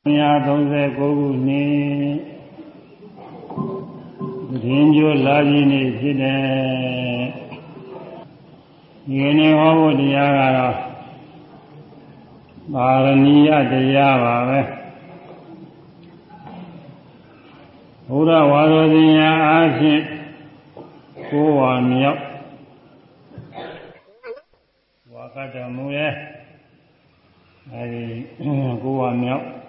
139ခုနှစ်ရင်းကျိုးလာပြီးနေဖြစ်တယ်ဒီနေ့ဟောဖို့တရားကတော့ပါရဏီယတရားပါပဲဘုရားဝါရောဇင်ညာအားဖြင့်ကိုးဝါမြောက်ဝါကတမူရဲ့အဲဒီကိုးဝါမြောက်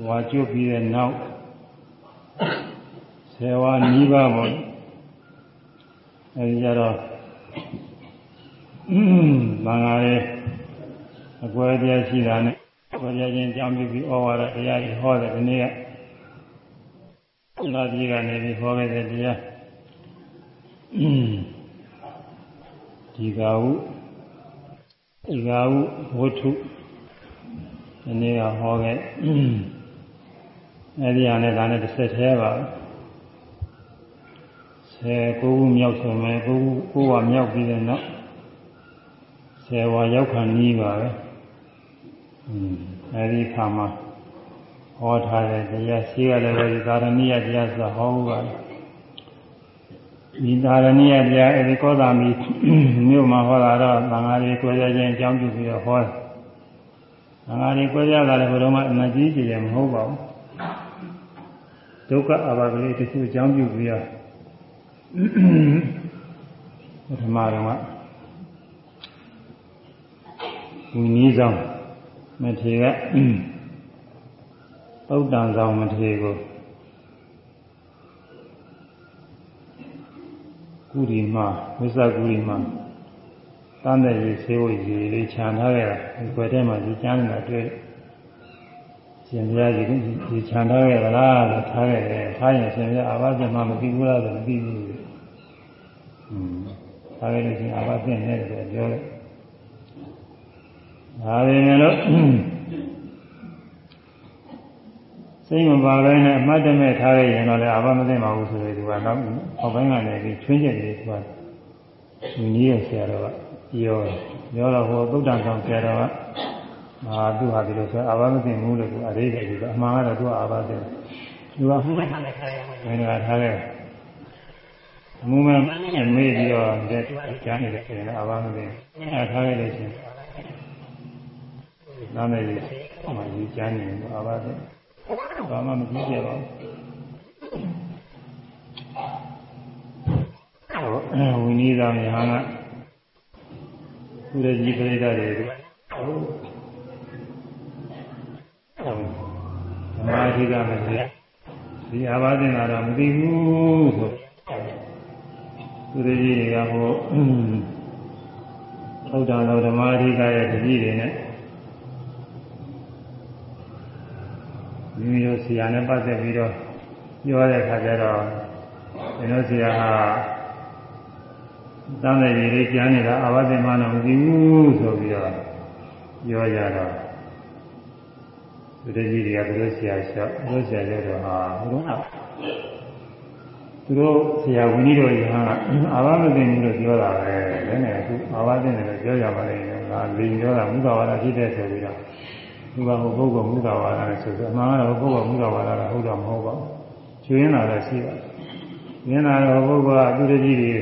ဝါကျွတ်ပြီးတဲ့နောက်ဆယ်ဝါနီးပါးပေါ့အဲဒီကြတော့မင်္ဂလာရေးအကွဲပြားရှိတာနဲ့အကွဲပြားချင်းကြောင်းပြီးပြီးဩဝါဒတရားကြီးဟောတဲ့ဒီနေ့ကလာကြီးကနေပြီးဟောခဲ့တဲ့တရားဒီကဟုဒီကဟုဝတ္ထုဒီနေ့ကဟောခဲ့ အဲဒီဟာနဲ့ဒါနဲ့တစ်ဆက်သေးပါဆယ်ကိုခုမြောက်ဆိုမယ်ကိုခုကိုဝမြောက်ပြီးတဲ့နောက်ဆယ်ဝါရောက်ခံနီးပါပဲအဲဒီခါမှာဟောထားတဲ့တရားရှိရလည်းပဲဒီသာရဏိယတရားဆိုဟောပါဒီသာရဏိယတရားအဲဒီကောသာမီမြို့မှာဟောတာတော့သံဃာတွေကိုယ်ရခြင်းအကြောင်းပြုပြီးတော့ဟောတယ်သံဃာတွေကိုယ်ရတာလည်းဘုရောကအနကြီးကြီးတယ်မဟုတ်ပါဘူး ဒုက္ခအဘာကလေးတစ်ခုအကြောင်းပြုပြီးတော့ပထမတော့ကဝီနည်းဆောင်မထေရသုတ်တန်ဆောင်မထေရကိုကုရီမှာဝိသကုရီမှာတန်းတဲ့ရေဆေးဝေးရေလေးခြံထားခဲ့တာဒီကွယ်ထဲမှာဒီကျမ်းနေတာတွေ့ ရှင်ဘုရားကြီးကဒီခြံထားခဲ့သလားလို့ထားခဲ့တယ်ထားရင်ရှင်ဘုရားအာဘဇမမသိဘူးလားဆိုမသိဘူးอืมထားခဲ့လို့ရှင်အာဘသင့်နေတယ်ပြောတယ်ဒါပေမဲ့လို့စိတ်မပါဘဲနဲ့အမှတ်တမဲ့ထားရရင်တော့လည်းအာဘမသိပါဘူးဆိုရင်ဒီကတော့ဟောပိုင်းကနေပြီးချွင်းချက်တွေသူကဒီနည်းရဲ့ဆရာတော်ကပြောပြောတော့ဟိုသုတ္တန်ဆောင်ဆရာတော်က အာသူဟာဒီလိုဆိုအာဘမသိဘူးလို့သူအရေးတယ်ဒီကအမှန်ကတော့သူကအာဘသိတယ်သူကမှုမဲ့ထားလိုက်ထားရတယ်မင်းကထားတယ်မှုမဲ့မေးပြီးတော့တဲ့ကြားနေတယ်ဆိုရင်အာဘမသိအဲထားရလို့ရှိရင်နာမည်ကြီးမှယူချမ်းနေတယ်အာဘသိဘာမှမကြည့်ကြပါဘူးဝိနည်းသားများကသူရဲ့ကြီးပရိသတ်တွေ သမာဓိကလည်းဒီအာဘာသင်တာတော့မသိဘူးဆိုသူရဲ့ကြီးတွေကဟိုသုဒ္ဓံတော်ဓမ္မဓိကရဲ့တတိတွေနဲ့မိမိတို့ဆရာနဲ့ပတ်သက်ပြီးတော့ပြောတဲ့အခါကျတော့ဒီလိုဆရာဟာတမ်းတဲ့ကြီးလေးကျမ်းနေတာအာဝသိမနာမသိဘူးဆိုပြီးတော့ပြောရတော့ သူတကြီးတွေကသူတို့ဆရာလျှောက်သူတို့ဆရာလျှောက်တော့ဟာဘုရားသူတို့ဆရာဝိနည်းတော်ကြီးဟာအာဝမသိဘူးလို့ပြောတာပဲလည်းနဲ့အခုအာဝသိတယ်လို့ပြောကြပါလိမ့်မယ်ငါလိန်ပြောတာမူသာဝါဒဖြစ်တဲ့ဆိုပြီးတော့သူကဟိုပုဂ္ဂိုလ်မူသာဝါဒနဲ့ဆိုဆိုအမှန်ကတော့ပုဂ္ဂိုလ်မူသာဝါဒကဟုတ်တော့မဟုတ်ပါဘူးကျွင်းလာတော့ရှိပါတယ်ကျွင်းလာတော့ပုဂ္ဂိုလ်ကသူတကြီးတွေ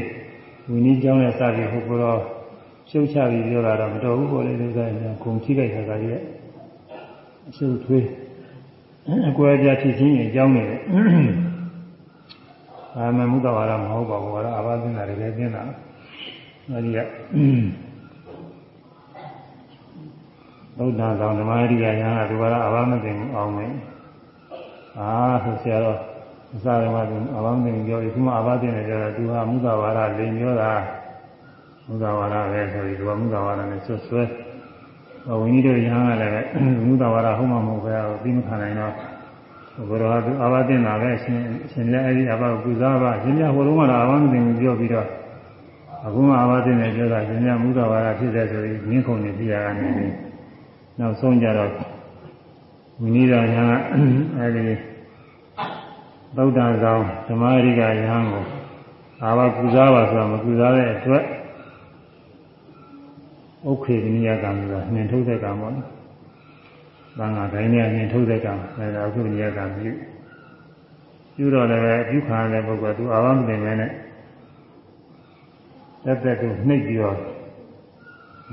ဝိနည်းကြောင်းနဲ့စပြီးဟိုကတော့ရှုပ်ချပြီးပြောတာတော့မတော်ဘူးပေါ်လေလို့ဆိုရင်ဂုံထိလိုက်တာကကြီး အရှုပ်ထွေးအကွဲပြားဖြစ်ချင်းရင်ကြောင်းနေတယ်အာမမုဒ္ဒဝါဒမဟုတ်ပါဘူးကတော့အာဘသင်တာတွေလည်းသင်တာအဲဒီကသုဒ္ဓဆောင်ဓမ္မရိယာညာကဒီကတော့အာဘမသိဘူးအောင်မယ်အာဆိုဆရာတော်အစကမှသူအဘောင်းတင်ပြောပြီးခုမှအဘောင်းတင်နေကြတော့သူဟာမုသာဝါဒလိန်ပြောတာမုသာဝါဒပဲဆိုပြီးသူကမုသာဝါဒနဲ့ဆွဆွဲ ဝိနည်းတို့ရဟန်းကလည်းမုသာဝါဒဟုတ်မှမဟုတ်ပဲပြီးမခံနိုင်တော့ဘုရားသူအဘောင်းတင်တာပဲရှင်ရှင်လည်းအဲဒီအဘောင်းကုစားပါရှင်များဟိုတုန်းကတော့အဘောင်းတင်ပြောပြီးတော့အခုမှအဘောင်းတင်နေပြောတာရှင်များမုသာဝါဒဖြစ်တဲ့ဆိုပြီးငင်းခုန်နေပြရကနေပြီးနောက်ဆုံးကြတော့ဝိနည်းတော်ရဟန်းကအဲဒီသုဒ္ဓဆောင်ဓမ္မရိကယဟန်ကိုအာဘကုစားပါဆိုတာမကုစားတဲ့အတွက် ဥက္ခေနိယကံဆိုတာနှင်ထုတ်တဲ့ကံပေါ့နော်သံဃာတိုင်းနဲ့အရင်ထုတ်တဲ့ကံအဲဒါအခုညကံပြုပြုတော့လည်းပဲပြုခံရတဲ့ပုဂ္ဂိုလ်သူအာဝမတင်မဲနဲ့တက်တက်ကိုနှိပ်ပြီးတော့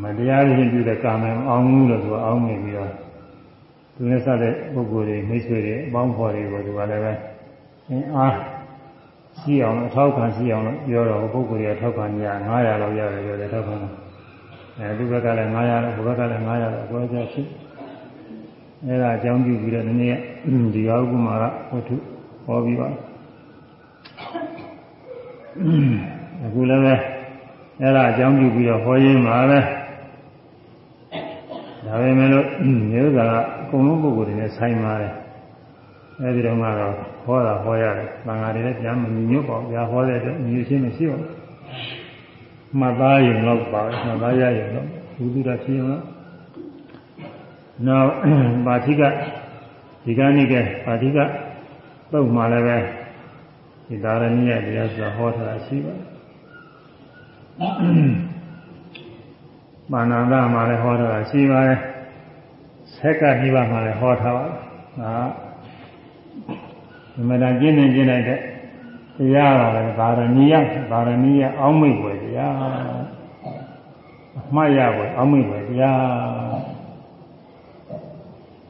မတရားရင်ပြုတဲ့ကာမအောင်မှုလို့သူအောင်းနေပြီးတော့သူနဲ့စတဲ့ပုဂ္ဂိုလ်တွေမိတ်ဆွေတွေအပေါင်းဖော်တွေကိုသူကလည်းပဲအင်းအားရှိအောင်အထောက်ခံရှိအောင်လို့ပြောတော့ပုဂ္ဂိုလ်တွေထောက်ခံကြ900လောက်ရတယ်ပြောတယ်ထောက်ခံတယ် အဲသူဘက်ကလည်း900လောက်ဘဘက်ကလည်း900လောက်အကွဲကြဖြစ်အဲဒါအကြောင်းပြုပြီးတော့ဒီနေ့ဒီယောဂုမာရဝတ္ထုဟောပြီးပါအခုလည်းပဲအဲဒါအကြောင်းပြုပြီးတော့ဟောရင်းပါပဲဒါပေမဲ့လို့မျိုးသာကအကုန်လုံးပုဂ္ဂိုလ်တွေနဲ့ဆိုင်ပါတယ်အဲဒီတော့ကတော့ဟောတာဟောရတယ်။ဘာသာတွေလည်းပြန်မမြင်ညွတ်ပါဘူး။ညာဟောတဲ့အတွက်မြင်ရှင်းမရှိပါဘူး။ မှတ်သားရင်တော့ပါမှတ်သားရရင်တော့ဘုသူတာဖြစ်ရင်တော့နောက်ပါဠိကဒီကနေ့ကပါဠိကတုတ်မှလည်းပဲဒီသာရဏိယတရားဆိုတာဟောထားတာရှိပါတယ်။မာနန္ဒမှာလည်းဟောထားတာရှိပါတယ်။ဆက်ကနိဗ္ဗာန်မှာလည်းဟောထားပါတယ်။ဒါဒီမှာကျင့်နေကျင့်လိုက်တဲ့တရားပါပဲဗာရဏီယဗာရဏီယအောင်းမိတ်ွယ် တရားအမှားရွယ်အောင်းမိတ်ွယ်တရား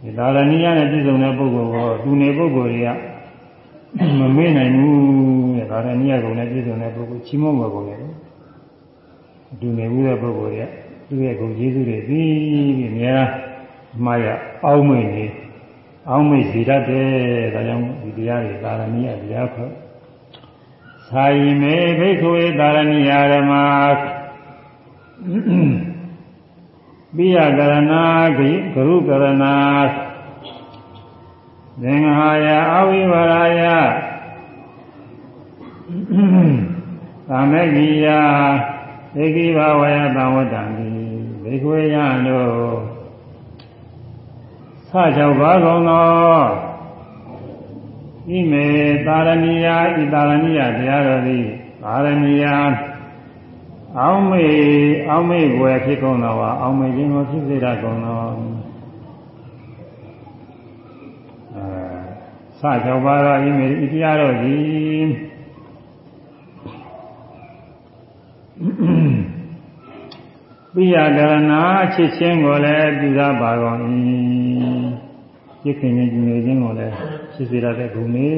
ဒီဗာရဏီယနဲ့ပြည့်စုံတဲ့ပုဂ္ဂိုလ်ကသူနေပုဂ္ဂိုလ်တွေကမမေ့နိုင်ဘူးတဲ့ဗာရဏီယကုံနဲ့ပြည့်စုံတဲ့ပုဂ္ဂိုလ်ချီးမွမ်းွယ်ကုန်တယ်သူနေဘူးတဲ့ပုဂ္ဂိုလ်တွေကသူ့ရဲ့ဂုဏ်ကျေးဇူးတွေပြီးပြီးအများအမှားရအောင်းမိတ်နေအောင်းမိတ်စီတတ်တယ်ဒါကြောင့်ဒီတရားတွေသာရဏိယတရားခေါ် သာယိမေဘိက္ခုေသာရဏိယဓမ္မာပိယကရဏာဂိဂရုကရဏာသင်္ဟာယအဝိဝရာယသာမေဂိယဒေကိဘဝယသံဝတ္တံတိဘိက္ခုေယံတို့ဆကြောင့်ပါကုန်သော ဣမေသာရဏီယဣသာရဏီယတရားတော်သည်သာရဏီယအောင်းမေအောင်းမေဘွယ်ဖြစ်ကုန်သောအောင်းမေခြင်းကိုဖြစ်စေတတ်ကုန်သောအဲဆကြောင့်ပါသောဣမေဣတရားတော်သည်ပိယကရဏချစ်ချင်းကိုလည်းပြုသာပါကုန်၏ချစ်ခင်ခြင်းကျင်နေခြင်းကိုလည်းချ စ်စေရတဲ့ဂုဏ်နေ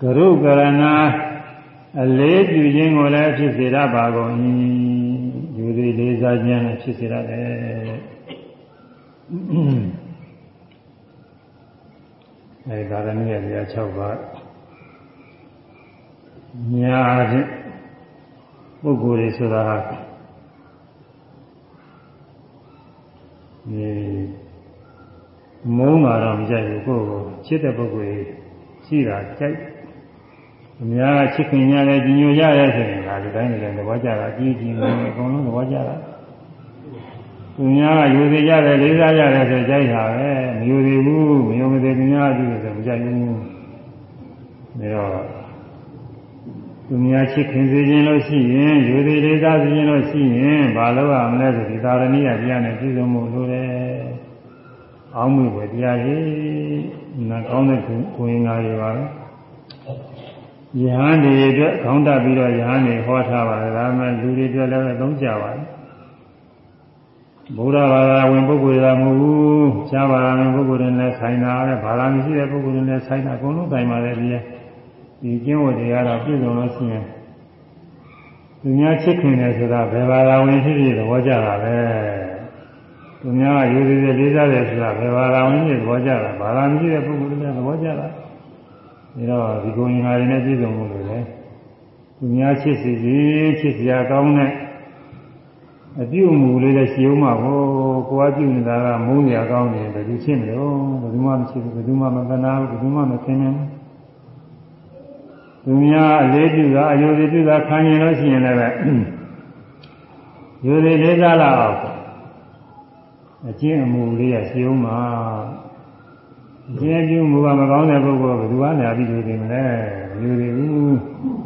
ကရုကရဏအလေးပြုခြင်းကိုလည်းဖြစ်စေရပါကုန်၏ယူသည်လေးစားခြင်းလည်းဖြစ်စေရတယ်အဲဒါရဏိယတရား6ပါးညာဖြင့်ပုဂ္ဂိုလ်တွေဆိုတာဟာ ဒီမုန်းတာတော့မကြိုက်ဘူးကိုယ်ကိုချစ်တဲ့ပုဂ္ဂိုလ်ရှိတာကြိုက်အများကချစ်ခင်ရတယ်ကြီးညိုရရဲဆိုရင်ဒါဒီတိုင်းနေတယ်သဘောကျတာအကြီးကြီးမင်းအကုန်လုံးသဘောကျတာသူများကယူသေးရတယ်လေးစားရတယ်ဆိုကြိုက်တာပဲမယူသေးဘူးမယူမသေးသူများကကြည့်ဆိုမကြိုက်ဘူးဒါတော့ သူများချစ်ခင်စေခြင်းလို့ရှိရင်ယူသေးလေးစားစေခြင်းလို့ရှိရင်ဘာလို့ရမလဲဆိုဒီသာရဏိယတရားနဲ့ပြည့်စုံမှုလိုတယ်။အောင်းမှုပဲတရားကြီးနာကောင်းတဲ့ကိုရင်ငါတွေပါပဲ။ယဟန်တွေအတွက်ခေါင်းတက်ပြီးတော့ယဟန်တွေဟောထားပါတယ်ဒါမှလူတွေအတွက်လည်းသုံးကြပါတယ်။ဗုဒ္ဓဘာသာဝင်ပုဂ္ဂိုလ်တွေကမဟုတ်ဘူး။ရှားဘာသာဝင်ပုဂ္ဂိုလ်တွေလည်းဆိုင်တာပဲဘာသာမရှိတဲ့ပုဂ္ဂိုလ်တွေလည်းဆိုင်တာအကုန်လုံးဆိုင်ပါတယ်ဒီရဲ့ ဒီကျင့်ဝတ်တွေကတော့ပြည့်စုံလို့ရှိရင်သူများချစ်ခင်တယ်ဆိုတာဘယ်ဘာသာဝင်ဖြစ်ဖြစ်သဘောကျတာပဲသူများကယူသေးသေးလေးစားတယ်ဆိုတာဘယ်ဘာသာဝင်ဖြစ်သဘောကျတာဘာသာမရှိတဲ့ပုဂ္ဂိုလ်တွေသဘောကျတာဒါတော့ဒီကိုယ်ရင်္ဂါတွေနဲ့ပြည့်စုံမှုလို့လေသူများချစ်စီစီချစ်စရာကောင်းတဲ့အပြုအမူလေးလည်းရှိအောင်မှာဟိုကိုယ်ကပြုနေတာကမုန်းစရာကောင်းတယ်ဘယ်သူချစ်မလို့ဘယ်သူမှမရှိဘူးဘယ်သူမှမကနာဘူးဘယ်သူမှမခင်ဘူး သူများအလေးပြုတာအယုဒိပြုတာခံရင်လို့ရှိရင်လည်းပဲယူသည်လေးစားလာအောင်အကျင့်အမူလေးရရှိအောင်မှာအကျင့်ပြုမူကမကောင်းတဲ့ပုဂ္ဂိုလ်ကဘယ်သူကလာပြီးယူတယ်မလဲယူတယ်ဘူး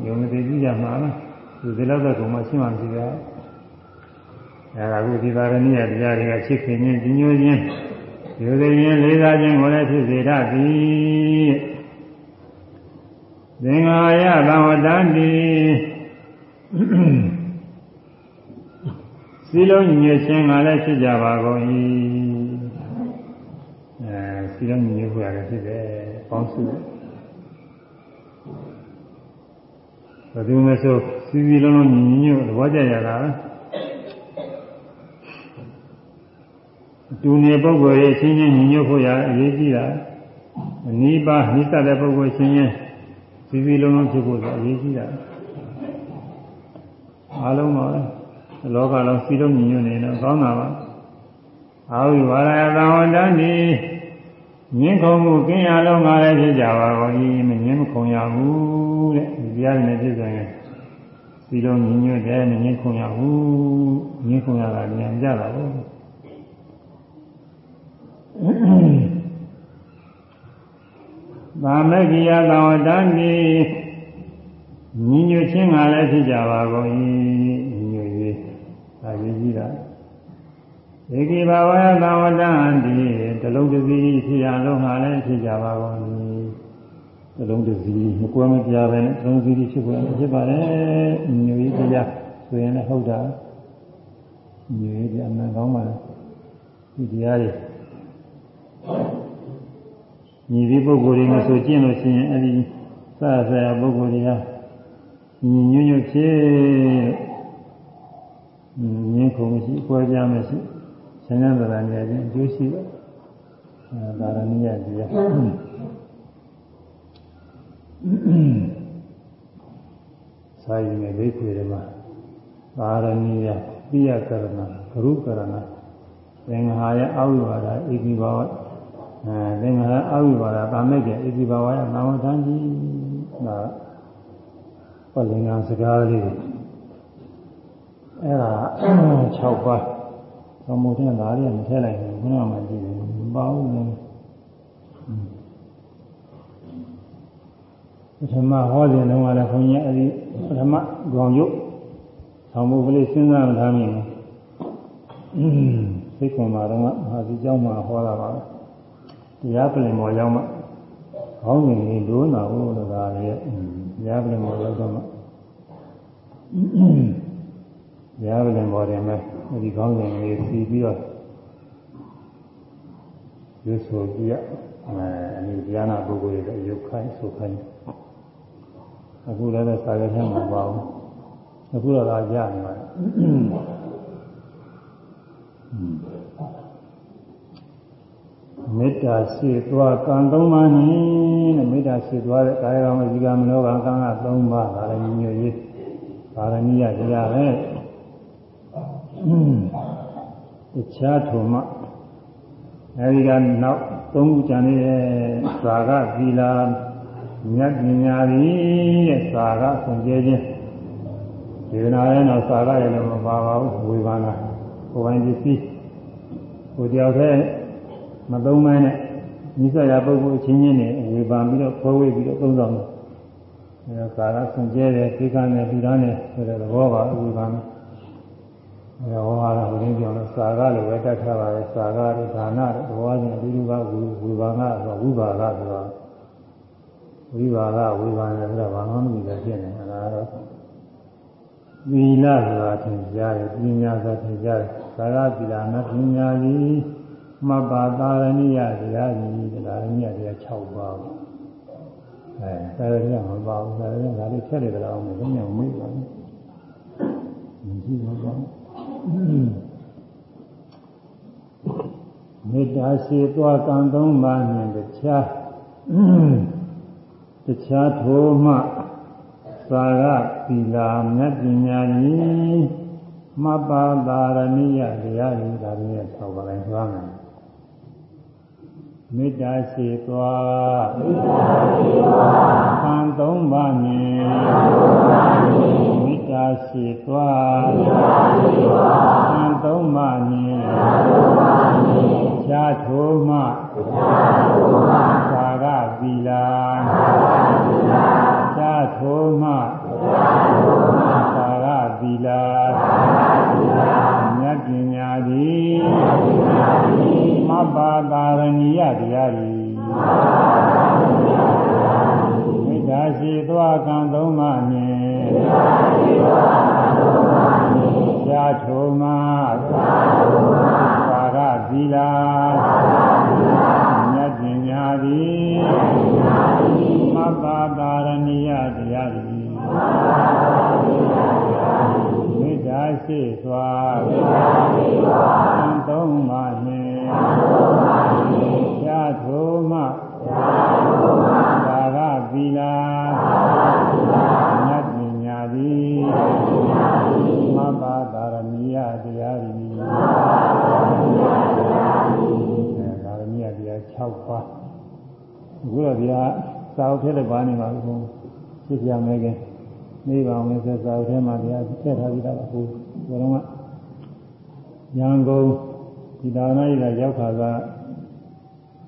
ယုံမသိကြမှာလားသူဒီလောက်တော့ကမှရှင်းမှမရှိတာအဲဒါကုဒီပါရဏိယတရားတွေကချစ်ခင်ခြင်းညှို့ခြင်းယူသိခြင်းလေးစားခြင်းကိုလည်းဖြစ်စေတတ်သည် သင်္ဃာယသံဝတ္တန္တိစီလုံးညွှန်ခြင်းကလည်းဖြစ်ကြပါကုန်၏အဲစီလုံးညွှန်ခွင့်ရတယ်ဖြစ်တယ်ပေါင်းစုဘယ်သူမှဆိုစီစီလုံးလုံးညွှန်ညွှန်သဘောကျရတာတူနေပုဂ္ဂိုလ်ရဲ့ချင်းချင်းညညွတ်ဖို့ရအရေးကြီးတာအနိပါနိစ္စတဲ့ပုဂ္ဂိုလ်ချင်းချင်း စီစီလုံးလုံးဖြစ်ဖို့ဆိုအရေးကြီးတာအားလုံးပါပဲလောကလုံးစီလုံးညညွတ်နေတော့ကောင်းတာပါအာဝိဝါရယသံဝတ္တန်ဒီငင်းခုံမှုကင်းရလုံးငါလည်းဖြစ်ကြပါကုန်၏မငင်းမခုံရဘူးတဲ့ဒီတရားနဲ့ပြည့်စုံရင်စီလုံးညညွတ်တယ်မငင်းခုံရဘူးငင်းခုံရတာဉာဏ်ကြတာပေါ့ သာမဂိယသံဝတ္တန်ဒီညီညွတ်ခြင်းကလည်းဖြစ်ကြပါကုန်၏ညီညွတ်ရေးဒါရေးကြည့်တာဧကိဘာဝယသံဝတ္တန်ဒီတလုံးတစ်စီးဖြစ်ရလုံးဟာလည်းဖြစ်ကြပါကုန်၏တလုံးတစ်စီးမကွဲမပြားပဲနဲ့တလုံးစီးဖြစ်ပေါ်ဖြစ်ပါတယ်ညီညွတ်ရေးတရားဆိုရင်လည်းဟုတ်တာညီညွတ်ရေးအမှန်ကောင်းပါလားဒီတရားတွေ ညီဒီပုဂ္ဂိုလ်တွေမဆိုကျင့်လို့ရှိရင်အဲ့ဒီစဆရာပုဂ္ဂိုလ်တွေကညီညွတ်ညွတ်ဖြစ်ငင်းခုံမရှိအကွဲပြားမရှိဆင်းရဲသရာနေခြင်းအကျိုးရှိတယ်အဲဒါရဏိယတရားစာရင်းနဲ့လေးခွေတွေမှာသာရဏိယပိယကရဏဂရုကရဏသင်္ဃာယအဝိဝါဒဣတိဘဝ အဲသင်္ဃာအဝိပါဒတာမဲ့ကျဣတိဘဝယနာမသံကြီးဒါပလင်္ဂစကားလေးအဲ့ဒါ6ပါးသမုဒ္ဒနာဓာရီမထည့်လိုက်ဘူးခုနကမှကြည့်တယ်မပါဘူးလေပထမဟောစဉ်တုန်းကလည်းခွန်ကြီးအဲ့ဒီပထမကောင်ရုပ်ဆောင်မှုကလေးစဉ်းစားထားမိတယ်သိကွန်မှာတော့မဟာဒီเจ้าမှာဟောတာပါပဲ တရားပြင်ပေါ်ရောက်မှခေါင်းငင်လေးလိုးနာဖို့လို့ဒါရဲ့တရားပြင်ပေါ်ရောက်တော့မှတရားပြင်ပေါ်တယ်မဲ့ဒီခေါင်းငင်လေးစီပြီးတော့ရွဆိုကြည့်ရအဲအနည်းတရားနာပုဂ္ဂိုလ်တွေရုပ်ခိုင်းဆိုခိုင်းအခုလည်းစာရွက်ထဲမှာပါဘူးအခုတော့ဒါရနေပါတယ် မေတ္တာရှိသွားကံသုံးပါးနဲ့တဲ့မေတ္တာရှိသွားတဲ့ကာယကံဝစီကံမနောကံကံကသုံးပါးဒါလည်းညွှန်ရေးပါရမီယတရားပဲတခြားထုံမှအဲဒီကနောက်သုံးခုကြံနေတဲ့သာကသီလာမြတ်ပညာကြီးရဲ့သာကဆွန်ကျဲခြင်းဒေနာရဲ့နောက်သာကရဲ့လည်းမပါပါဘူးဝေဘာနာကိုယ်ပိုင်ပစ္စည်းကိုတယောက်တည်း မသုံးမဲနဲ့နိစ္စရာပုဂ္ဂိုလ်ချင်းချင်းနဲ့ဝေဖန်ပြီးတော့ဖွဲဝေးပြီးတော့သုံးဆောင်တယ်။အဲဒါကာရဆွန်ကျဲတယ်သိက္ခာနဲ့လူသားနဲ့ဆိုတဲ့သဘောပါဝေဖန်။အဲဟောတာဘုရင်ပြောလို့စာကလည်းပဲတတ်ထားပါလေစာကတို့ဒါနတို့သဘောချင်းအတူတူပါဝေဝေဖန်ကဆိုဝိပါကဆိုတော့ဝိပါကဝေဖန်တယ်ဆိုတော့ဘာမှမသိဘူးဖြစ်နေတယ်ဒါတော့သီလဆိုတာသင်ကြားတယ်ပညာဆိုတာသင်ကြားတယ်သာရသီလနဲ့ပညာကြီး မပ္ပါသာရဏိယတရားကြီးတရားရဏိယတရား6ပါးအဲသာရဏိယမပါဘူးသာရဏိယဒါလေးဖြတ်နေကြအောင်မင်းညမေးပါဘူးမရှိပါဘူးမေတ္တာရှိသွားကံသုံးပါးနဲ့တခြားတခြားထိုမှသာရသီလာမြတ်ပညာကြီးမပ္ပါသာရဏိယတရားကြီးဒါလေး6ပါးတိုင်းသွားမယ် မေတ္တာရှိသွားမေတ္တာရှိသွားသံသုံးပါးနှင့်မေတ္တာရှိသွားမေတ္တာရှိသွားသံသုံးပါးနှင့်သံသုံးပါးနှင့်ခြားထိုးမှခြားထိုးမှသာကသီလာသာကသီလာခြားထိုးမှခြားထိုးမှသာကသီလာသာကသီလာမြတ်ပမပ္ပါတာရဏီယတရားသည်မေတ္တာရှိသွားကံသုံးပါးနှင့်ရှားထုံမှာသာရသီလာမြတ်ပညာသည်မပ္ပါတာရဏီယတရားသည်မေတ္တာရှိသွားကံသုံးပါးနှင့် ရှားထုံမှာသာရသီလာမြတ်ပညာသည်မပ္ပါတာရဏီယတရားသည်အဲဒါရဏီယတရား6ပါးအခုတော့ဒီဟာစာအုပ်ထဲလည်းပါနေပါဘူးဖြစ်ပြမယ်ခင်နေပါအောင်လဲစာအုပ်ထဲမှာတရားထည့်ထားပြီးတော့အခုဘယ်တော့မှရန်ကုန် ဒီသာနာကြီးကရောက်ခါက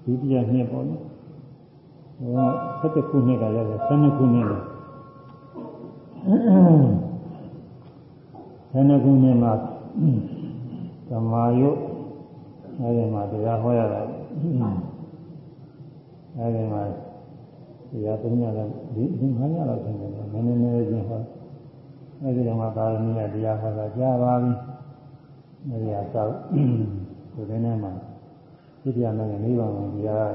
ဒုတိယနှစ်ပေါ့နော်ဟိုက7ခုနှစ်ကရောက်တယ်12ခုနှစ်လေ12ခုနှစ်မှာသမာယုအဲဒီမှာတရားဟောရတာအဲဒီမှာတရားပညာလည်းဒီဒီမှန်းရတော့တယ်နည်းနည်းနည်းချင်းဟောအဲဒီတော့မှသာရဏိယတရားဟောတာကြားပါပြီအဲဒီအဆောက် ဒီနေ့နဲ့မှပြည့်ပြမယ်နိဗ္ဗာန်ကိုတရား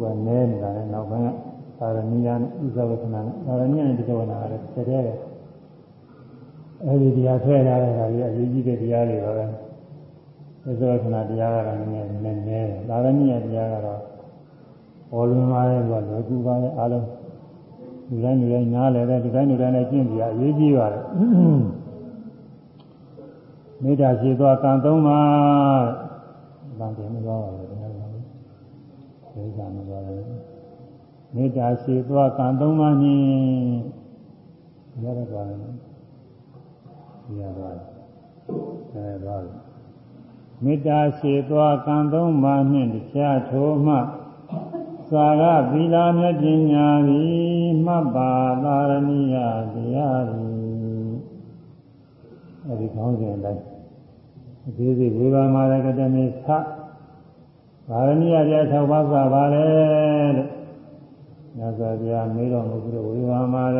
ကနဲနေတာနဲ့နောက်ပိုင်းကသာရဏိယနဲ့ဥဇဝကနာနဲ့သာရဏိယနဲ့ဒီကဝနာလည်းတကယ်အဲဒီတရားဆွဲလာတဲ့အခါကြီးအရေးကြီးတဲ့တရားတွေပါပဲဥဇဝကနာတရားကတော့နည်းနည်းနည်းနည်းသာရဏိယတရားကတော့ပေါ်လွင်လာတဲ့ကွာလောကူပါရဲ့အားလုံးဒီတိုင်းဒီတိုင်းနားလည်းတဲ့ဒီတိုင်းဒီတိုင်းလည်းကျင့်ကြရအရေးကြီးပါတယ် မေတ္တာရှိသောကံသုံးပါးဗန်တယ်မသွားပါဘူးတရားတော်ဒိဋ္ဌာမသွားဘူးမေတ္တာရှိသောကံသုံးပါးနှင့်ရရသွားတယ်ရသွားတယ်အဲသွားတယ်မေတ္တာရှိသောကံသုံးပါးနှင့်တရားထိုမှသာရသီလာမြတ်ပညာသည်မှတ်ပါသာရဏိယတရားသည်အဲဒီခေါင်းစဉ်တိုင်း အသေးစိတ်ဝေဘာမာရကတမေသသာရဏိယတရား၆ပါးသာပါလေလို့ညဇာပြမေးတော်မူပြီးတော့ဝေဘာမာရ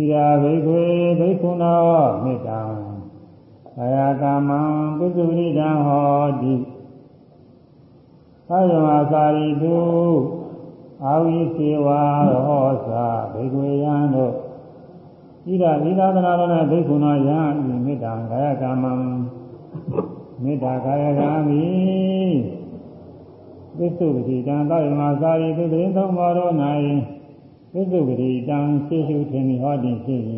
ဤရာဘိခွေဘိက္ခုနောမေတ္တာအာယကာမံပုဇုရိတံဟောတိသာယမသာရိတုအာဝိစေဝါဟောသာဘေကွေယံတို့ ဣဒသီသာသနာတော်နဲ့ဘိက္ခုနောယံဤမေတ္တာကာယကမ္မံမေတ္တာကာယကံမိသစ္စုပတိတံသာယမသာရိတုတိသုံးပါတော်၌သစ္စုပတိတံသိရှုထင်ဟောတိဖြစ်၏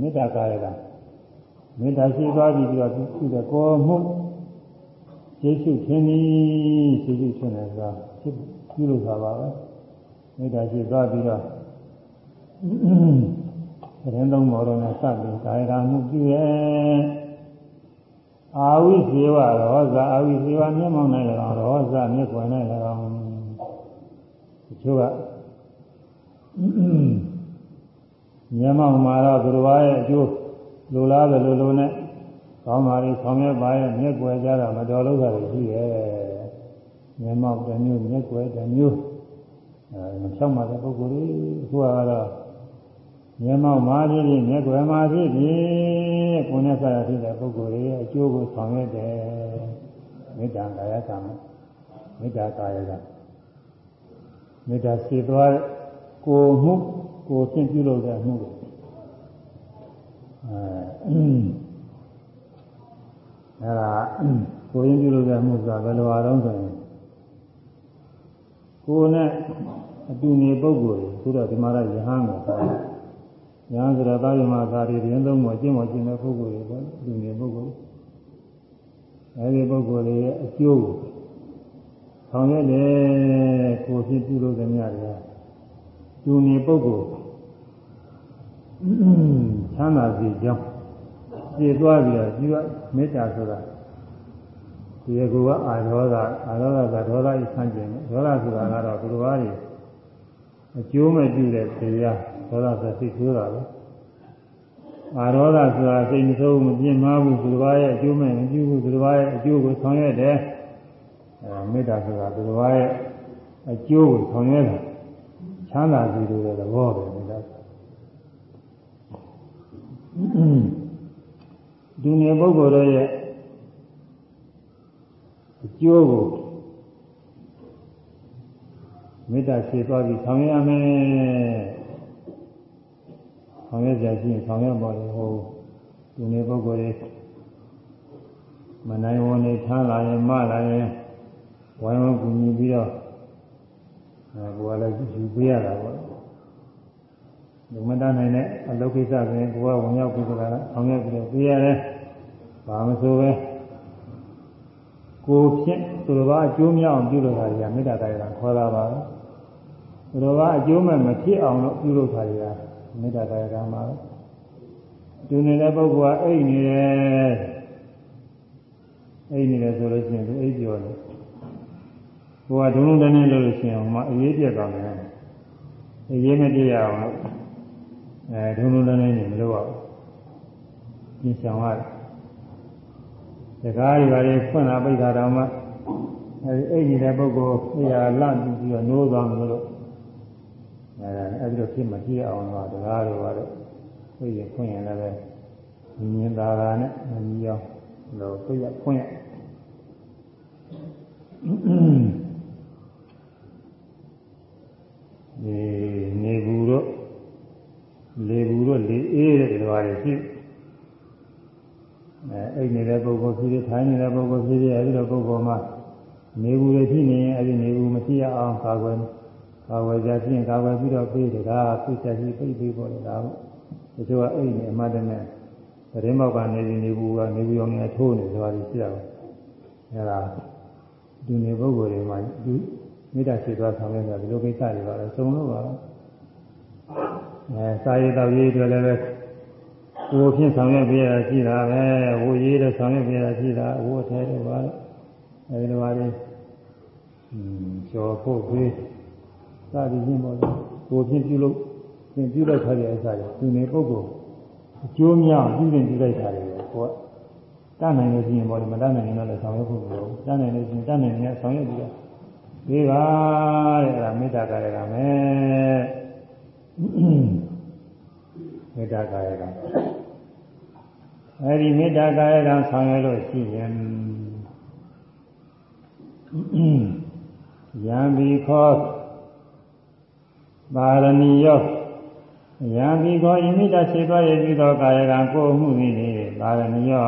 မေတ္တာကာယကမေတ္တာရှိသွားပြီးတော့ပြုတဲ့ကိုယ်မှုကျေစုခြင်းဤကျေစုခြင်းလည်းသာဖြစ်ပြုလို့သာပါပဲမေတ္တာရှိသွားပြီးတော့ သတင်းသုံးမော်တော်နဲ့စပြီးကာယကမှုပြုရဲ့အာဝိဇေဝရောဇာအာဝိဇေဝမျက်မှောက်၌၎င်းရောဇာမျက်ွယ်၌၎င်းတချို့ကမျက်မှောက်မှာတော့သူတော်ရဲ့အကျိုးလိုလားတယ်လိုလိုနဲ့ကောင်းပါလေဆောင်ရွက်ပါရဲ့မျက်ွယ်ကြတော့မတော်လို့ရတယ်ရှိရဲ့မျက်မှောက်တစ်မျိုးမျက်ွယ်တစ်မျိုးအဲမဖြောက်မှတဲ့ပုဂ္ဂိုလ်ကြီးအခုကတော့ မျက်မှောက်မှာဖြစ်ဖြစ်မျက်ွယ်မှာဖြစ်ဖြစ်ကိုယ်နဲ့ဆက်ရဖြစ်တဲ့ပုဂ္ဂိုလ်ရဲ့အကျိုးကိုဆောင်ရွက်တယ်မေတ္တာကာယကံမေတ္တာကာယကမေတ္တာစေသွားကိုမှုကိုသင်ပြုလုပ်တဲ့မှုအဲအဲဒါကိုရင်းပြုလုပ်တဲ့မှုဆိုတာဘယ်လိုအားလုံးဆိုရင်ကိုယ်နဲ့အတူနေပုဂ္ဂိုလ်ဆိုတော့ဒီမှာလည်းယဟန်ကို ခေါ်တယ်။ယဟန်ဆိုတော့သာယမသာရီရင်သုံးပေါ်ကျင့်ပေါ်ကျင့်တဲ့ပုဂ္ဂိုလ်တွေပေါ့အတူနေပုဂ္ဂိုလ်အဲဒီပုဂ္ဂိုလ်တွေရဲ့အကျိုးကိုဆောင်ရွက်တယ်ကိုယ်ဖြစ်ပြုလုပ်တဲ့များတွေတူနေပုဂ္ဂိုလ်ချမ်းသာစေကြောင်းပြည့်သွားပြီးတော့ပြုမေတ္တာဆိုတာဒီကူကအာရောဂအာရောဂကဒေါသဤဆန့်ကျင်ဒေါသဆိုတာကတော့သူတော်ဘာတွေအကျိုးမဲ့ပြုတဲ့တရား ဒေါသဆိုစိတ်ဆိုးတာပဲအာရောဂဆိုတာစိတ်မဆိုးမပြင်းမဘူးသူတစ်ပါးရဲ့အကျိုးမဲ့မပြုဘူးသူတစ်ပါးရဲ့အကျိုးကိုဆောင်ရွက်တယ်အဲမေတ္တာဆိုတာသူတစ်ပါးရဲ့အကျိုးကိုဆောင်ရွက်တာချမ်းသာစီလိုတဲ့သဘောပဲမေတ္တာဒီနေ့ပုဂ္ဂိုလ်တို့ရဲ့အကျိုးကိုမေတ္တာရှေ့သွားပြီးဆောင်ရွက်ရမယ် ဆောင်ရွက်ကြရှိရင်ဆောင်ရွက်ပါလေဟိုဒီနေ့ပုဂ္ဂိုလ်တွေမနိုင်ဝန်နေထားလာရင်မလာရင်ဝိုင်းဝန်းကူညီပြီးတော့အဲကိုယ်ကလည်းယူပေးရတာပေါ့ဒီမတတ်နိုင်တဲ့အလုပ်ကိစ္စဆိုရင်ကိုယ်ကဝင်ရောက်ပြီးတော့ဆောင်ရွက်ပြီးတော့ပေးရတယ်ဘာမဆိုပဲကိုဖြင့်သူတော်ဘာအကျိုးများအောင်ပြုလုပ်တာတွေကမေတ္တာတရားခေါ်တာပါပဲသူတော်ဘာအကျိုးမဲ့မဖြစ်အောင်လို့ပြုလုပ်တာတွေက မေတ္တာတရားကမှာပဲသူနေတဲ့ပုဂ္ဂိုလ်ကအိတ်နေတယ်အိတ်နေတယ်ဆိုလို့ရှိရင်သူအိတ်ပြောတယ်ကိုကဒုံလုံးတန်းနေလို့ရှိရင်ဟိုမှာအေးပြက်သွားတယ်အေးမပြရအောင်လို့အဲဒုံလုံးတန်းနေနေမလို့အောင်ပြင်ဆောင်ရတယ်စကားတွေပါလေဖွင့်လာပိတ်တာတော့မှအဲဒီအိတ်နေတဲ့ပုဂ္ဂိုလ်အေးရလန့်ပြီးတော့နိုးသွားမလို့ အဲအဲ့ဒီတော့ဖြစ်မကြည့်အောင်တော့တရားတွေပါတော့ပြည့်ရဖွင့်ရင်လည်းပဲမြင်သာတာနဲ့မမြင်အောင်လို့ပြည့်ရဖွင့်ရဒီနေဘူးတော့လေဘူးတော့လေအေးတဲ့တရားတွေရှိအဲအိတ်နေတဲ့ပုဂ္ဂိုလ်ဖြစ်ဖြစ်ထိုင်နေတဲ့ပုဂ္ဂိုလ်ဖြစ်ဖြစ်အဲဒီလိုပုဂ္ဂိုလ်မှာနေဘူးတွေဖြစ်နေရင်အဲဒီနေဘူးမဖြစ်ရအောင်ကာကွယ် ကာဝယ်ကြဖြင့်ကာဝယ်ပြီးတော့ပြေးတယ်ဒါပြစ်ချက်ကြီးပြိပေးပေါ်တယ်ဒါပေါ့ဒီလိုကအဲ့ဒီအမှတ်တမဲ့သတင်းမောက်ကနေပြီးနေဘူးကနေဘူးရောင်းနေထိုးနေဆိုတာကြီးရှိရပါအဲ့ဒါဒီနေပုဂ္ဂိုလ်တွေမှာဒီမေတ္တာရှိသွားဆောင်ရတာဒီလိုကိစ္စတွေပါလဲစုံလို့ပါအဲစာရေးတော်ရေးတွေလည်းပဲဝိုဖြင့်ဆောင်ရွက်ပေးရရှိတာပဲဝိုရေးတဲ့ဆောင်ရွက်ပေးရရှိတာဝိုထဲတွေပါလဲအဲဒီလိုပါလေอืมကျော်ဖို့ပေး စသည်ချင်းပေါ့ကိုဖြင့်ပြုလို့သင်ပြုလိုက်ထားတဲ့အစားတွေသူနေပုဂ္ဂိုလ်အကျိုးများပြုရင်ပြုလိုက်တာတွေကိုကိုကတတ်နိုင်လို့ရှိရင်ပေါ့မတတ်နိုင်ရင်လည်းဆောင်ရွက်ဖို့မလိုဘူးတတ်နိုင်လို့ရှိရင်တတ်နိုင်ရင်ဆောင်ရွက်ပြီးတော့ဒီပါတဲ့အဲ့ဒါမေတ္တာကာယကမယ်မေတ္တာကာယကအဲ့ဒီမေတ္တာကာယကဆောင်ရွက်လို့ရှိရင်ယံဘီခော ပါရဏီယောယံဒီကောဣမိတစေသွားရပြီးသောကာယကံကိုမှုသည်လေပါရဏီယော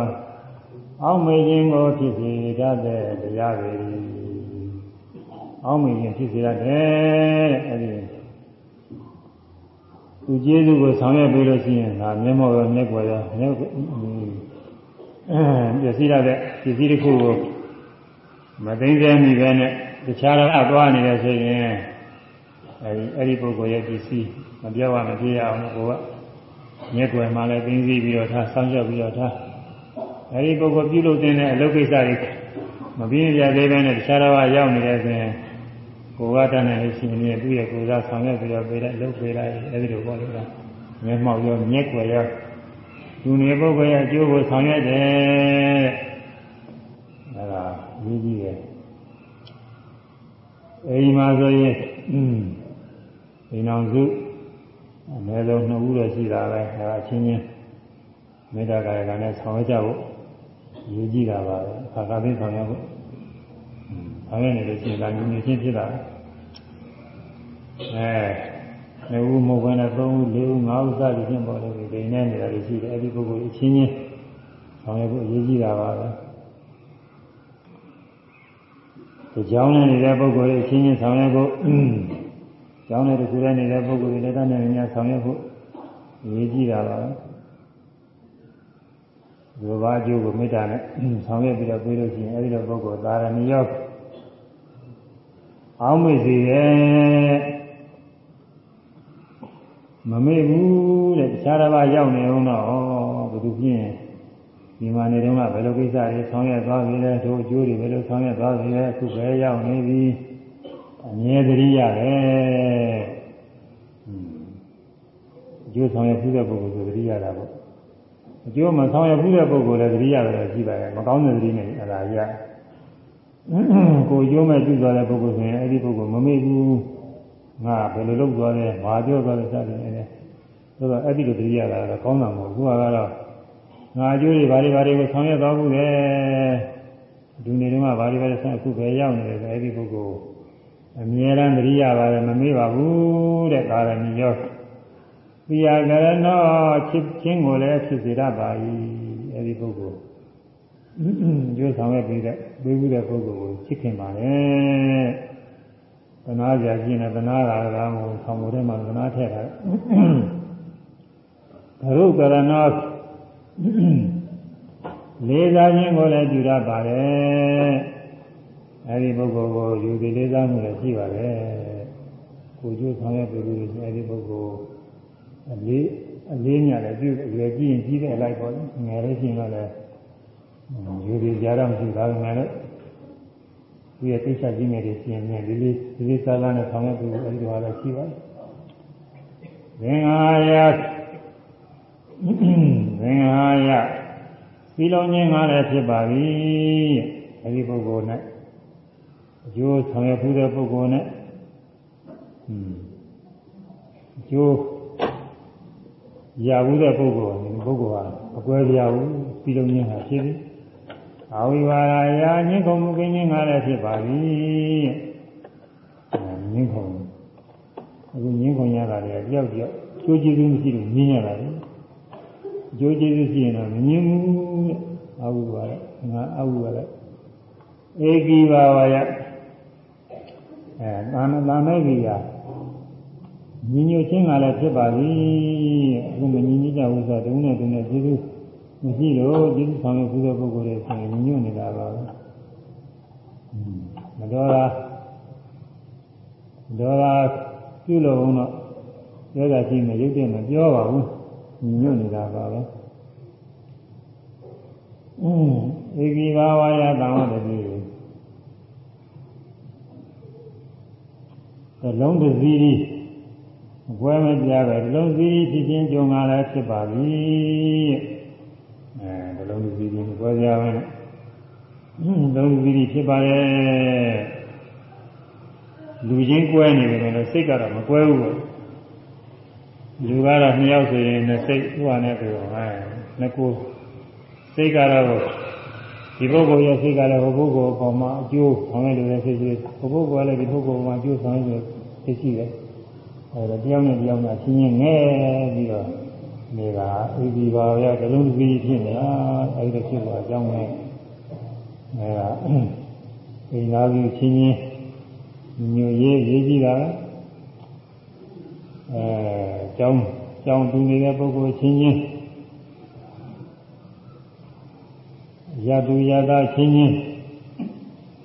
အောက်မေခြင်းကိုဖြစ်စေတတ်တဲ့တရားတွေအောက်မေခြင်းဖြစ်စေတတ်တယ်အဲဒီသူကျေးဇူးကိုဆောင်ရွက်ပြီးလို့ရှိရင်ဒါမျက်မှောက်ရောမျက်ွယ်ရောမျက်အဲပစ္စည်းရတဲ့ပစ္စည်းတစ်ခုကိုမသိသိမိပဲနဲ့တခြားတော့အသွားနေတယ်ဆိုရင် အဲဒီအဲ့ဒီပုဂ္ဂိုလ်ရဲ့ပစ္စည်းမပြောရမပြေရအောင်ကိုကမျက်ွယ်မှလည်းသိသိပြီးတော့ထားဆောင်းရွက်ပြီးတော့ထားအဲဒီပုဂ္ဂိုလ်ပြုလုပ်တဲ့အလုပ်ကိစ္စတွေမပြင်းပြသေးပဲနဲ့တခြားတော့ရောက်နေတဲ့ဆိုရင်ကိုယ်ကတတ်နိုင်လို့ရှိရင်သူ့ရဲ့ကိုယ်စားဆောင်ရွက်ပြီးတော့ပေးလိုက်လုပ်ပေးလိုက်အဲဒီလိုပေါ့လေကမျက်မှောက်ရောမျက်ွယ်ရောသူနေပုဂ္ဂိုလ်ရဲ့အကျိုးကိုဆောင်ရွက်တယ်အဲဒါကြီးကြီးရဲ့အဲဒီမှာဆိုရင်อืม ဒီနောင်စုအနည်းဆုံးနှစ်ဦးတော့ရှိတာပဲအဲဒါချင်းချင်းမေတ္တာကာယကံနဲ့ဆောင်ရွက်ကြဖို့ရည်ကြည့်တာပါပဲအခါကသိဆောင်ရွက်ဖို့ဆောင်ရွက်နေလို့ရှိရင်ဒါညီညီချင်းဖြစ်တာအဲနှစ်ဦးမဟုတ်ဘဲနဲ့သုံးဦးလေးဦးငါးဦးစသည်ဖြင့်ပေါ်လို့ဒီနေနေတာတွေရှိတယ်အဲဒီပုဂ္ဂိုလ်အချင်းချင်းဆောင်ရွက်ဖို့ရည်ကြည့်တာပါပဲဒီကြောင်းနဲ့နေတဲ့ပုဂ္ဂိုလ်ရဲ့အချင်းချင်းဆောင်ရွက်ဖို့ ကျောင်းထဲတစ်ခုတည်းနေတဲ့ပုဂ္ဂိုလ်တွေလည်းတတ်နိုင်များဆောင်ရွက်ဖို့ရည်ကြည့်တာပါဘုရားအကျိုးကိုမေတ္တာနဲ့ဆောင်ရွက်ပြီးတော့ပြေးလို့ရှိရင်အဲဒီလိုပုဂ္ဂိုလ်သာရဏီယောအောင်းမေ့စီရဲ့မမေ့ဘူးတဲ့တခြားတစ်ပါးရောက်နေအောင်တော့ဘယ်သူဖြင့်ဒီမှာနေတော့ကဘယ်လိုကိစ္စတွေဆောင်ရွက်သွားပြီလဲတို့အကျိုးတွေဘယ်လိုဆောင်ရွက်သွားပြီလဲအခုပဲရောက်နေပြီ အမြဲတည်းရတယ်အကျိုးဆောင်ရပြုတဲ့ပုဂ္ဂိုလ်ဆိုတတိယတာပေါ့အကျိုးမဆောင်ရဘူးတဲ့ပုဂ္ဂိုလ်လည်းသတိရတယ်ရှိပါတယ်မကောင်းတဲ့သတိနဲ့အဲ့ဒါရကိုအကျိုးမဲ့ပြုသွားတဲ့ပုဂ္ဂိုလ်ဆိုရင်အဲ့ဒီပုဂ္ဂိုလ်မမေ့ဘူးငါဘယ်လိုလုပ်သွားလဲဘာပြောသွားလဲစသည်နဲ့ဆိုတော့အဲ့ဒီလိုသတိရတာတော့ကောင်းတာမဟုတ်ဘူးကတော့ငါအကျိုးတွေဘာတွေဘာတွေကိုဆောင်ရွက်သွားဘူးလေဒီနေ့တုန်းကဘာတွေဘာတွေဆက်အခုပဲရောက်နေတယ်ဆိုအဲ့ဒီပုဂ္ဂိုလ် အမြဲတမ်းသတိရပါတယ်မမေ့ပါဘူးတဲ့ကာရဏီရောပိယကရဏောချစ်ချင်းကိုလည်းဖြစ်စေတတ်ပါ၏အဲ့ဒီပုဂ္ဂိုလ်ကျိုးဆောင်ရွက်ပြီးတဲ့ပြီးဘူးတဲ့ပုဂ္ဂိုလ်ကိုချစ်ခင်ပါလေသနာကြခြင်းနဲ့သနာတာကမို့ဆောင်မှုထဲမှာသနာထည့်တာဘရုကရဏောလေးစားခြင်းကိုလည်းပြုရပါတယ် အဲဒီပုဂ္ဂိုလ်ကိုယူသည်လေးစားမှုလည်းရှိပါတယ်ကိုကျိုးဆောင်ရွက်ပြီးလို့အဲဒီပုဂ္ဂိုလ်အလေးအလေးညာလည်းပြုရွယ်ကြည့်ရင်ကြီးတဲ့အလိုက်ပေါ့ငယ်လေးချင်းတော့လည်းယူသည်ကြားတော့မရှိပါဘူးငယ်လို့သူရဲ့သိချကြီးငယ်တွေရှင်နေလေးလေးဒီလေးစားစားနဲ့ဆောင်ရွက်ပြီးအဲဒီတော့လည်းရှိပါတယ်သင်္ဃာယသင်္ဃာယပြီးလုံးခြင်းကားလည်းဖြစ်ပါပြီအဲဒီပုဂ္ဂိုလ်နဲ့ အကျိုးဆောင်ရွက်မှုတဲ့ပုဂ္ဂိုလ်နဲ့အကျိုးရဘူးတဲ့ပုဂ္ဂိုလ်ဒီပုဂ္ဂိုလ်ဟာအကွဲပြားဘူးပြီးလုံးခြင်းဟာဖြစ်ပြီအဝိပါဒယာညင်းကုန်မှုကင်းခြင်းကားလည်းဖြစ်ပါပြီညင်းကုန်အခုညင်းကုန်ရတာလည်းတယောက်တယောက်ကျိုးကျေးဇူးမရှိလို့ညင်းရတာလေအကျိုးကျေးဇူးရှိရင်တော့မငြင်းဘူးတဲ့အဝိပါဒငါအဝိပါဒဧကိဘာဝယ အဲသာမသာမေကိယညီညွတ်ခြင်းကလည်းဖြစ်ပါပြီအခုမညီညွတ်ကြဘူးဆိုတော့တုံးနဲ့တုံးနဲ့ကျေးဇူးမရှိလို့ကျေးဇူးဆောင်ရဘူးတဲ့ပုဂ္ဂိုလ်တွေဆိုရင်ညီညွတ်နေတာပါပဲမတော်တာဒေါ်ပြုလို့တော့ပြောတာရှိမှရုပ်တည်းမပြောပါဘူးညီညွတ်နေတာပါပဲအင်းဧကိဘာဝယသံဝတ္တိ သလုံးတစ်စီးဒီအပွဲမပြပဲသလုံးစီးဖြစ်ချင်းကြုံလာလည်းဖြစ်ပါပြီအဲသလုံးတစ်စီးဒီအပွဲပြပဲအင်းသလုံးတစ်စီးဒီဖြစ်ပါရဲ့လူချင်းကွဲနေတယ်လို့စိတ်ကတော့မကွဲဘူးပေါ့လူကတော့နှစ်ယောက်ဆိုရင်နှစ်စိတ်ဥပါနဲ့ပြောအဲနှစ်ကိုစိတ်ကတော့ဒီပုဂ္ဂိုလ်ရဲ့စိတ်ကလည်းဟိုပုဂ္ဂိုလ်အပေါ်မှာအကျိုးဆောင်ရလို့လည်းဖြစ်ဖြစ်ဟိုပုဂ္ဂိုလ်ကလည်းဒီပုဂ္ဂိုလ်မှာအကျိုးဆောင်ရလို့ ဖြစ်ရှိတယ်အဲဒါတရားနဲ့တရားနဲ့ချင်းချင်းငဲပြီးတော့နေတာအေဒီပါရကလုံးစီဖြစ်နေတာအဲဒီလိုဖြစ်သွားအကြောင်းနဲ့အဲဒါအိမ်သားကြီးချင်းချင်းညိုရေးရေးကြည့်တာအဲကျောင်းကျောင်းတူနေတဲ့ပုဂ္ဂိုလ်ချင်းချင်းရသူရသားချင်းချင်း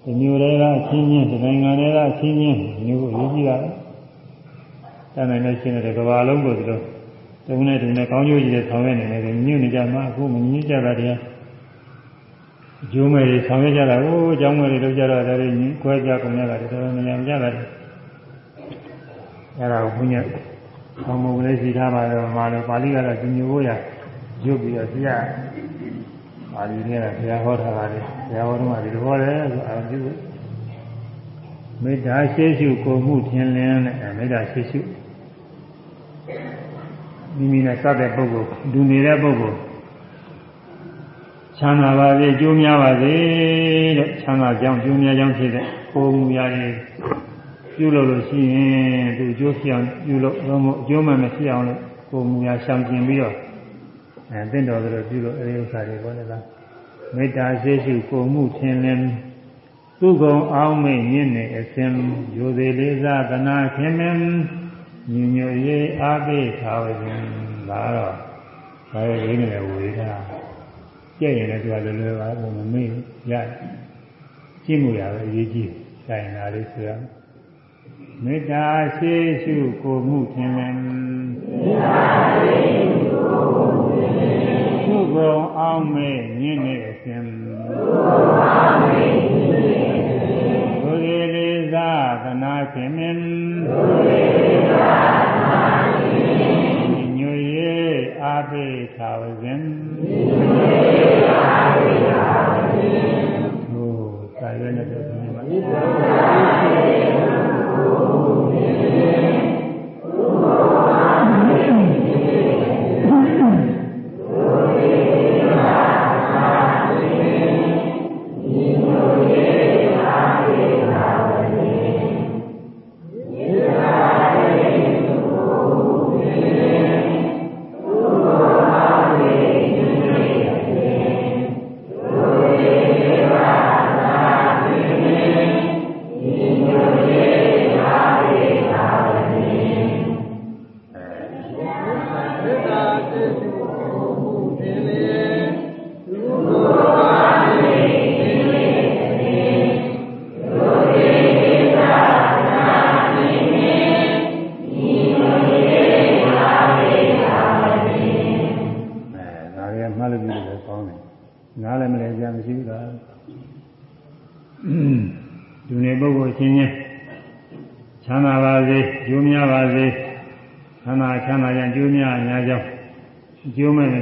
ဒီမျိုးတွေကချင်းချင်းဒီနိုင်ငံတွေကချင်းချင်းမျိုးကိုရေးကြည့်တာတန်နိုင်လို့ရှင်းတဲ့ကဘာလုံးကိုဒီလိုတုံးနဲ့တုံးနဲ့ကောင်းကျိုးကြီးတဲ့ဆောင်ရွက်နေတယ်ညွတ်နေကြမှာအခုမညွတ်ကြတာတရားအကျိုးမဲ့တွေဆောင်ရွက်ကြတာဟိုအကြောင်းမဲ့တွေလုပ်ကြတာတွေညကွဲကြကုန်ရတာတော်တော်များများကြတာအဲ့ဒါကိုဘုညာဆောင်းမုံလေးရှိထားပါတော့မှာလို့ပါဠိကတော့ဒီမျိုးရရုပ်ပြီးတော့ဆရာ ပါဠိနဲ့ဆရာဟောထားတာလေဆရာဟောတော့ဒီလိုဟောတယ်ဆိုအာပြုမေတ္တာရှိရှုကိုမှုထင်လင်းတဲ့မေတ္တာရှိရှုမိမိနဲ့စတဲ့ပုဂ္ဂိုလ်ဒူနေတဲ့ပုဂ္ဂိုလ်ချမ်းသာပါစေကျိုးများပါစေတဲ့ချမ်းသာကြောင်းကျိုးများကြောင်းဖြစ်တဲ့ကိုယ်မူရာတွေပြုလုပ်လို့ရှိရင်သူကျိုးဖြစ်အောင်ပြုလုပ်တော့မို့အကျိုးမှမရှိအောင်လို့ကိုယ်မူရာရှောင်ကျင်ပြီးတော့ အဲတင့်တော်ကြလို့ပြုလို့အဲဒီဥစ္စာတွေပေါ်နေတာမေတ္တာရှိရှိကိုမှုထင်လင်းသူကုံအောင်မေ့မြင့်နေအစဉ်ယူသေးလေးစားကနာခင်မင်းညညရေးအားပေးထားဝခြင်းဒါတော့ဒါရဲ့ရင်းနေဝေထားကြည့်ရင်လည်းသူကလွယ်လွယ်ပါဘူးမမေ့ရကြည့်မှုရပဲအရေးကြီးဆိုင်တာလေးဆိုရမေတ္တာရှိရှုကိုမှုထင်လင်းမေတ္တာရှိရှုကိုမှု ကုကုံအောင်မေညင်းနေအရှင်ကုကုံအောင်မေညင်းနေအရှင်ဘုရေလေးသာသနာရှင်မင်းဘုရေလေးသာသနာရှင်မင်းညွေအာပိသာဝစဉ်ညွေအာပိသာဝစဉ်ဟိုစာရွက်နဲ့ပြောနေပါဦးဘုရေလေးသာသနာရှင်မင်းဘုရေလေးသာသနာရှင်မင်း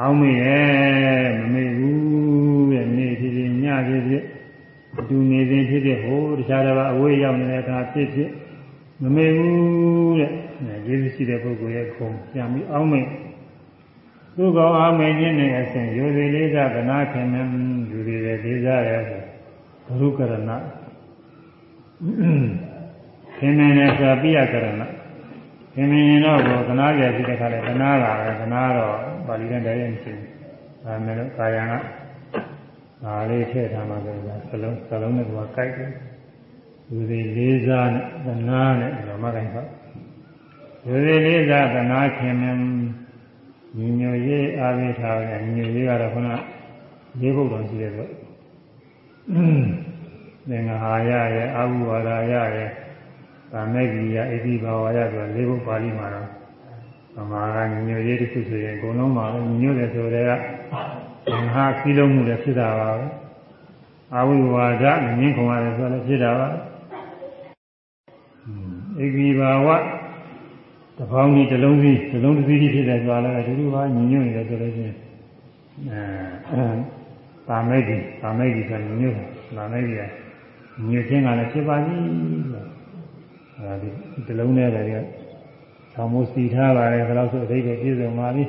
အောင်းမေရဲ့မမေ့ဘူးတဲ့နေဖြစ်ဖြစ်ညဖြစ်ဖြစ်အတူနေစဉ်ဖြစ်ဖြစ်ဟိုတခြားတစ်ပါးအဝေးရောက်နေတဲ့အခါဖြစ်ဖြစ်မမေ့ဘူးတဲ့ကျေးဇူးရှိတဲ့ပုဂ္ဂိုလ်ရဲ့ခုံပြန်ပြီးအောင်းမေသူ့ကောင်အောင်းမေခြင်းနဲ့အစဉ်ယူစီလေးစားကနာခင်မယူစီတယ်လေးစားတယ်ဆိုဘုရုကရဏခင်မင်းနဲ့ဆိုပြရကရဏ င်မြင်တော့ကိုသနာကြပြီးတဲ့ခါလဲသနာတာပဲသနာတော့ပါဠိနဲ့တည်းရဲ့မရှိဘူး။ဒါမဲ့လို့ကာယံကဒါလေးထည့်ထားမှဆိုတော့စလုံးစလုံးနဲ့ကကိုက်တယ်။လူတွေလေးစားနဲ့သနာနဲ့ဒီလိုမှကိုက်ပါ။လူတွေလေးစားသနာခင်မင်းညီညွတ်ရေးအားပေးထားတယ်ညီညွတ်ရေးကတော့ခုနလေးဘုတ်တော်ရှိတယ်ဆို။သင်္ဃာရရဲ့အာဟုဝါဒရရဲ့။ သာမေကိယဣတိဘာဝရဆိုလေးဘုပါဠိမှာတော့ဗမာကညညရေးတစ်ခုဆိုရင်အကုန်လုံးပါပဲညညတယ်ဆိုတဲ့ကမဟာကိလုံးမှုလည်းဖြစ်တာပါပဲ။အာဝိဝါဒငင်းခုံရတယ်ဆိုလည်းဖြစ်တာပါ။ဣတိဘာဝတပေါင်းကြီးတစ်လုံးစီတစ်လုံးတစ်စီးဖြစ်တယ်ဆိုတာလည်းဒီလိုပါညညနေတယ်ဆိုလို့ရှိရင်အဲသာမေကိသာမေကိဆိုညညတယ်သာမေကိကညညခြင်းကလည်းဖြစ်ပါပြီ။ အဲဒီဒီလုံးနဲ့လည်းဆောင်းမိုးစီထားပါတယ်ဘယ်လောက်ဆိုအဓိပ္ပာယ်ပြည့်စုံပါပြီ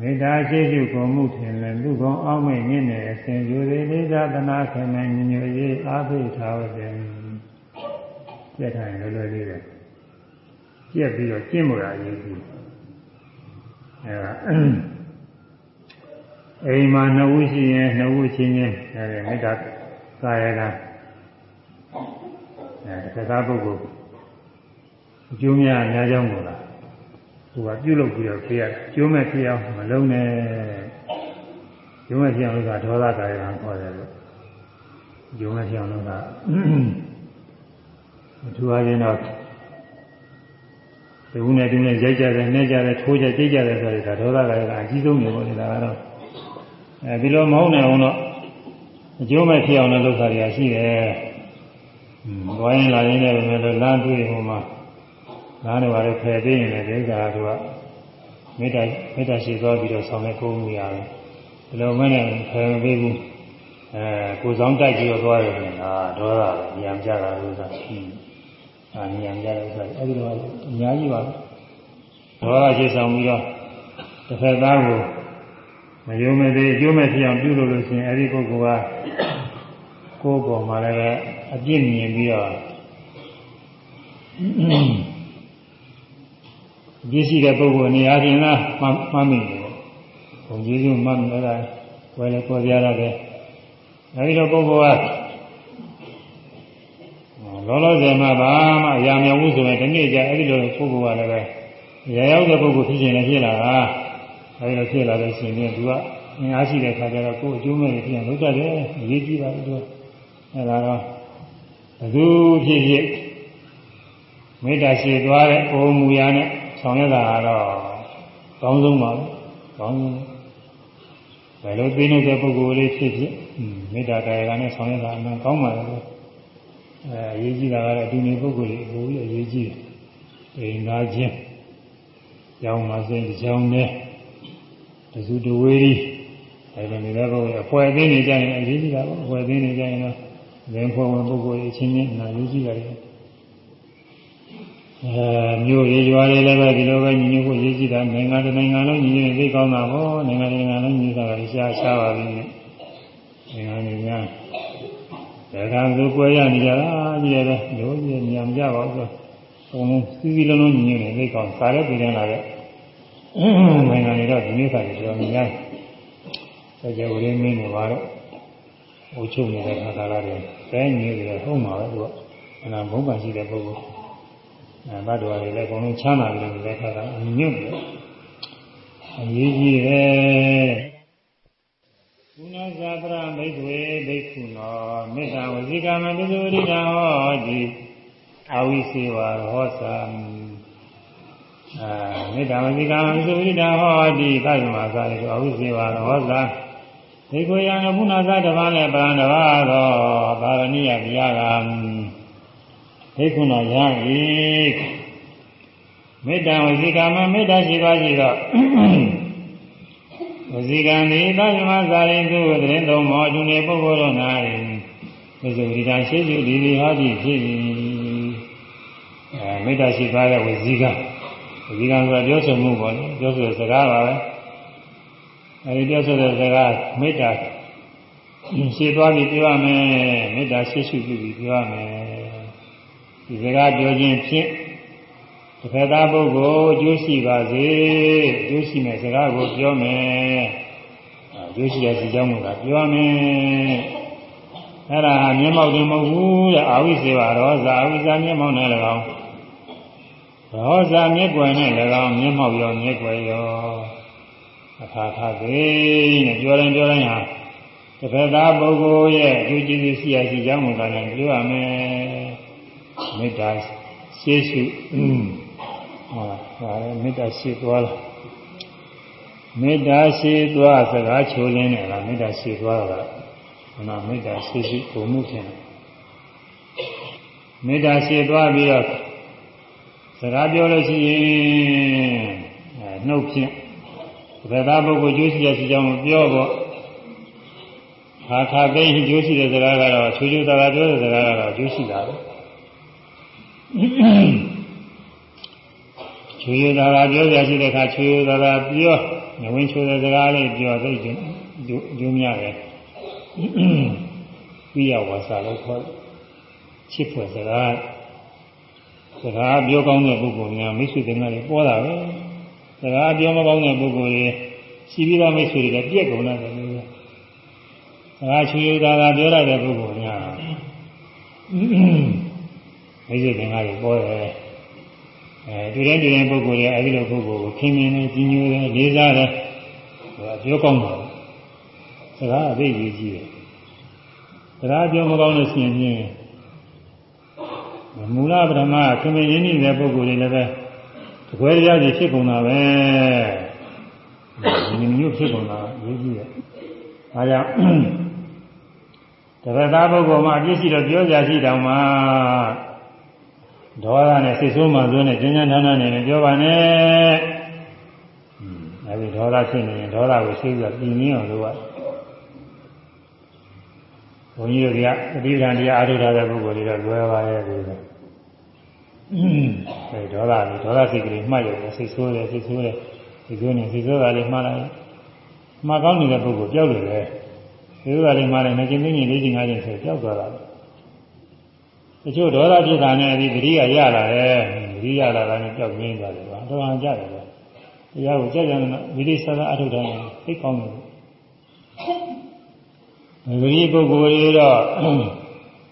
မေတ္တာရှိရှိကိုမှုထင်လည်းလူကောင်းအောက်မဲ့ညင်းနေအစဉ်ယူသေးလေးသာသနာခင်မဲ့ညညရေးအားပေးထားပါစေပြတ်ထားရင်လွယ်လွယ်လေးပဲပြက်ပြီးတော့ကျင့်မို့တာအရေးကြီးအဲဒါအိမ်မှာနှစ်ဦးရှိရင်နှစ်ဦးချင်းချင်းအဲဒီမေတ္တာကာယကအဲတက္ကသပုဂ္ဂိုလ် အကျိုးများအများကြောင်းကိုလားသူကပြုလုပ်ပြီးတော့ပေးရတယ်ကျိုးမဲ့ဖြစ်အောင်မလုံးနဲ့ကျိုးမဲ့ဖြစ်အောင်လို့ကဒေါသကာယကခေါ်တယ်လို့ကျိုးမဲ့ဖြစ်အောင်လို့ကသူအားဖြင့်တော့ဒီဦးနဲ့ဒီနဲ့ရိုက်ကြတယ်နှဲကြတယ်ထိုးကြကြိတ်ကြတယ်ဆိုတော့ဒါဒေါသကာယကအကြီးဆုံးနေပေါ့လေဒါကတော့အဲဒီလိုမဟုတ်နိုင်အောင်တော့အကျိုးမဲ့ဖြစ်အောင်လို့လုပ်တာတွေရှိတယ်။ဘွားရင်လာရင်းနဲ့ပဲလမ်းတွေ့ဟိုမှာ နားနေပါလေဖယ်သိရင်လည်းဒီဥစ္စာကမေတ္တာမေတ္တာရှိသွားပြီးတော့ဆောင်နေကိုမှုရတယ်ဒီလိုမဲ့နဲ့ဖယ်မပေးဘူးအဲကိုဆောင်တိုက်ပြီးတော့သွားရတယ်ဟာဒေါသပဲဉာဏ်ကြတာလို့ဆိုတာရှိအာဉာဏ်ကြတဲ့ဥစ္စာအဲ့ဒီတော့အများကြီးပါဒေါသရှိဆောင်ပြီးတော့တစ်ဖက်သားကိုမယုံမသေးအကျိုးမဲ့ဖြစ်အောင်ပြုလို့လို့ရှိရင်အဲ့ဒီပုဂ္ဂိုလ်ကကိုယ်ပေါ်မှာလည်းအပြစ်မြင်ပြီးတော့ ရည်ရှိတဲ့ပုဂ္ဂိုလ်နေရာချင်းလားမှမှမိတယ်ပေါ့။ဘုံကြီးစုမှမိတာဝယ်လေပေါ်ပြရတယ်။အဲဒီတော့ပုဂ္ဂိုလ်ကလောလောဆယ်မှာဘာမှအရာမြောက်ဘူးဆိုရင်ဒီနေ့ကျအဲ့ဒီလိုပုဂ္ဂိုလ်ကလည်းပဲရရောက်တဲ့ပုဂ္ဂိုလ်ဖြစ်ခြင်းလည်းဖြစ်လာတာ။အဲဒီလိုဖြစ်လာလို့ရှိရင်သူကအင်အားရှိတဲ့ခါကျတော့ကိုယ်အကျိုးမဲ့ဖြစ်ရင်လုပ်တတ်တယ်။အရေးကြီးပါလို့အဲဒါတော့ဘယ်သူဖြစ်ဖြစ်မေတ္တာရှိသွားတဲ့အိုမူရာနဲ့ ဆောင်ရွက်တာကတော့ကောင်းဆုံးပါပဲကောင်းဆုံးဘယ်လိုသိနေတဲ့ပုဂ္ဂိုလ်လေးဖြစ်ဖြစ်မေတ္တာတရားကနဲ့ဆောင်ရွက်တာအမှန်ကောင်းပါလေအဲအရေးကြီးတာကတော့ဒီနေ့ပုဂ္ဂိုလ်လေးအဖို့အရေးကြီးတယ်အိမ်သားချင်းကြောင်းမှာစိတ်ကြောင်းနဲ့တစုတဝေးကြီးအဲဒီနေတဲ့ပုဂ္ဂိုလ်အဖွဲသိနေကြရင်အရေးကြီးတာပေါ့အဖွဲသိနေကြရင်တော့လင်းဖွဲ့ဝင်ပုဂ္ဂိုလ်အချင်းချင်းနာရေးကြီးတာလေ အဲမျိုးရေရွာတွေလည်းပဲဒီလိုပဲညီညွတ်ဖို့ရေးကြည့်တာနိုင်ငံတစ်နိုင်ငံလုံးညီညွတ်သိကောင်းတာပေါ့နိုင်ငံတစ်နိုင်ငံလုံးညီညွတ်တာလည်းရှားရှားပါပြီနိုင်ငံတွေများဒါကဆိုကြွယ်ရနေကြတာကြီးတယ်ပဲမျိုးကြီးညံကြပါဘူးဆိုအကုန်လုံးစီးစီးလုံးလုံးညီညွတ်နေသိကောင်းစားရဲပြည်နေတာလေနိုင်ငံတွေတော့ဒီမျိုးစားတွေတော်များဆက်ကြဝရင်းမင်းတွေပါတော့ဟိုချုပ်နေတဲ့ခါကာလတွေအဲညီညွတ်တယ်ဟုတ်မှာပဲသူကအနာဘုံပါရှိတဲ့ပုဂ္ဂိုလ်အဲ ဘတ်တော်တွေလည်းအကုန်လုံးချမ်းသာတယ်လည်းခါတာညွတ်တယ်အရေးကြီးတယ်ကုဏဇာပရမိတ်ဝေဘိက္ခုနောမေတ္တာဝစီကမပိစုရိတံဟောတိအဝိစေဝဟောသံအာမေတ္တာဝစီကမပိစုရိတံဟောတိသဗ္ဗမသာရေအဝိစေဝဟောသံဒီကိုယံဘုနာသတ္တဗာနဲ့ပရံတဘာသောသာရဏိယဗျာကံ ဒိက္ခုနာယံဤမေတ္တာဝစီကမမေတ္တာရှိပါရှိတော့ဝစီကံဒီသဗ္ဗမဇာရင်သူတရင်သုံးမောအတုနေပုဂ္ဂိုလ်တို့၌ဝစီဝိတာရှိရှိဒီဒီဟောတိဖြစ်၏အဲမေတ္တာရှိသွားတဲ့ဝစီကဝစီကံဆိုတာပြောဆိုမှုပေါ့လေပြောဆိုစကားပါပဲအဲဒီပြောဆိုတဲ့စကားမေတ္တာရှင်းသွားပြီးပြောရမယ်မေတ္တာရှိရှိပြီးပြောရမယ် ဒီစကားပြောခြင်းဖြင့်တစ်ဖက်သားပုဂ္ဂိုလ်အကျိုးရှိပါစေအကျိုးရှိမဲ့စကားကိုပြောမယ်အကျိုးရှိတဲ့စီကြောင်းကပြောမယ်အဲ့ဒါမျက်မှောက်တင်မဟုတ်ဘူးတဲ့အာဝိစေဝရောဇာအာဝိဇာမျက်မှောက်နဲ့၎င်းရောဇာမျက်ွယ်နဲ့၎င်းမျက်မှောက်ရောမျက်ွယ်ရောအခါခါသိနဲ့ပြောတိုင်းပြောတိုင်းဟာတစ်ဖက်သားပုဂ္ဂိုလ်ရဲ့အကျိုးကျေးဇူးရှိရစီကြောင်းကလည်းပြောရမယ် မေတ္တာရှေ့ရှုဟာဒါလည်းမေတ္တာရှေ့သွားလားမေတ္တာရှေ့သွားစကားချိုးရင်းနဲ့လားမေတ္တာရှေ့သွားတာကနာမေတ္တာရှေ့ရှုပုံမှုဖြစ်တယ်မေတ္တာရှေ့သွားပြီးတော့စကားပြောလို့ရှိရင်နှုတ်ဖြင့်ဘယ်သားပုဂ္ဂိုလ်ကျိုးရှိရစီကြောင်းပြောဖို့ခါခါသိကျိုးရှိတဲ့စကားကတော့ချူချူသာသာပြောတဲ့စကားကတော့ကျိုးရှိတာပဲ ချွေသာသာပြောကြရှိတဲ့အခါချွေသာသာပြောငဝင်ချိုတဲ့စကားလေးပြောသိကျကျုံများတယ်ပြီးရဝါစာလို့ခေါ်ချစ်ဖွယ်စကားစကားပြောကောင်းတဲ့ပုဂ္ဂိုလ်များမိတ်ဆွေတွေကလည်းပေါ်တာပဲစကားပြောမကောင်းတဲ့ပုဂ္ဂိုလ်တွေရှိပြီးသားမိတ်ဆွေတွေကပြက်ကုန်တယ်လို့စကားချွေသာသာပြောရတဲ့ပုဂ္ဂိုလ်များ မိစေသင်္ကားတွေပေါ်တယ်အဲတူတဲ့တူတဲ့ပုဂ္ဂိုလ်တွေအဲဒီလိုပုဂ္ဂိုလ်ကိုခင်မင်နဲ့ကြီးညိုတယ်လေးစားတယ်ဟိုပြောကောင်းတယ်စကားအသိကြီးကြီးတယ်စကားပြောမကောင်းလို့ရှိရင်မူလပထမခင်မင်ရင်းနေတဲ့ပုဂ္ဂိုလ်တွေလည်းပဲတကွဲတရားကြီးဖြစ်ကုန်တာပဲဒီမျိုးဖြစ်ကုန်တာရေးကြီးတယ်ဒါကြောင့်တပည့်သားပုဂ္ဂိုလ်မှာအပြစ်ရှိတော့ပြောကြရှိတောင်မှ ဒေါသနဲ့စိတ်ဆိုးမှဆိုးနဲ့ကျဉ်းကျဉ်းထန်းထန်းနေပြောပါနဲ့။အဲဒီဒေါသဖြစ်နေရင်ဒေါသကိုရှိပြီးပြည်ငင်းအောင်လုပ်ရ။ဘုန်းကြီးတို့ကပဋိသန္တရားအားထုတ်ထားတဲ့ပုဂ္ဂိုလ်တွေကလွယ်ပါရဲ့ဒီလို။အဲဒီဒေါသလေးဒေါသစိတ်ကလေးမှတ်ရတယ်စိတ်ဆိုးတယ်စိတ်ဆိုးတယ်စိတ်ဆိုးနေစိတ်ဆိုးတာလေးမှတ်လိုက်။မှတ်ကောင်းနေတဲ့ပုဂ္ဂိုလ်ကြောက်လို့လေ။စိတ်ဆိုးတာလေးမှတ်လိုက်နေချင်းသိချင်းလေးချင်းငါးချင်းဆိုကြောက်သွားတာ။ တချို့ဒေါသဖြစ်တာနဲ့ဒီပရိယာရလာတယ်ပရိယာလာတာနဲ့ကြောက်ငင်းသွားတယ်ကွာတော်အောင်ကြတယ်ကွာတရားကိုကြက်ကြတယ်ဝိရိသသာအထုတိုင်းသိကောင်းတယ်ဝိရိပုဂ္ဂိုလ်တွေတော့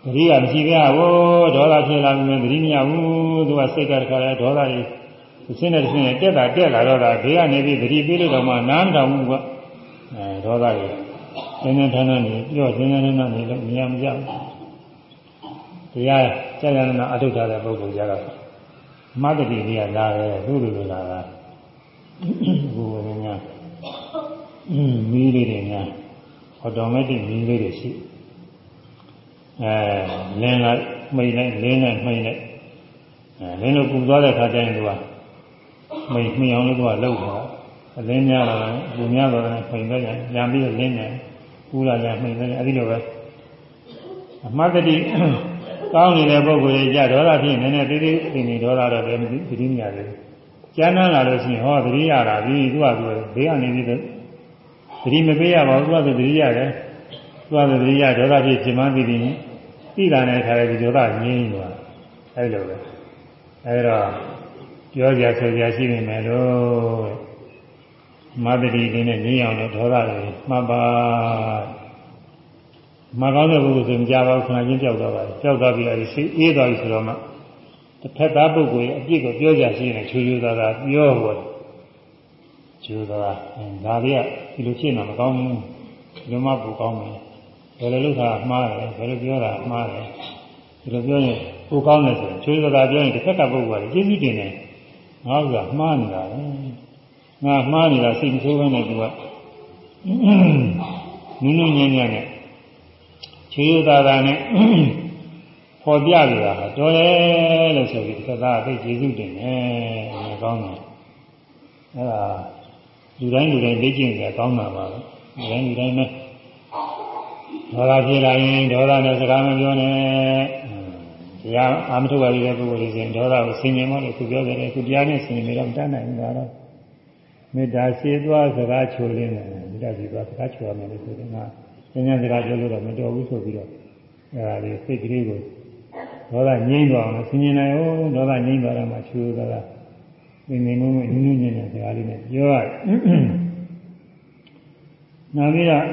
ပရိယာမရှိကြဘူးဒေါသဖြစ်လာပြီပရိမရဘူးသူကစိတ်ကတခါလဲဒေါသတွေသင်းတဲ့သင်းတက်တာတက်လာတော့တာဘေးကနေပြီးပရိပေးလို့တော့မှနားမတော်ဘူးကွာအဲဒေါသတွေသင်းနေထမ်းနေပြောသင်းနေထမ်းနေလို့မြင်မကြဘူး တရားကြာကြာနာအထုတ်ထားတဲ့ပုဂ္ဂိုလ်ကြတော့မတ္တိလေးကလာတယ်သူ့လိုလိုလာတာဘုရားများမီးလေးတွေများအော်တိုမက်တစ်မီးလေးတွေရှိအဲလင်းလိုက်မှိတ်လိုက်လင်းလိုက်မှိတ်လိုက်အဲလင်းလို့ပူသွားတဲ့ခါကျရင်သူကမှိတ်မှိအောင်လို့သူကလှုပ်တာအလင်းများတော့ပူများတော့လည်းမှိတ်လိုက်ရင်ညာပြီးတော့လင်းနေပူလာကြမှိတ်လိုက်အဲဒီလိုပဲအမှတ်တတိ ကောင်းနေတဲ့ပုဂ္ဂိုလ်ကြီးကြဒေါသဖြစ်နေနေသေးသေးသိနေဒေါသတော့လည်းသတိမရသေးဘူးကျမ်းမ်းလာလို့ရှိရင်ဟောသတိရတာပြီသူကသူဘေးကနေပြီးသတိမပေးရပါဘူးသူကသူသတိရတယ်သူကသူသတိရဒေါသဖြစ်ဖြစ်မှန်းသိပြီးသိတာနဲ့ခါရဒီဒေါသငြင်းသွားအဲလိုပဲအဲတော့ပြောကြဆိုကြရှိနေမယ်လို့မသတိလေးနဲ့ငြင်းအောင်လို့ဒေါသတွေမှတ်ပါ မကောင်းတဲ့ပုဂ္ဂိုလ်ဆိုမကြပါဘူးခဏချင်းကြောက်သွားပါတယ်ကြောက်သွားပြီးအဲဒီစိတ်အေးသွားပြီဆိုတော့မှတစ်ဖက်သားပုဂ္ဂိုလ်ရဲ့အပြစ်ကိုပြောကြရှိရင်ချူချူသာသာပြောဟောချူသာဒါတွေကဒီလိုဖြစ်နေမကောင်းဘူးဒီလိုမှပူကောင်းတယ်ဘယ်လိုလုပ်တာမှားတယ်ဘယ်လိုပြောတာမှားတယ်ဒီလိုပြောရင်ပူကောင်းတယ်ဆိုရင်ချူချူသာသာပြောရင်တစ်ဖက်ကပုဂ္ဂိုလ်ကကျေးဇူးတင်တယ်ငါကမှားနေတာပဲငါမှားနေတာစိတ်မဆိုးဘဲနဲ့သူကနင်းနင်းညံ့ညံ့နဲ့ ခြေရသာသာနဲ့ပေါ်ပြကြတာတော်တယ်လို့ဆိုပြီးသသားသိကျေစုတင်တယ်မကောင်းဘူးအဲ့ဒါလူတိုင်းလူတိုင်းလေ့ကျင့်ကြကောင်းတာပါပဲလူတိုင်းလူတိုင်းနဲ့ဒေါသဖြစ်လာရင်ဒေါသနဲ့စကားမပြောနဲ့တရားအာမထုတ်ပါသေးတဲ့ပုဂ္ဂိုလ်တွေစဉ်ဒေါသကိုဆင်ញင်မလို့သူပြောကြတယ်သူတရားနဲ့ဆင်ញင်နေတော့မတတ်နိုင်ဘူးကတော့မေတ္တာရှိသွားစကားချိုလင်းတယ်မေတ္တာရှိသွားစကားချိုရမယ်လို့ဆိုတ ယ်ငါဉာဏ်စကားပြောလို့တော့မတော်ဘူးဆိုပြီးတော့အဲဒါလေးစိတ်ကလေးကိုဒေါသငြိမ့်သွားအောင်ဆင်ញင်နိုင်အောင်ဒေါသငြိမ့်သွားတာမှချူသွားတာနေနေမှုနဲ့နင်းနင်းညံ့ညံ့စကားလေးနဲ့ပြောရတယ်။နောက်ပြီးတော့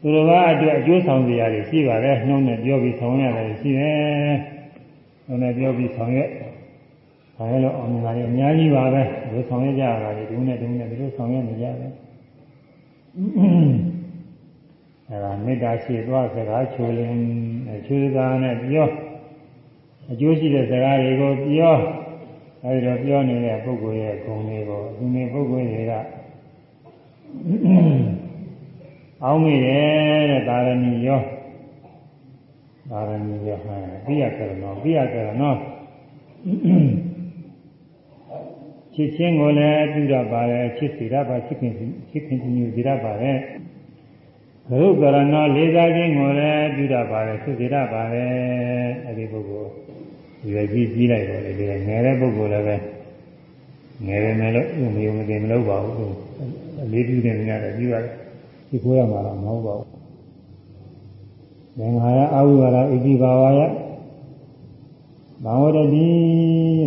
သူတော်ဘာအတွက်အကျိုးဆောင်စရာတွေရှိပါတယ်နှုံးနဲ့ပြောပြီးဆောင်ရတယ်ရှိတယ်။နှုံးနဲ့ပြောပြီးဆောင်ရဆောင်ရလို့အောင်မြင်တာတွေအများကြီးပါပဲဒီဆောင်ရကြရတာတွေဒီနဲ့ဒီနဲ့ဒီလိုဆောင်ရနေကြတယ်။ အဲဒါမေတ္တာရှိသွားစကားချိုးလင်းချိုးစကားနဲ့ပြောအကျိုးရှိတဲ့စကားတွေကိုပြောအဲဒီတော့ပြောနေတဲ့ပုဂ္ဂိုလ်ရဲ့ဂုဏ်တွေကိုဒီနေ့ပုဂ္ဂိုလ်တွေကအောင်းမိတယ်တဲ့ဒါရဏီရောဒါရဏီရောဟာပြရကရဏောပြရကရဏောချစ်ချင်းကိုလည်းပြုရပါတယ်ချစ်စီရပါချစ်ခင်ချစ်ခင်ညူစီရပါတယ် ဘုကရဏောလေးစားခြင်းကိုလည်းပြုရပါတယ်ချစ်စီရပါတယ်အဲဒီပုဂ္ဂိုလ်ရွယ်ကြီးကြီးလိုက်တော့လေဒီငယ်တဲ့ပုဂ္ဂိုလ်လည်းပဲငယ်တယ်မယ်လို့ဥမယုံမသိမလို့ပါဘူးအလေးပြုနေနေရတယ်ပြီးပါတယ်ဒီကိုရမှာတော့မဟုတ်ပါဘူး။သင်္ဃာယအာဝိဝါဒဣတိဘာဝယဘာဝရတိ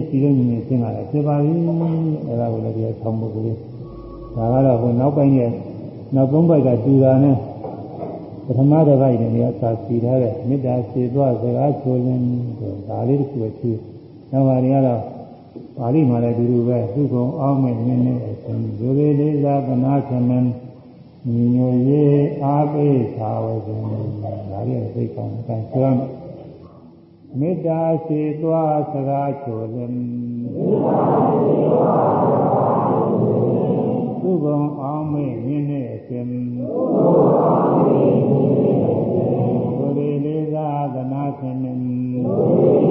စီလုံးကြီးရှင်းလာတယ်ဖြစ်ပါပြီ။အဲဒါကိုလည်းဒီဆောင်းပုဂ္ဂိုလ်ဒါကတော့ဟိုနောက်ပိုင်းရဲ့နောက်သုံးပိုက်ကတူတာနဲ့ ပထမတစ်ပိုက်နဲ့အစာစီထားတဲ့မေတ္တာစေသွားစကားချိုလင်းဒါလေးတစ်ခုပဲသူနောက်ပါတွေကတော့ပါဠိမှာလည်းဒီလိုပဲသူကုံအောင်မဲ့နည်းနည်းအရှင်ဇိုရေလေးသာသနာသမန်ညီညွတ်ရေးအားပေးသာဝစဉ်ဒါရီသိကောင်းတယ်ဆိုတော့မေတ္တာစေသွားစကားချိုလင်းသူကုံအောင်မဲ့နည်းနည်းအရှင်ဇို သနာ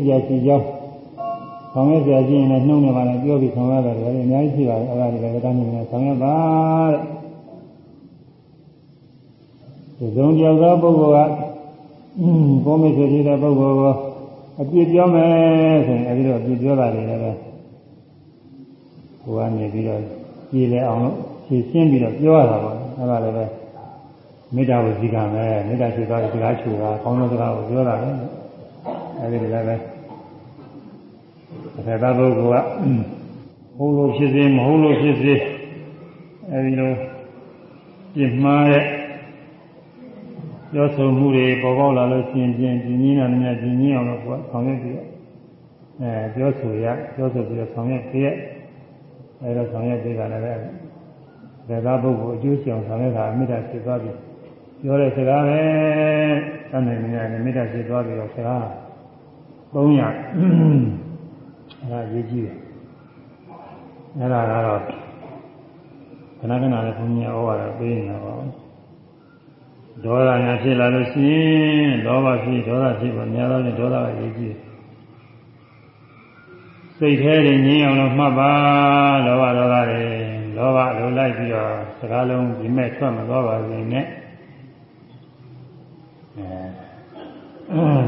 စီရစီကြောင်းဆောင်ရွက်ကြခြင်းနဲ့နှုံးနေပါနဲ့ပြောပြီးဆောင်ရွက်တယ်လည်းအများကြီးရှိပါတယ်အဲ့ဒါတွေလည်းတန်းနေနေဆောင်ရွက်ပါတဲ့ဒီဆုံးကြောက်သောပုဂ္ဂိုလ်ကကိုမိတ်ဆွေကြီးတဲ့ပုဂ္ဂိုလ်ကိုအပြစ်ပြောမယ်ဆိုရင်အဲဒီတော့အပြစ်ပြောတာတွေလည်းပဲကိုကနေပြီးတော့ကြည်လဲအောင်လို့ဖြည့်ရှင်းပြီးတော့ပြောရတာပါအဲ့ဒါလည်းပဲမေတ္တာကိုဇီကမယ်မေတ္တာရှိသွားတဲ့စကားချူတာကောင်းသောစကားကိုပြောတာလေ အဲဒီလည်းပဲအခါသားပုဂ္ဂိုလ်ကဟုတ်လို့ဖြစ်စေမဟုတ်လို့ဖြစ်စေအဲဒီလိုပြစ်မှားတဲ့ပြောဆိုမှုတွေပေါ်ပေါက်လာလို့ရှင်ပြင်းပြင်းကြီးနာနေပြင်းကြီးအောင်လို့ကိုယ်ဆောင်ရွက်ပြီးအဲပြောဆိုရပြောဆိုပြီးတော့ဆောင်ရွက်ပြည့်အဲဒါဆောင်ရွက်ပြီးတာလည်းပဲဒါသာပုဂ္ဂိုလ်အကျိုးဆောင်ဆောင်ရွက်တာအမြတ်ဖြစ်သွားပြီပြောတဲ့စကားပဲတန်နေနေတယ်မေတ္တာဖြစ်သွားပြီးတော့စကား 300အဲဒါရေးကြည့်တယ်အဲဒါကတော့ခဏခဏလည်းဘုန်းကြီးဩဝါဒပေးနေတာပါဒေါသညာဖြစ်လာလို့ရှိရင်လောဘဖြစ်ဒေါသဖြစ်ပါများသောဖြင့်ဒေါသကရေးကြည့်စိတ်แท้တွေငြင်းအောင်လို့မှတ်ပါလောဘဒေါသတွေလောဘလိုလိုက်ပြီးတော့စကားလုံးဒီမဲ့ထွက်မသွားပါစေနဲ့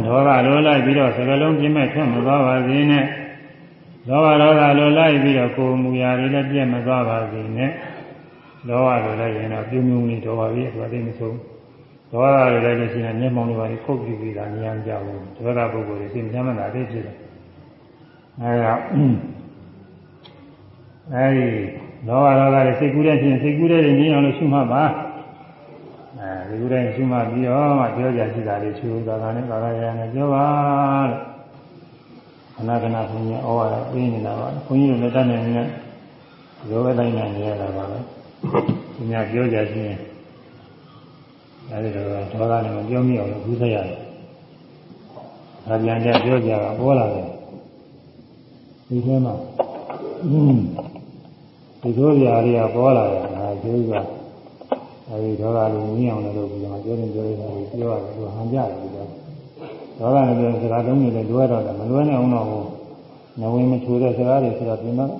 ဒေါသလိုလိုက်ပြီးတော့စကားလုံးပြင်းမဲ့ထွက်မသွားပါစေနဲ့လောဘဒေါသလိုလိုက်ပြီးတော့ကိုယ်မူရာတွေလည်းပြည့်မသွားပါစေနဲ့လောဘလိုလိုက်ရင်တော့ပြုံးပြုံးလေးတော်ပါပြီအတွက်သိမဆုံးဒေါသလိုလိုက်လို့ရှိရင်မျက်မှောင်တွေပါခုတ်ပြပြီးတာဉာဏ်ကြဘူးဒေါသပုဂ္ဂိုလ်တွေသိမှမသာသိဖြစ်တယ်အဲဒါအဲဒီလောဘဒေါသတွေစိတ်ကူးတဲ့ချင်းစိတ်ကူးတဲ့ညင်းအောင်လို့ရှုမှတ်ပါအဲ ဒီကူးတဲ့ရှုမှတ်ပြီးတော့မှပြောကြရှိတာလေးရှုသာသာနဲ့သာသာရရနဲ့ပြောပါလို့ခဏခဏဘုန်းကြီးဩဝါဒပေးနေတာပါဘုန်းကြီးတို့လည်းတတ်နေနေရောပဲတိုင်းနေရတာပါပဲသူများပြောကြရှိရင်အဲဒီတော့ဒေါသနဲ့မပြောမိအောင်လို့ဘူးဆက်ရတယ်ဒါပြန်ကြပြောကြတာပေါ်လာတယ်ဒီထဲမှာဒီလိုຢာတွေကပေါ်လာတယ်ဒါကျိုးက အဲဒီဒေါသလိုမြင်အောင်လည်းလုပ်ပြီးတော့ပြောရင်ပြောရင်ပြောရတယ်သူဟန်ကြတယ်ဒီတော့ဒေါသနဲ့ပြောစကားသုံးနေတယ်လွဲတော့တယ်မလွဲနိုင်အောင်တော့နဝင်မချိုတဲ့စကားတွေဆိုတော့ပြင်တော့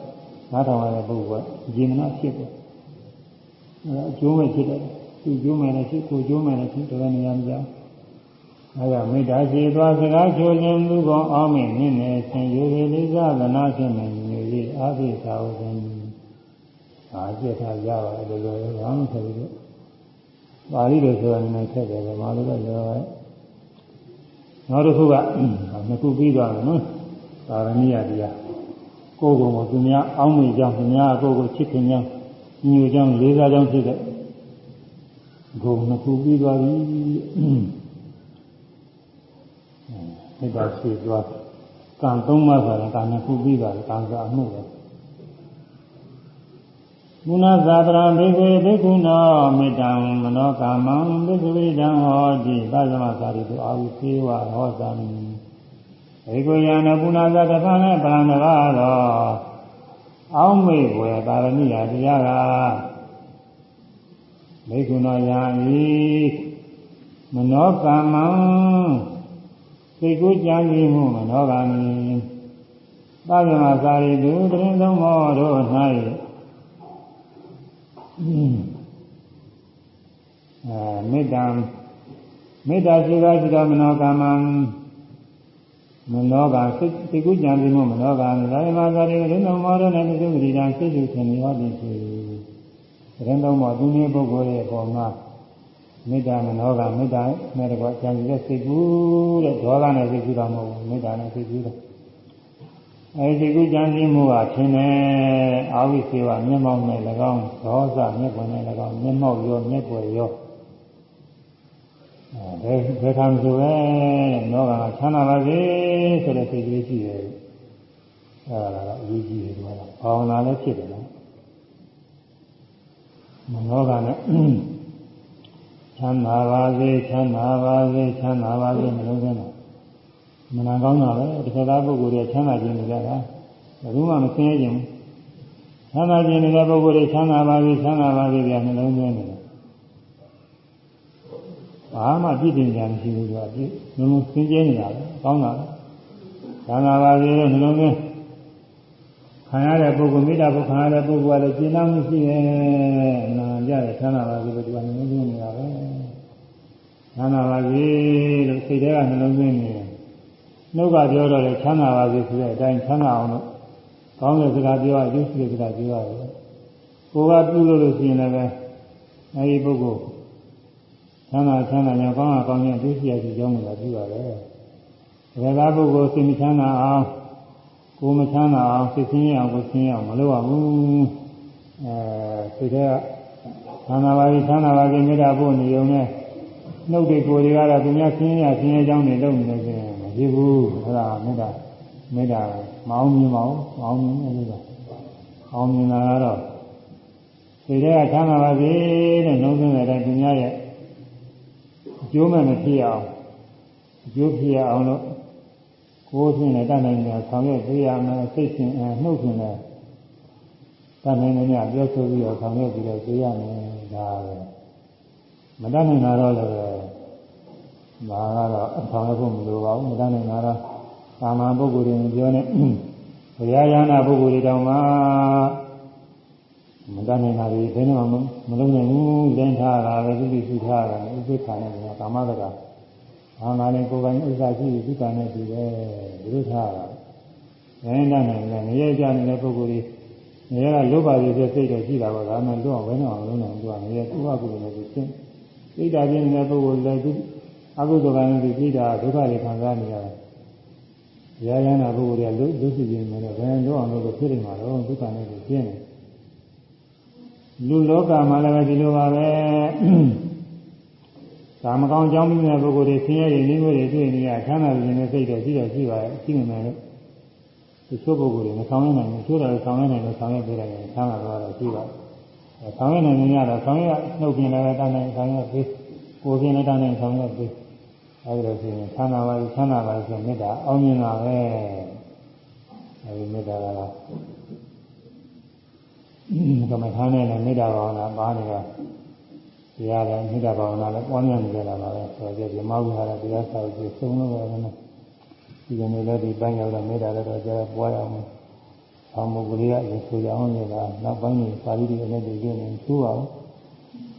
နားထောင်ရတဲ့ပုဂ္ဂိုလ်ကဂျီမနာဖြစ်တယ်အဲအကျိုးမဲ့ဖြစ်တယ်သူကျိုးမဲ့လည်းဖြစ်ကိုကျိုးမဲ့လည်းဖြစ်တော်နေရမှာအဲဒါမေတ္တာရှိသွားစကားချိုခြင်းသူကောင်အောင်မင်းနင်းနေဆင်ယူရလေးစားသနာခြင်းနဲ့ညူလေးအာဘိသာဝဇင်အားကျက်ထားရပါတယ်လို့လည်းဘာမှဆိုပြီးတော့ ပါဠိလိုဆိုတာနည်းနည်းထက်တယ်ဗမာလိုတော့ပြောရဲနောက်တစ်ခုကနှစ်ခုပြီးသွားတယ်နော်သာရဏိယတရားကိုယ်ကိုယ်ကိုသူများအောင်းမိကြောင်းသူများကိုယ်ကိုချစ်ခင်ကြောင်းညူကြောင်းလေးစားကြောင်းဖြစ်တဲ့ဂုဏ်နှစ်ခုပြီးသွားပြီမေတ္တာရှိသွားကံသုံးပါးဆိုရင်ကံနှစ်ခုပြီးသွားတယ်ကံစာမှုပဲ ကုဏသာတရံဘေကွေဘေကုဏောမေတ္တံမနောကာမံဘေကွေတံဟောတိပါဇမသာရိတုအာဝိသေဝဟောသံဘေကွေယံကုဏသာတဖန်နဲ့ပရံတကားတော့အောင်းမေဝေတာရဏိယတရားကဘေကုဏောယံဤမနောကာမံစိတ်ကိုကြံစည်မှုမနောကာမိပါဇမသာရိတုတရင်သုံးမောတို့၌ အဲမေတ္တာမေတ္တာရှိတာရှိတာမနောကမံမနောကစိတ်စိတ်ကူးကြံပြီးမှမနောကံဒါယမသာရိရင်းတော်မောရနဲ့ပြုဂရိတံစိတ်စုခင်ရောသည်ဖြစ်ရင်းတော်မောသူမျိုးပုဂ္ဂိုလ်ရဲ့ပေါ်မှာမေတ္တာမနောကမေတ္တာနဲ့တကွကြံပြီးတဲ့စိတ်ကူးတဲ့ဒေါသနဲ့စိတ်ကူးတာမဟုတ်ဘူးမေတ္တာနဲ့စိတ်ကူးတာ အဲဒီကုကြံစည်မှုဟာသင်တယ်အာဝိစေဝမျက်မှောက်နဲ့၎င်းဒေါသမျက်ပွင့်နဲ့၎င်းမျက်မှောက်ရောမျက်ွယ်ရောအဲဘယ်ခံဆိုပဲနောကချမ်းသာပါစေဆိုတဲ့စိတ်ကလေးရှိတယ်အဲဒါကအရေးကြီးတယ်ကွာဘာဝနာလည်းဖြစ်တယ်နော်နောကနဲ့ချချမ်းသာပါစေချမ်းသာပါစေချမ်းသာပါစေမလုံးစင်းတော့ မနာကောင်းတာပဲတစ်ခါသားပုဂ္ဂိုလ်တွေချမ်းသာခြင်းနေကြတာဘယ်သူမှမဆင်းရဲခြင်းချမ်းသာခြင်းနေတဲ့ပုဂ္ဂိုလ်တွေချမ်းသာပါစေချမ်းသာပါစေကြနှလုံးသွင်းနေတယ်ဘာမှပြည့်တင်ကြမရှိဘူးကွာပြည့်လုံးလုံးစင်ကြဲနေတာပဲကောင်းတာချမ်းသာပါစေလို့နှလုံးသွင်းခံရတဲ့ပုဂ္ဂိုလ်မိတာပုခံရတဲ့ပုဂ္ဂိုလ်ကလည်းကျင့်တော်မှုရှိရဲ့နာကြတယ်ချမ်းသာပါစေလို့ဒီကနှလုံးသွင်းနေတာပဲချမ်းသာပါစေလို့စိတ်ထဲကနှလုံးသွင်းနေတယ် နှုတ်ကပြောတော့လေချမ်းသာပါစေဆိုတဲ့အတိုင်းချမ်းသာအောင်လို့ကောင်းတဲ့စကားပြောရရုပ်ရှိတဲ့စကားပြောရတယ်ကိုယ်ကပြုလို့လို့ရှိရင်လည်းအဲဒီပုဂ္ဂိုလ်ချမ်းသာချမ်းသာညာကောင်းတာကောင်းရင်ဒုစရိုက်ကြီးကြောင်းနေတာပြုရတယ်ဒါကပုဂ္ဂိုလ်စိတ်ချမ်းသာအောင်ကိုယ်မချမ်းသာအောင်စိတ်ဆင်းရဲအောင်ကိုယ်ဆင်းရဲအောင်မလုပ်ရဘူးအဲစိတ်ထဲကချမ်းသာပါပြီချမ်းသာပါပြီမေတ္တာပို့နေုံနဲ့နှုတ်တွေကိုယ်တွေကတော့သူများဆင်းရဲဆင်းရဲကြောင်းတွေလုပ်နေတယ်ဆိုရင် မရှိဘူးအဲ့ဒါမေတ္တာမေတ္တာမအောင်မြင်ပါဘူးမအောင်မြင်ဘူးလို့အောင်မြင်တာကတော့စိတ်ထဲကချမ်းသာပါစေတဲ့နှုတ်သွင်းတဲ့အတိုင်းသူများရဲ့အကျိုးမဲ့မဖြစ်အောင်အကျိုးဖြစ်အောင်လို့ကိုယ်ဖြင့်လည်းတတ်နိုင်တယ်ဆောင်ရွက်ပေးရမယ်စိတ်ဖြင့်နှုတ်ဖြင့်လည်းတတ်နိုင်တယ်ညပြောဆိုပြီးတော့ဆောင်ရွက်ပြီးတော့ပေးရမယ်ဒါပဲမတတ်နိုင်တာတော့လည်း ဒါကတော့ဆောင်ရွက်ဖို့မလိုပါဘူးမတတ်နိုင်တာတော့သာမန်ပုဂ္ဂိုလ်တွေပြောနေဘုရားရဟနာပုဂ္ဂိုလ်တွေတောင်မှမတတ်နိုင်တာတွေဘယ်တော့မှမလုပ်နိုင်ဘူးလင်းထားတာပဲသူတိစုထားတာဥပိ္ပခာနဲ့ကာမတကာဘာမှလည်းကိုယ်ပိုင်ဥစ္စာရှိပြီးသုတနဲ့တူတယ်ဒီလိုထားတာ။နိုင်နိုင်နိုင်လည်းငရဲကြနေတဲ့ပုဂ္ဂိုလ်တွေငရဲကလောဘတွေစိတ်တော့ရှိတာပါဒါမှလွတ်အောင်ဝဲနေအောင်လုပ်နိုင်သူကငရဲသူ့အကုသိုလ်နဲ့သူရှင်းစိတ်ဓာတ်ပြင်းနေတဲ့ပုဂ္ဂိုလ်လည်းသူ အကုသိုလ်ကလည်းသူပြီးတာဒုက္ခတွေခံစားနေရတယ်။ရာယနာပုဂ္ဂိုလ်တွေကလို့လို့ရှိနေတယ်ဘယ်လွတ်အောင်လုပ်လို့ဖြစ်နေမှာတော့ဒုက္ခနဲ့သူရှင်းတယ်။လူလောကမှာလည်းဒီလိုပါပဲ။ကာမကောင်ကြောင်းပြီးတဲ့ပုဂ္ဂိုလ်တွေဆင်းရဲတွေနှိမ့်မတွေတွေ့နေရချမ်းသာခြင်းနဲ့စိတ်တော့ရှိတော့ရှိပါရဲ့ရှိနေတယ်လို့ဒီချို့ပုဂ္ဂိုလ်တွေမဆောင်ရနိုင်ဘူးချို့တော်ဆောင်ရနိုင်လို့ဆောင်ရပေးတယ်ချမ်းသာတော့ရှိပါဆောင်ရနိုင်နေရတော့ဆောင်ရနှုတ်ပြင်းလည်းတန်းနိုင်ဆောင်ရပေး ကိုယ်ပြင်းလည်းတန်းနိုင်ဆောင်ရပေးအဲဒီလိုဆိုရင်ချမ်းသာပါချမ်းသာပါဆိုမေတ္တာအောင်မြင်တာပဲအဲဒီမေတ္တာကတော့ကမ္မထာနဲ့လည်းမေတ္တာဘာဝနာပါနေတာတရားလည်းမိဒ္ဓဘာဝနာလည်းပွားများနေကြတာပါပဲဆိုတော့ဒီမဟုတ်ဟာလည်းတရားစာကိုသုံးလို့ပဲနော်ဒီကနေ့လည်းဒီပိုင်းရောက်တော့မိဒ္ဓလည်းတော့ကြားပွားရအောင်။ဆောင်းမုတ်ကလေးကလည်းဆိုကြအောင်နေတာနောက်ပိုင်းにပါဠိတွေနဲ့ဒီကျနေသူ့အောင်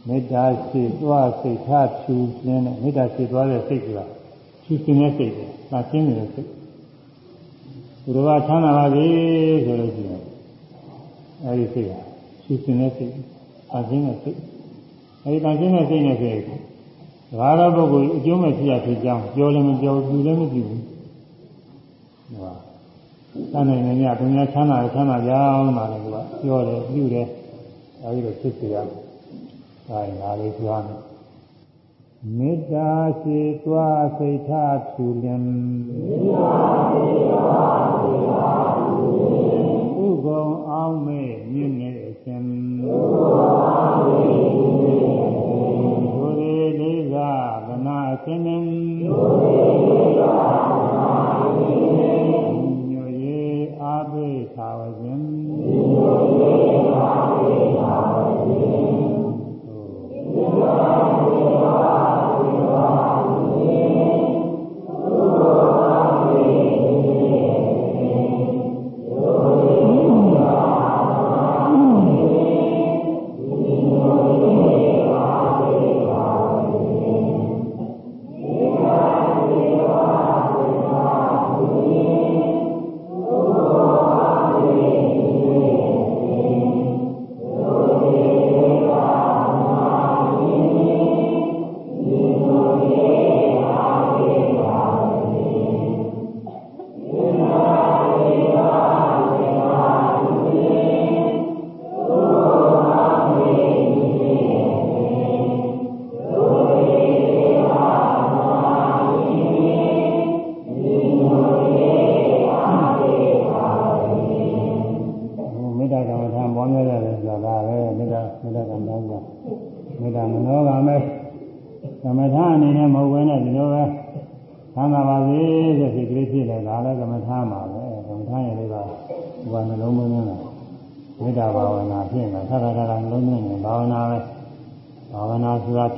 မေတ္တာရှိသွားစိတ်ထားဖြူပြင်းတဲ့မေတ္တာရှိသွားတဲ့စိတ်ကဖြူပြင်းတဲ့စိတ်ကသာရှင်းနေတဲ့စိတ်ဘုရားချမ်းသာပါစေဆိုလို့ရှိရင်အဲဒီစိတ်ကဖြူပြင်းတဲ့စိတ်အရှင်းတဲ့စိတ်အဲဒီတန်ရှင်းတဲ့စိတ်နဲ့ဆိုရင်ဘာသာပုဂ္ဂိုလ်အကျိုးမဲ့ဖြစ်ရဖြစ်ကြောင်းပြောလည်းမပြောဘူးလည်းမပြုဘူးဟောတန်နိုင်နေညဘုရားချမ်းသာချမ်းသာကြောင်းပါလေသူကပြောတယ်ပြုတယ်အဲဒီလိုဖြစ်စီရအဲ ဒါလေးပြောမယ်မေတ္တာရှိသွားစိတ်ထားဖြူလင်မေတ္တာရှိသွားစိတ်ထားဖြူလင်ဥကုံအောင်မေမြင့်နေခြင်းဥကုံအောင်မေသင်္နေညိုရေ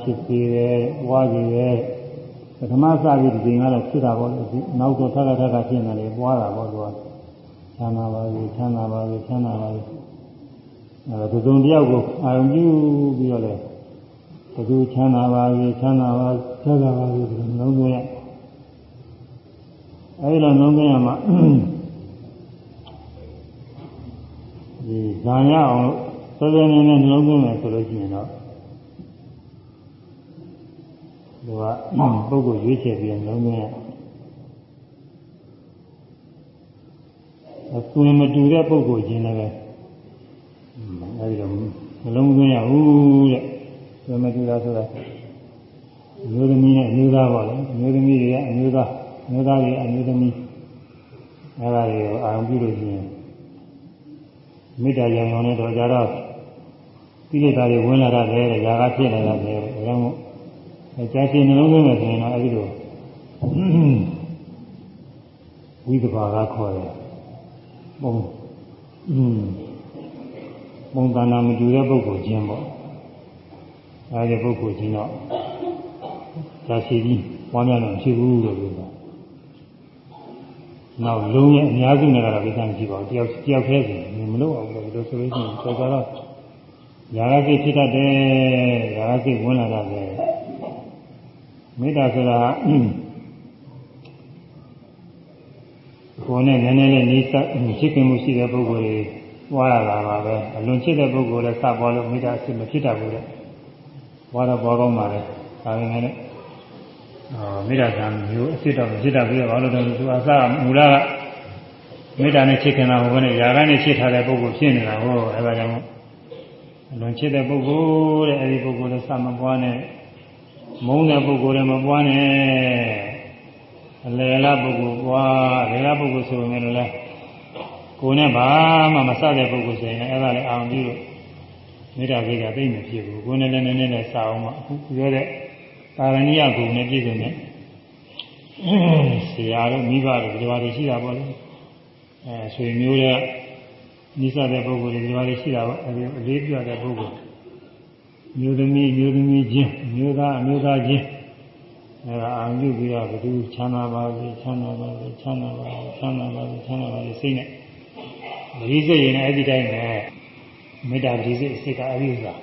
ဖြစ်သေးတယ်ဝါကြည့်တယ်ပထမစပြီးဒီချိန်ကတော့ဖြစ်တာပေါ့လေနောက်တော့သက္ကတာကဖြစ်နေတယ်ပွားတာပေါ့သူကချမ်းသာပါစေချမ်းသာပါစေချမ်းသာပါစေအဲဒါသုံးတယောက်ကိုအာရုံပြုပြီးတော့လေဘယ်သူချမ်းသာပါစေချမ်းသာပါချမ်းသာပါစေဒီလိုနှလုံးသွင်းရအဲဒီလိုနှလုံးသွင်းရမှာဒီဇာရအောင်စောစောနေနေနှလုံးသွင်းမယ်ဆိုလို့ရှိရင်တော့ သူကပုဂ္ဂိုလ်ရွေးချယ်ပြီးနှလုံးသွင်းရအသွင်မတူတဲ့ပုဂ္ဂိုလ်ချင်းလည်းအဲဒီတော့နှလုံးသွင်းရဘူးတဲ့သွင်မတူတာဆိုတာမျိုးသမီးနဲ့မျိုးသားပေါ့လေမျိုးသမီးတွေကအမျိုးသားမျိုးသားတွေအမျိုးသမီးအဲဒါတွေကိုအာရုံပြုလို့ရှိရင်မေတ္တာရံတော်နဲ့တော့ကြတော့ကိလေသာတွေဝင်လာတာပဲတဲ့ຢာကဖြစ်လာတာပဲတဲ့ဒါကြော င့်မို့ကြာရှည်နှလုံးသွင်းမယ်ဆိုရင်တော့အဲဒီလိုဝိသဘာကခေါ်တယ်ပုံอืมပုံသဏ္ဍာန်မတူတဲ့ပုဂ္ဂိုလ်ချင်းပေါ့အဲဒီပုဂ္ဂိုလ်ချင်းတော့ကြာရှည်ကြီးပွားများလို့ဖြစ်ဘူးလို့ပြောတာနောက်လုံးရဲ့အများစုနဲ့ကတော့ဒီကံကြည့်ပါဦးတယောက်တယောက်ခဲစီမလို့အောင်လို့ဒီလိုဆိုလို့ရှိရင်တော်တော်တော့ຢာကစိတ်ဖြစ်တတ်တယ်ຢာကစိတ်ဝင်လာတတ်တယ် မေတ္တာဆိုတာကိုယ်နဲ့နည်းနည်းလေးနေစားချစ်ခင်မှုရှိတဲ့ပုဂ္ဂိုလ်တွေပွားရတာပါပဲအလွန်ချစ်တဲ့ပုဂ္ဂိုလ်လည်းစပွားလို့မေတ္တာအစ်မဖြစ်တတ်ဘူးတဲ့ပွားတော့ပွားကောင်းပါလေဒါပေမဲ့လည်းအာမေတ္တာကံမျိုးအစ်တော်ဖြစ်တတ်ပြီးတော့ဘာလို့လဲသူအစမူလကမေတ္တာနဲ့ချစ်ခင်တာဟိုဘက်နဲ့ຢာကနဲ့ချစ်ထားတဲ့ပုဂ္ဂိုလ်ဖြစ်နေတာဟောအဲဒါကြောင့်အလွန်ချစ်တဲ့ပုဂ္ဂိုလ်တဲ့အဲဒီပုဂ္ဂိုလ်လည်းစမပွားနဲ့ မုန်းတဲ့ပုဂ္ဂိုလ်လည်းမပွားနဲ့အလယ်လားပုဂ္ဂိုလ်ပွားလေလားပုဂ္ဂိုလ်ဆိုရင်လည်းကိုယ်နဲ့ဘာမှမစတဲ့ပုဂ္ဂိုလ်ဆိုရင်လည်းအဲ့ဒါလည်းအောင်ပြီးတော့မေတ္တာစိတ်ကသိမ့်မဖြစ်ဘူးကိုယ်နဲ့လည်းနည်းနည်းနဲ့စအောင်မှအခုပြောတဲ့ပါရဏိယဂုဏ်နဲ့ပြည့်စုံတဲ့ဆရာတို့မိဘတို့ဒီဘာတွေရှိတာပေါ့လေအဲဆွေမျိုးတဲ့နိစ္စတဲ့ပုဂ္ဂိုလ်တွေဒီဘာတွေရှိတာပေါ့အဲဒီအလေးပြတဲ့ပုဂ္ဂိုလ် မျိုးသမီးမျိုးသမီးချင်းမျိုးသားအမျိုးသားချင်းအဲဒါအာရုံပြုပြီးတော့ဘယ်သူချမ်းသာပါစေချမ်းသာပါစေချမ်းသာပါစေချမ်းသာပါစေချမ်းသာပါစေစိတ်နဲ့ဒီစိတ်ရင်လည်းအဲ့ဒီတိုင်းပဲမေတ္တာဒီစိတ်စိတ်ကအဲ့ဒီဥစ္စာ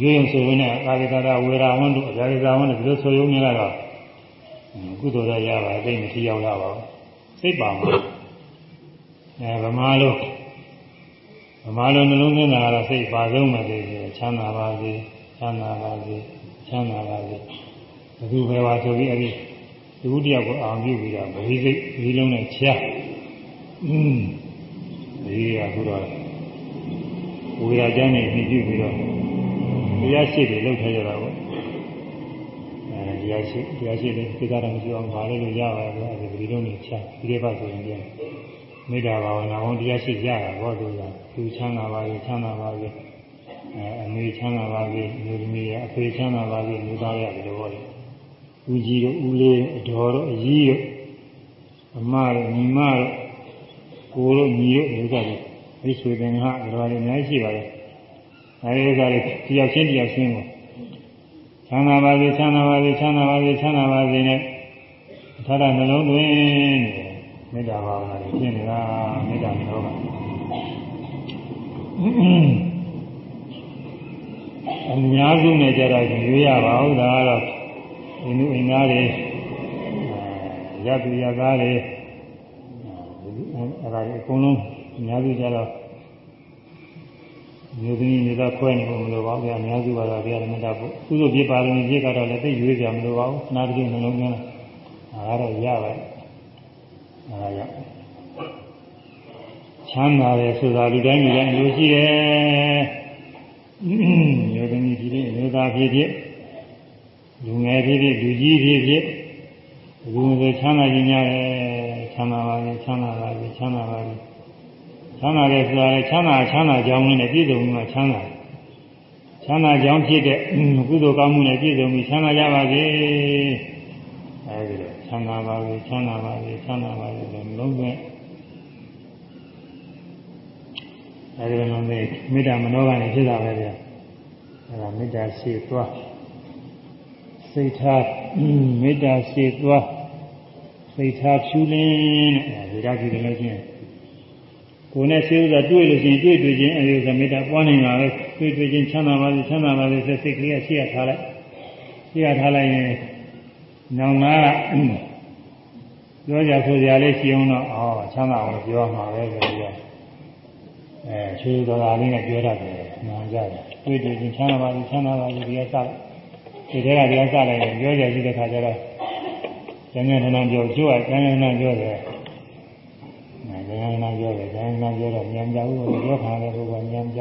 ရွေးရင်ဆိုရင်လည်းကာလိကာရဝေရာဝန္တုအရာဇာဝန္တုဒီလိုဆိုရုံနဲ့ကတော့ကုသိုလ်ရရပါအသိမထီရောက်လာပါဘူးစိတ်ပါမှာအဲဗမာလို့ ဗမာလိုနှလုံးသွင်းတာကတော့စိတ်ပါဆုံးပဲလေချမ်းသာပါစေချမ်းသာပါစေချမ်းသာပါစေဘယ်သူပဲပါဆိုပြီးအဲ့ဒီဒီကုတ္တယောက်ကိုအောင်ပြုပြီးတော့ဗီစိတ်ဒီလုံးနဲ့ချာอืมဒီကခုတော့ဝေရာကျမ်းနဲ့ပြီးပြုပြီးတော့တရားရှိတယ်လောက်ထားရတာပေါ့အဲတရားရှိတရားရှိတယ်သိတာတော့မရှိအောင်ပါလို့ရပါတယ်အဲဒီဒီလုံးနဲ့ချာဒီလေးပါဆိုရင်ပြန် မေတ္တာဘာဝနာဝန်တရားရှိကြတာဘောသူကသူချမ်းသာပါစေချမ်းသာပါစေအဲအမေချမ်းသာပါစေမျိုးသမီးရအဖေချမ်းသာပါစေမျိုးသားရဒီလိုပေါ့လေဦးကြီးတို့ဦးလေးအတော်တို့အကြီးတို့အမတို့ညီမတို့ကိုတို့ညီတို့မျိုးသားတွေဒီဆွေသင်္ဃအတော်တွေအများကြီးရှိပါတယ်အဲဒီဥစ္စာတွေတယောက်ချင်းတယောက်ချင်းကိုချမ်းသာပါစေချမ်းသာပါစေချမ်းသာပါစေချမ်းသာပါစေနဲ့ထာတာနှလုံးသွင်းနေ မေတ္တာဘာဝနာတွေဖြစ်နေတာမေတ္တာမျိုးကအများစုနဲ့ကြတော့ရွေးရပါဘူးဒါကတော့ဒီနုအင်္ဂါတွေရသူရကားတွေအဲဒါတွေအကုန်လုံးအများစုကြတော့မျိုးသမီးမျိုးသားခွဲနေဖို့မလိုပါဘူး။အများစုကတော့တရားဓမ္မတာပို့သူတို့ပြပါလို့ပြကတော့လည်းသိရွေးကြမလိုပါဘူး။နာတတိနှလုံးသွင်းတာဒါကတော့ရပါတယ် အဲဒါကြောင့်ချမ်းသာတယ်ဆိုတာလူတိုင်းလူတိုင်းလိုရှိတယ်မျိုးသမီးဖြစ်ဖြစ်မျိုးသားဖြစ်ဖြစ်လူငယ်ဖြစ်ဖြစ်လူကြီးဖြစ်ဖြစ်လူငယ်ချမ်းသာခြင်းများတယ်ချမ်းသာပါလေချမ်းသာပါလေချမ်းသာပါလေချမ်းသာတယ်ဆိုတာလေချမ်းသာချမ်းသာကြောင်းနဲ့ပြည့်စုံပြီးမှချမ်းသာချချမ်းသာကြောင်းဖြစ်တဲ့ကုသိုလ်ကောင်းမှုနဲ့ပြည့်စုံပြီးချမ်းသာကြပါစေအဲဒီလိုချ မ်းသာပါစေချမ်းသာပါစေချမ်းသာပါစေလို့လုံးဝအဲဒီလိုလုံးဝမေတ္တာမနောကနေဖြစ်တာပဲဗျာအဲဒါမေတ္တာရှိသွားစိတ်ထားမေတ္တာရှိသွားစိတ်ထားဖြူလင်းတဲ့ဒါကြည့်တယ်လို့ချင်းကိုယ်နဲ့ရှိဥစ္စာတွေ့လို့ရှိရင်တွေ့တွေ့ချင်းအဲဒီဥစ္စာမေတ္တာပွားနေတာပဲတွေ့တွေ့ချင်းချမ်းသာပါစေချမ်းသာပါစေစိတ်ကလေးကရှိရထားလိုက်ရှိရထားလိုက်ရင် နောင်နာပြောကြဆိုကြလေးရှိအောင်တော့အော်ချမ်းသာအောင်ပြောမှာပဲဆိုပြီးတော့အဲချွေးတော်သားလေးနဲ့ပြောတတ်တယ်နားကြတယ်တွေ့တွေ့ချင်းချမ်းသာပါစေချမ်းသာပါစေဒီကစဒီထဲကဒီကစလိုက်ရင်ပြောကြရှိတဲ့ခါကျတော့ကျန်ကျန်ထန်ပြောကျိုးကကျန်ကျန်ထန်ပြောတယ်အဲကျန်ကျန်ထန်ပြောတယ်ကျန်ကျန်ပြောတော့ညံကြဘူးပြောခါတယ်ဘုရားညံကြ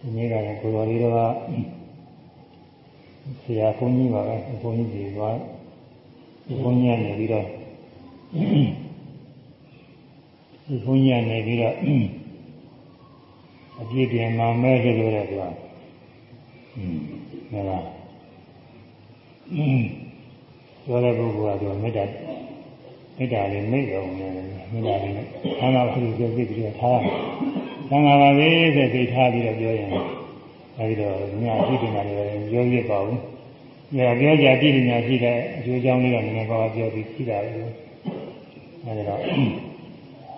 ဒီနေ့ကလည်းကိုတော်လေးတော့ ဆရာဘုန်းကြီးပါပဲဘုန်းကြီးကြီးကဘုန်းကြီးကနေပြီးတော့ဒီဘုန်းကြီးကနေပြီးတော့အပြည့်တင်မှာမဲတယ်လို့လည်းပြောဟင်းဟဲ့လားပြောတဲ့ပုဂ္ဂိုလ်ကတော့မေတ္တာမေတ္တာလေးမိတ်တော်နဲ့မေတ္တာလေးနဲ့သံဃာဖြစ်ဖြစ်ပြီးတော့ထားရသံဃာပါပဲဆိုသိထားပြီးတော့ပြောရင် အဲဒီတော့ညအပြည့်တင်တာလည်းပြောရပါဘူး။ညာပြောကြပြည့်တင်ညာရှိတဲ့အကျိုးကြောင့်လေးတော့နည်းနည်းပါးပြောပြီးရှိတာပဲ။အဲဒီတော့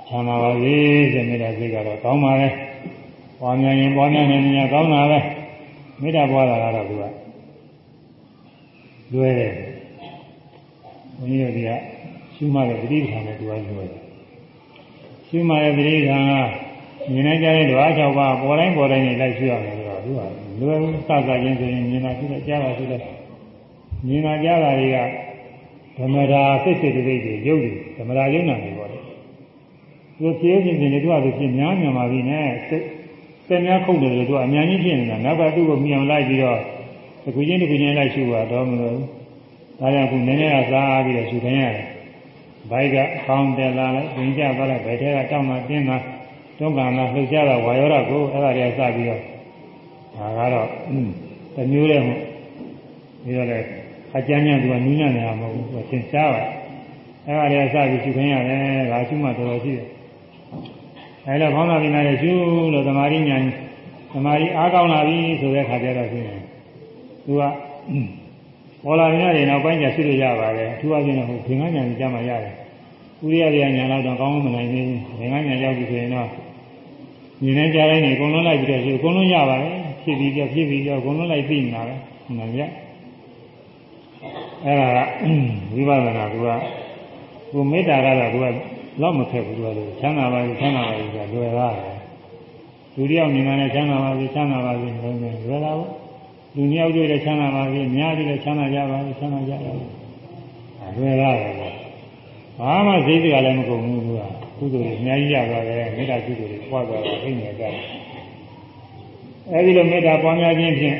ချမ်းသာပါစေတဲ့မေတ္တာစိတ်ကတော့ကောင်းပါလေ။ပွားများရင်ပွားများနေနေကောင်းတာပဲ။မေတ္တာပွားတာကတော့သူကလွယ်တယ်ဘုန်းကြီးတို့ကရှုမှတဲ့ပဋိဌာန်နဲ့သူကလွယ်တယ်ရှုမှတဲ့ပဋိဌာန်ကမြင်နိုင်ကြတဲ့ဓဝါ၆ပါးပေါ်တိုင်းပေါ်တိုင်းနဲ့လိုက်ရှုရမယ်ဆိုတော့ သူကလွယ်ဘူးစစချင်းဆိုရင်မြင်တာရှိတယ်ကြားတာရှိတယ်မြင်တာကြားတာတွေကဓမ္မရာစိတ်စိတ်တိတ်တွေရုပ်တွေဓမ္မရာယုံနာတွေပေါ့လေသူဖြည်းဖြည်းချင်းတွေသူကသူဖြစ်များမြန်ပါပြီနဲ့စိတ်စိတ်များခုတ်တယ်လို့သူကအများကြီးဖြစ်နေတာနောက်ကသူ့ကိုမြင်အောင်လိုက်ပြီးတော့တစ်ခုချင်းတစ်ခုချင်းလိုက်ရှုတာတော့မလို့ဒါကြောင့်ခုနည်းနည်းကစားပြီးတော့ရှုခိုင်းရတယ်ဘိုက်ကဖောင်းတယ်လာလိုက်ပြင်ကြသွားလိုက်ဘယ်ထဲကတောင်းမှတင်းမှတွန်းကန်မှလှုပ်ရှားတာဝါရောဓကိုအဲ့ဒါတွေကစပြီးတော့ ဒါကတော့တမျိုးတည်းမို့ပြီးတော့လည်းအကျဉ်းညံသူကနူးညံ့နေတာမဟုတ်ဘူးသူသင်ရှားပါအဲ့ဒါတွေကစပြီးရှုခိုင်းရတယ်ဒါရှုမှတော်တော်ရှိတယ်အဲ့တော့ဘောင်းလာပြင်လာတဲ့ရှုလို့သမာဓိဉာဏ်သမာဓိအားကောင်းလာပြီဆိုတဲ့ခါကျတော့ရှင်းတယ်သူကပေါ်လာရင်လည်းနောက်ပိုင်းကျရှိလို့ရပါတယ်အထူးအချင်းတော့ဘင်္ဂညာကြီးကြမှာရတယ်ဥရိယပြညာတော့တော့ကောင်းမနိုင်သေးဘူးဘင်္ဂညာရောက်ပြီဆိုရင်တော့ညီနေကြတိုင်းနေအကုန်လုံးလိုက်ပြီးတော့ရှိအကုန်လုံးရပါတယ် ဖြစ်ပြီးကြောဖြစ်ပြီးကြောအကုန်လုံးလိုက်သိနေတာပဲမှန်ပါအဲ့ဒါကဝိပဿနာကကိုမေတ္တာကတော့ကိုကလောက်မခက်ဘူးလို့ချမ်းသာပါစေချမ်းသာပါစေဆိုလွယ်ပါတယ်လူတယောက်မြင်တာနဲ့ချမ်းသာပါစေချမ်းသာပါစေလုံးလုံးလွယ်တာပေါ့လူနှစ်ယောက်တွေ့တဲ့ချမ်းသာပါစေအများကြီးလည်းချမ်းသာကြပါစေချမ်းသာကြပါစေအဲလွယ်ရတယ်ပေါ့ဘာမှစိတ်တွေကလည်းမကုန်ဘူးကွာကုသိုလ်တွေအများကြီးရသွားတယ်မေတ္တာကုသိုလ်တွေပွားသွားတယ်သိနေကြတယ် အဲဒီလိုမေတ္တာပွားများခြင်းဖြင့်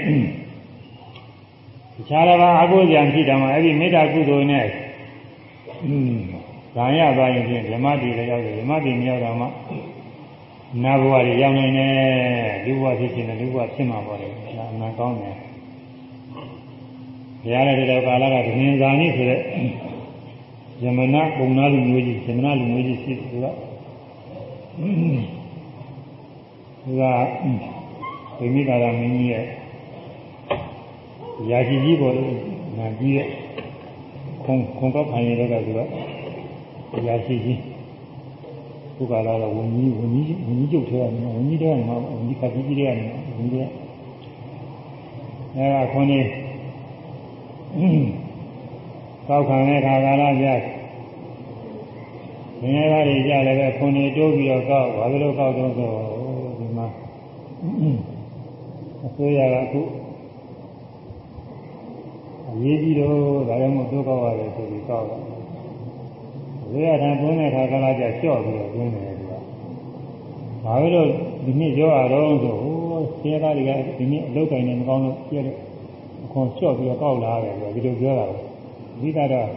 တခြားတစ်ပါးအကုသိုလ်ဖြစ်တယ်မှာအဲဒီမေတ္တာကုသိုလ်နဲ့อืมဇာရသွားရင်ဖြင့်ဓမ္မတည်လည်းရောက်တယ်ဓမ္မတည်မရောက်တော့မှနာဘဝတွေရောက်နေတယ်လူဘဝဖြစ်ခြင်းနဲ့လူဘဝဖြစ်မှာပေါ့လေဒါအမှန်ကောင်းတယ်ဘုရားလည်းတဲ့ကာလကဒင်းဇာနိဆိုတဲ့ယမနာပုံနာလူမျိုးကြီးယမနာလူမျိုးကြီးရှိသူကသူက ဗိမိကာရမင်းကြီးရဲ့ရာကြီးကြီးပေါ်လို့နာကြီးရဲ့ခုံခုံတော့ဖိုင်ရတဲ့ကသူကရာရှိကြီးဘုရားလာတော့ဝင်းကြီးဝင်းကြီးဝင်းကြီးကျုပ်ထဲကနေဝင်းကြီးတဲ့ကနေဝင်းကြီးကတိကြီးတဲ့ကနေဝင်းကြီးအဲဒါခွန်ကြီးကောက်ခံတဲ့ခါကာလကြငင်းရတာတွေကြလည်းပဲခွန်ကြီးတိုးပြီးတော့ကောက်ဘာလို့ကောက်တော့ဆိုဒီမှာ အစိုးရကအခုအရေးကြီးတော့ဒါလည်းမဟုတ်တော့ကောက်ရတယ်ဆိုပြီးကောက်တော့ဝိရထံတွင်းတဲ့ခါကလာကြလျှော့ပြီးတော့တွင်းတယ်သူကဘာလို့ဒီနေ့ပြောရတော့ဆိုဟိုဆရာသားတွေကဒီနေ့အလုပ်ကိုင်းနေမကောင်းလို့ပြည့်တယ်အခွန်လျှော့ပြီးတော့ကောက်လာတယ်ဆိုဒီလိုပြောတာပဲအဓိကတော့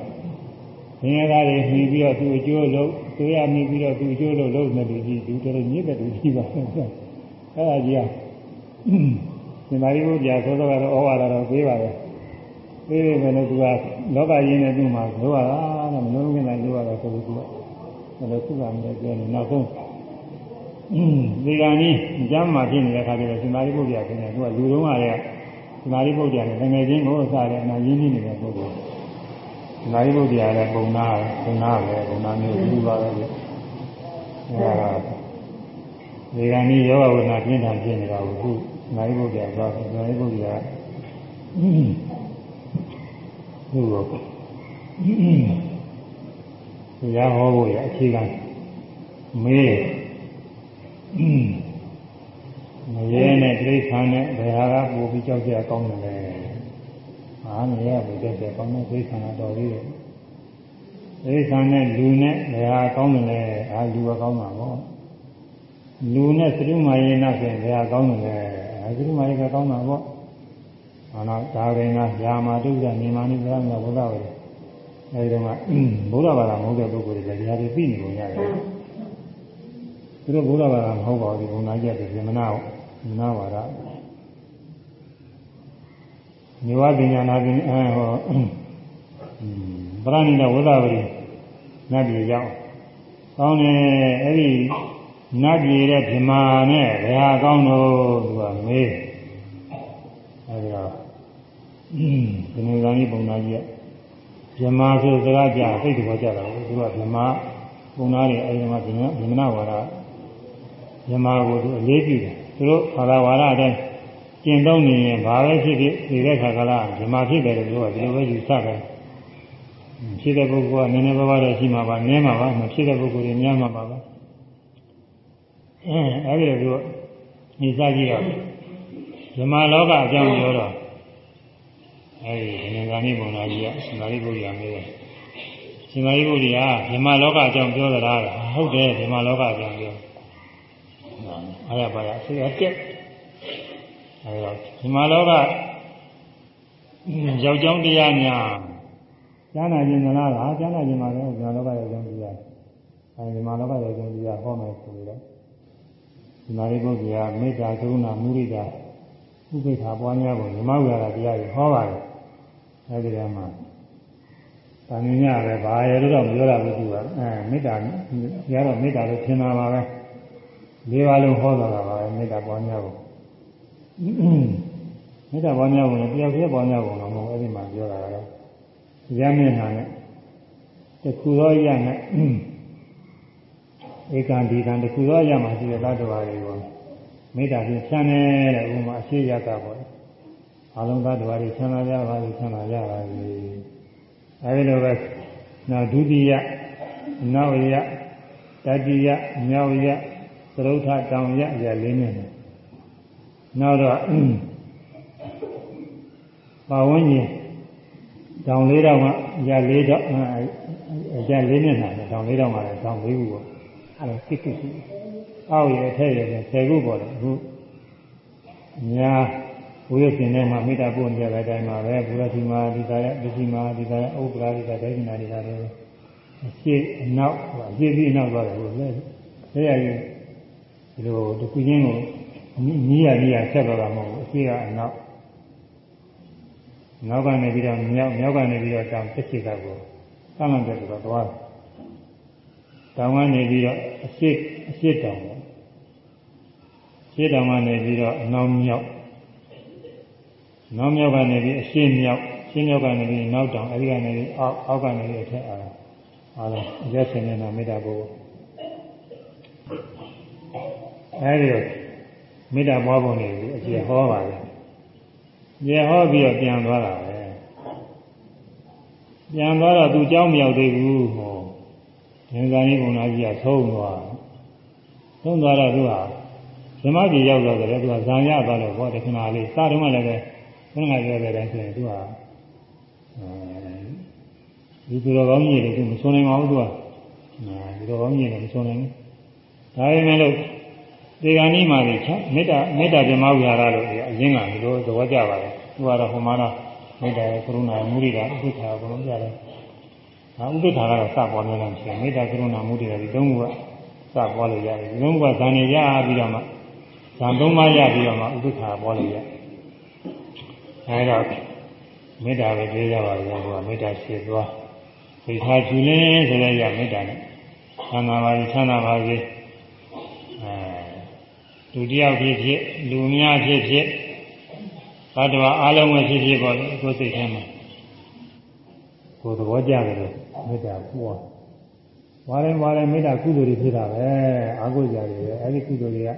ဆရာသားတွေမှီပြီးတော့သူ့အကျိုးလုပ်ဆိုရမှီပြီးတော့သူ့အကျိုးလုပ်လုပ်နေတယ်ကြီးသူတို့ညစ်တဲ့သူကြီးပါအဲ့ဒါကြီးက ရှင်သာရိပုတ္တရာသောသောကတော့ဩဝါဒတော့ပေးပါပဲပေးပေမဲ့လည်းသူကလောကရင်းနဲ့သူ့မှာလိုရတာတော့မလုံးလုံးနဲ့လိုရတာဆိုလို့သူကဘယ်လိုခုကမလဲပြောနေနောက်ဆုံးဒီကနေ့ကျမ်းမှာဖြစ်နေတဲ့ခါကျတော့ရှင်သာရိပုတ္တရာကလည်းသူကလူတော်ကလည်းရှင်သာရိပုတ္တရာနဲ့ငယ်ချင်းကိုအစားတဲ့အနာရင်းနှီးနေတဲ့ပုဂ္ဂိုလ်ရှင်သာရိပုတ္တရာလည်းပုံနာပုံနာပဲပုံနာမျိုးလူပါပဲအဲဒါဒီကနေ့ယောဂဝိနာပြင်းထန်ဖြစ်နေတာကိုခု နိုင်ဖို့ကြာသွားတယ်နိုင်ဖို့ကြာဒီလိုတရားဟောဖို့ရအခြေခံမေးမရဲနဲ့တိဋ္ဌာန်နဲ့ဘယ်ဟာကပို့ပြီးကြောက်ကြကောင်းတယ်လဲအာမရဲဘူးကြောက်ကြကောင်းတဲ့တိဋ္ဌာန်တော်လေးတယ်တိဋ္ဌာန်နဲ့လူနဲ့ဘယ်ဟာကောင်းတယ်လဲအာလူကကောင်းမှာပေါ့လူနဲ့သရုမာယေနဆိုရင်ဘယ်ဟာကောင်းတယ်လဲ အဲသရုမာယေကကောင်းတာပေါ့ဟာနာဒါရင်ကယာမာတုဒ္ဒနေမာနိဗ္ဗာန်ကဘုရားဝေအဲဒီတော့ကဘုရားဘာသာမဟုတ်တဲ့ပုဂ္ဂိုလ်တွေလည်းတရားတွေသိနေပုံရတယ်သူတို့ဘုရားဘာသာမဟုတ်ပါဘူးဘုံနာကျက်တယ်ပြမနာမနာဝါဒမြေဝပညာနာပင်အဲဟောပရဏိတဝိသဝရီနတ်ပြည်ရောက်ကောင်းတယ်အဲ့ဒီ နတ်ပြည်တဲ့ဗြမာနဲ့ဘယ်ဟာကောင်းတော့သူကမေးအဲဒီတော့ဒီနေ့ကနေ့ပုံနာကြီးကဗြမာဆိုစကားကြားသိတဲ့ဘောကြတာကိုသူကဗြမာပုံနာတွေအဲဒီမှာဗြမာဗြမနာဝါဒဗြမာကိုသူအလေးပြုတယ်သူတို့ဘာသာဝါဒအတိုင်းကျင့်သုံးနေရင်ဘာပဲဖြစ်ဖြစ်ဒီတဲ့ခါကလာဗြမာဖြစ်တယ်လို့ပြောတာဒီလိုပဲယူဆတယ်ဖြစ်တဲ့ပုဂ္ဂိုလ်ကနည်းနည်းပါးပါးတော့ရှိမှာပါနည်းမှာပါမဖြစ်တဲ့ပုဂ္ဂိုလ်တွေများမှာပါပဲ အဲအဲ့ဒီလိုညီစားကြည့်တော့ဓမ္မလောကအကြောင်းပြောတော့အဲဒီငင်္ဂာနိဘုံသားကြီးကရှင်သာရိပုတ္တရာမေးတယ်ရှင်သာရိပုတ္တရာဓမ္မလောကအကြောင်းပြောသလားဟုတ်တယ်ဓမ္မလောကအကြောင်းပြောအားရပါရဆေးအကျက်အဲတော့ဓမ္မလောကယောက်ျောင်းတရားများကျမ်းနာခြင်းမလားလားကျမ်းနာခြင်းမှာလည်းဓမ္မလောကယောက်ျောင်းတရားအဲဒီဓမ္မလောကယောက်ျောင်းတရားဟောမယ်ဆိုတော့ ဒီမာရိပုတ္တရာမေတ္တာကရုဏာမုဒိတာဥပိ္ပခာပွားများဖို့ဓမ္မဝိဟာရတရားကိုဟောပါတယ်အဲဒီကမှာတာမင်းညပဲဘာရလို့တော့မပြောရဘူးသူကအဲမေတ္တာရတော့မေတ္တာလို့ထင်တာပါပဲလေးပါးလုံးဟောတာပါပဲမေတ္တာပွားများဖို့မေတ္တာပွားများဖို့လည်းတယောက်တည်းပွားများဖို့တော့မဟုတ်အဲဒီမှာပြောတာကတော့ရမျက်နှာနဲ့တခုသောရနဲ့ ဧကံဒီကံတခုသောရမှာရှိတဲ့သတ္တဝါတွေကိုမေတ္တာဖြင့်ဖြန်းနေတဲ့ဥမာအရှိရကပေါ့အလုံးသတ္တဝါတွေချမ်းသာကြပါစေချမ်းသာကြပါစေအဲဒီလိုပဲနောက်ဒုတိယနောက်ရတတိယမြောက်ရသရုဋ္ဌတောင်ရရလေးနဲ့နောက်တော့ပါဝန်းကျင်တောင်လေးတော့မှရလေးတော့ရလေးနဲ့နာတောင်လေးတော့မှလည်းတောင်လေးခုပေါ့ အဲဒါစိတ်ကုရှိအောက်ရအထက်ရဆယ်ခုပေါ်တယ်အခုညာဝိရရှင်ထဲမှာမေတ္တာပို့နေတဲ့အတိုင်းမှာပဲဘုရားရှိမာဒီသာယဒုတိမာဒီသာယဥပ္ပရာဒီသာဒိဋ္ဌိနာဒီသာလည်းအရှိအနောက်အရှိပြီးအနောက်သွားတယ်ဘုရားလဲရရင်ဒီလိုတခုချင်းကိုနီးရနီးရဆက်တော့တာမဟုတ်ဘူးအရှိကအနောက်နောက်ကနေပြီးတော့မြောက်မြောက်ကနေပြီးတော့တောင်တစ်ချစ်ကကိုသမ်းလန့်တဲ့ဆိုတော့သွားတော င်ကနေပြီးတော့အရှိအရှိတောင်ပေါ့ရှေ့တောင်ကနေပြီးတော့အနောက်မြောက်နောက်မြောက်ကနေပြီးအရှင်းမြောက်ရှင်းမြောက်ကနေပြီးနောက်တောင်အဲဒီကနေပြီးအောက်အောက်ကနေပြီးအထက်အားအားလုံးရက်စင်နေတာမေတ္တာပို့အဲဒီမေတ္တာပွားပုံတွေအခြေဟောပါတယ်ညဟောပြီးတော့ပြန်သွားတာပဲပြန်သွားတော့သူเจ้าမရောက်သေးဘူးဟော ဉာဏ်စာရင်းဘုံသားကြီးကသုံးသွားသုံးသွားတော့သူကဓမ္မကြီးရောက်တော့တယ်သူကဇံရသွားလို့ဟောတခဏလေးစတုန်းကလည်းပဲခဏပြောတဲ့အတိုင်းဆိုရင်သူကအဲဒီသူတော်ကောင်းကြီးတွေသူမဆုံးနိုင်ပါဘူးသူကဒီတော်ကောင်းကြီးတွေမဆုံးနိုင်ဘူးဒါပေမဲ့လို့ဒီကနေ့မှလေမေတ္တာမေတ္တာဓမ္မဝိဟာရလို့အရင်ကဒီလိုသဘောကျပါတယ်သူကတော့ဟိုမှာတော့မေတ္တာရဲ့ကရုဏာမုဒိတာဥပိ္ပခာဘုံလုံးကြတယ် ဟာဥပိ္ပခာကတော့စပေါ်နေတယ်ဆိုရင်မေတ္တာကရုဏာမုဒိတာဒီသုံးခုကစပွားလို့ရတယ်ဒီသုံးခုကဇာနေရပြီးတော့မှဇံသုံးပါးရပြီးတော့မှဥပ္ပခါပေါ်လိုက်ရအဲဒါမေတ္တာပဲပြောရပါဘူးကွာမေတ္တာရှိသွားသိထားကြည့်လင်းဆိုတဲ့ရမေတ္တာနဲ့သံသာပါစေသံသာပါစေအဲလူတယောက်ဖြစ်ဖြစ်လူများဖြစ်ဖြစ်ဘတ်တော်အားလုံးပဲဖြစ်ဖြစ်ပေါ့လေကိုယ်စိတ်ထဲမှာ ကိုယ်သဘောကျတယ်လို့မေတ္တာပွားဝါရင်ဝါရင်မေတ္တာကုသိုလ်တွေဖြစ်တာပဲအာဟုကြတယ်ပဲအဲဒီကုသိုလ်တွေက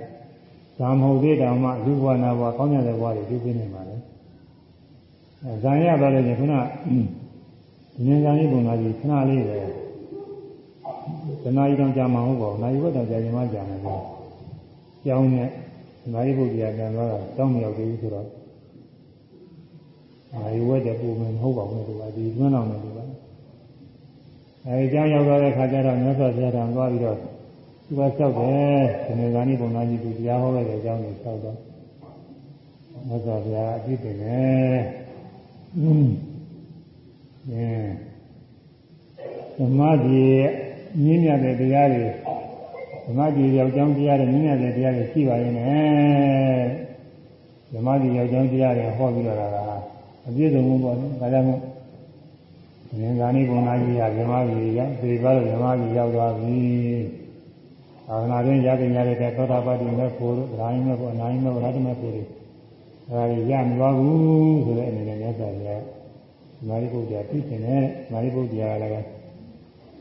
ဇာမဟုတ်သေးတောင်မှလူဘဝနာဘဝကောင်းတဲ့ဘဝတွေပြုပြနေပါလေအဲဇာရသွားလို့ခုနဉာဏ်ဇာတိပုံသားကြီးခဏလေးပဲတဏှာကြီးတောင်ကြာမှာဟုတ်ပါဘူးနိုင်ဘက်တောင်ကြာရင်မှကြာနေတယ်ကြောင်းနဲ့နိုင်ဘုရားပြန်သွားတာတောင်းမရောက်သေးဘူးဆိုတော့ နိုင်ဝက်တဲ့ပုံမှန်မဟုတ်ပါဘူးသူကဒီသွန်းတော်နဲ့သူကအဲဒီကြောင်းရောက်သွားတဲ့ခါကျတော့မြတ်စွာဘုရားတော်သွားပြီးတော့သူကလျှောက်တယ်ဒီနေ့ဇာတိပုံသားကြီးသူတရားဟောခဲ့တဲ့အကြောင်းကိုလျှောက်တော့မြတ်စွာဘုရားအပြည့်တင်တယ်อืมသမာဓိမြင့်မြတ်တဲ့တရားတွေသမာဓိယောက်ျောင်းတရားတွေမြင့်မြတ်တဲ့တရားတွေရှိပါရဲ့နဲ့သမာဓိယောက်ျောင်းတရားတွေဟောပြီးတော့တာက အပြည့်စုံမှုပေါ့နော်ဒါကြောင့်မို့ဉာဏ်သာနိဘုံနာကြီးကဇမကြီးရောက်ဒီပါတော့ဇမကြီးရောက်သွားပြီသာသနာ့တွင်ရတဲ့ရတဲ့သောတာပတ္တိမေဖို့တို့ဓာယိမေဖို့အနာယိမေဖို့ရတ္တမေဖို့တွေဒါတွေရမသွားဘူးဆိုတဲ့အနေနဲ့မြတ်စွာဘုရားမာရိပုတ္တရာပြည့်စင်တဲ့မာရိပုတ္တရာလည်း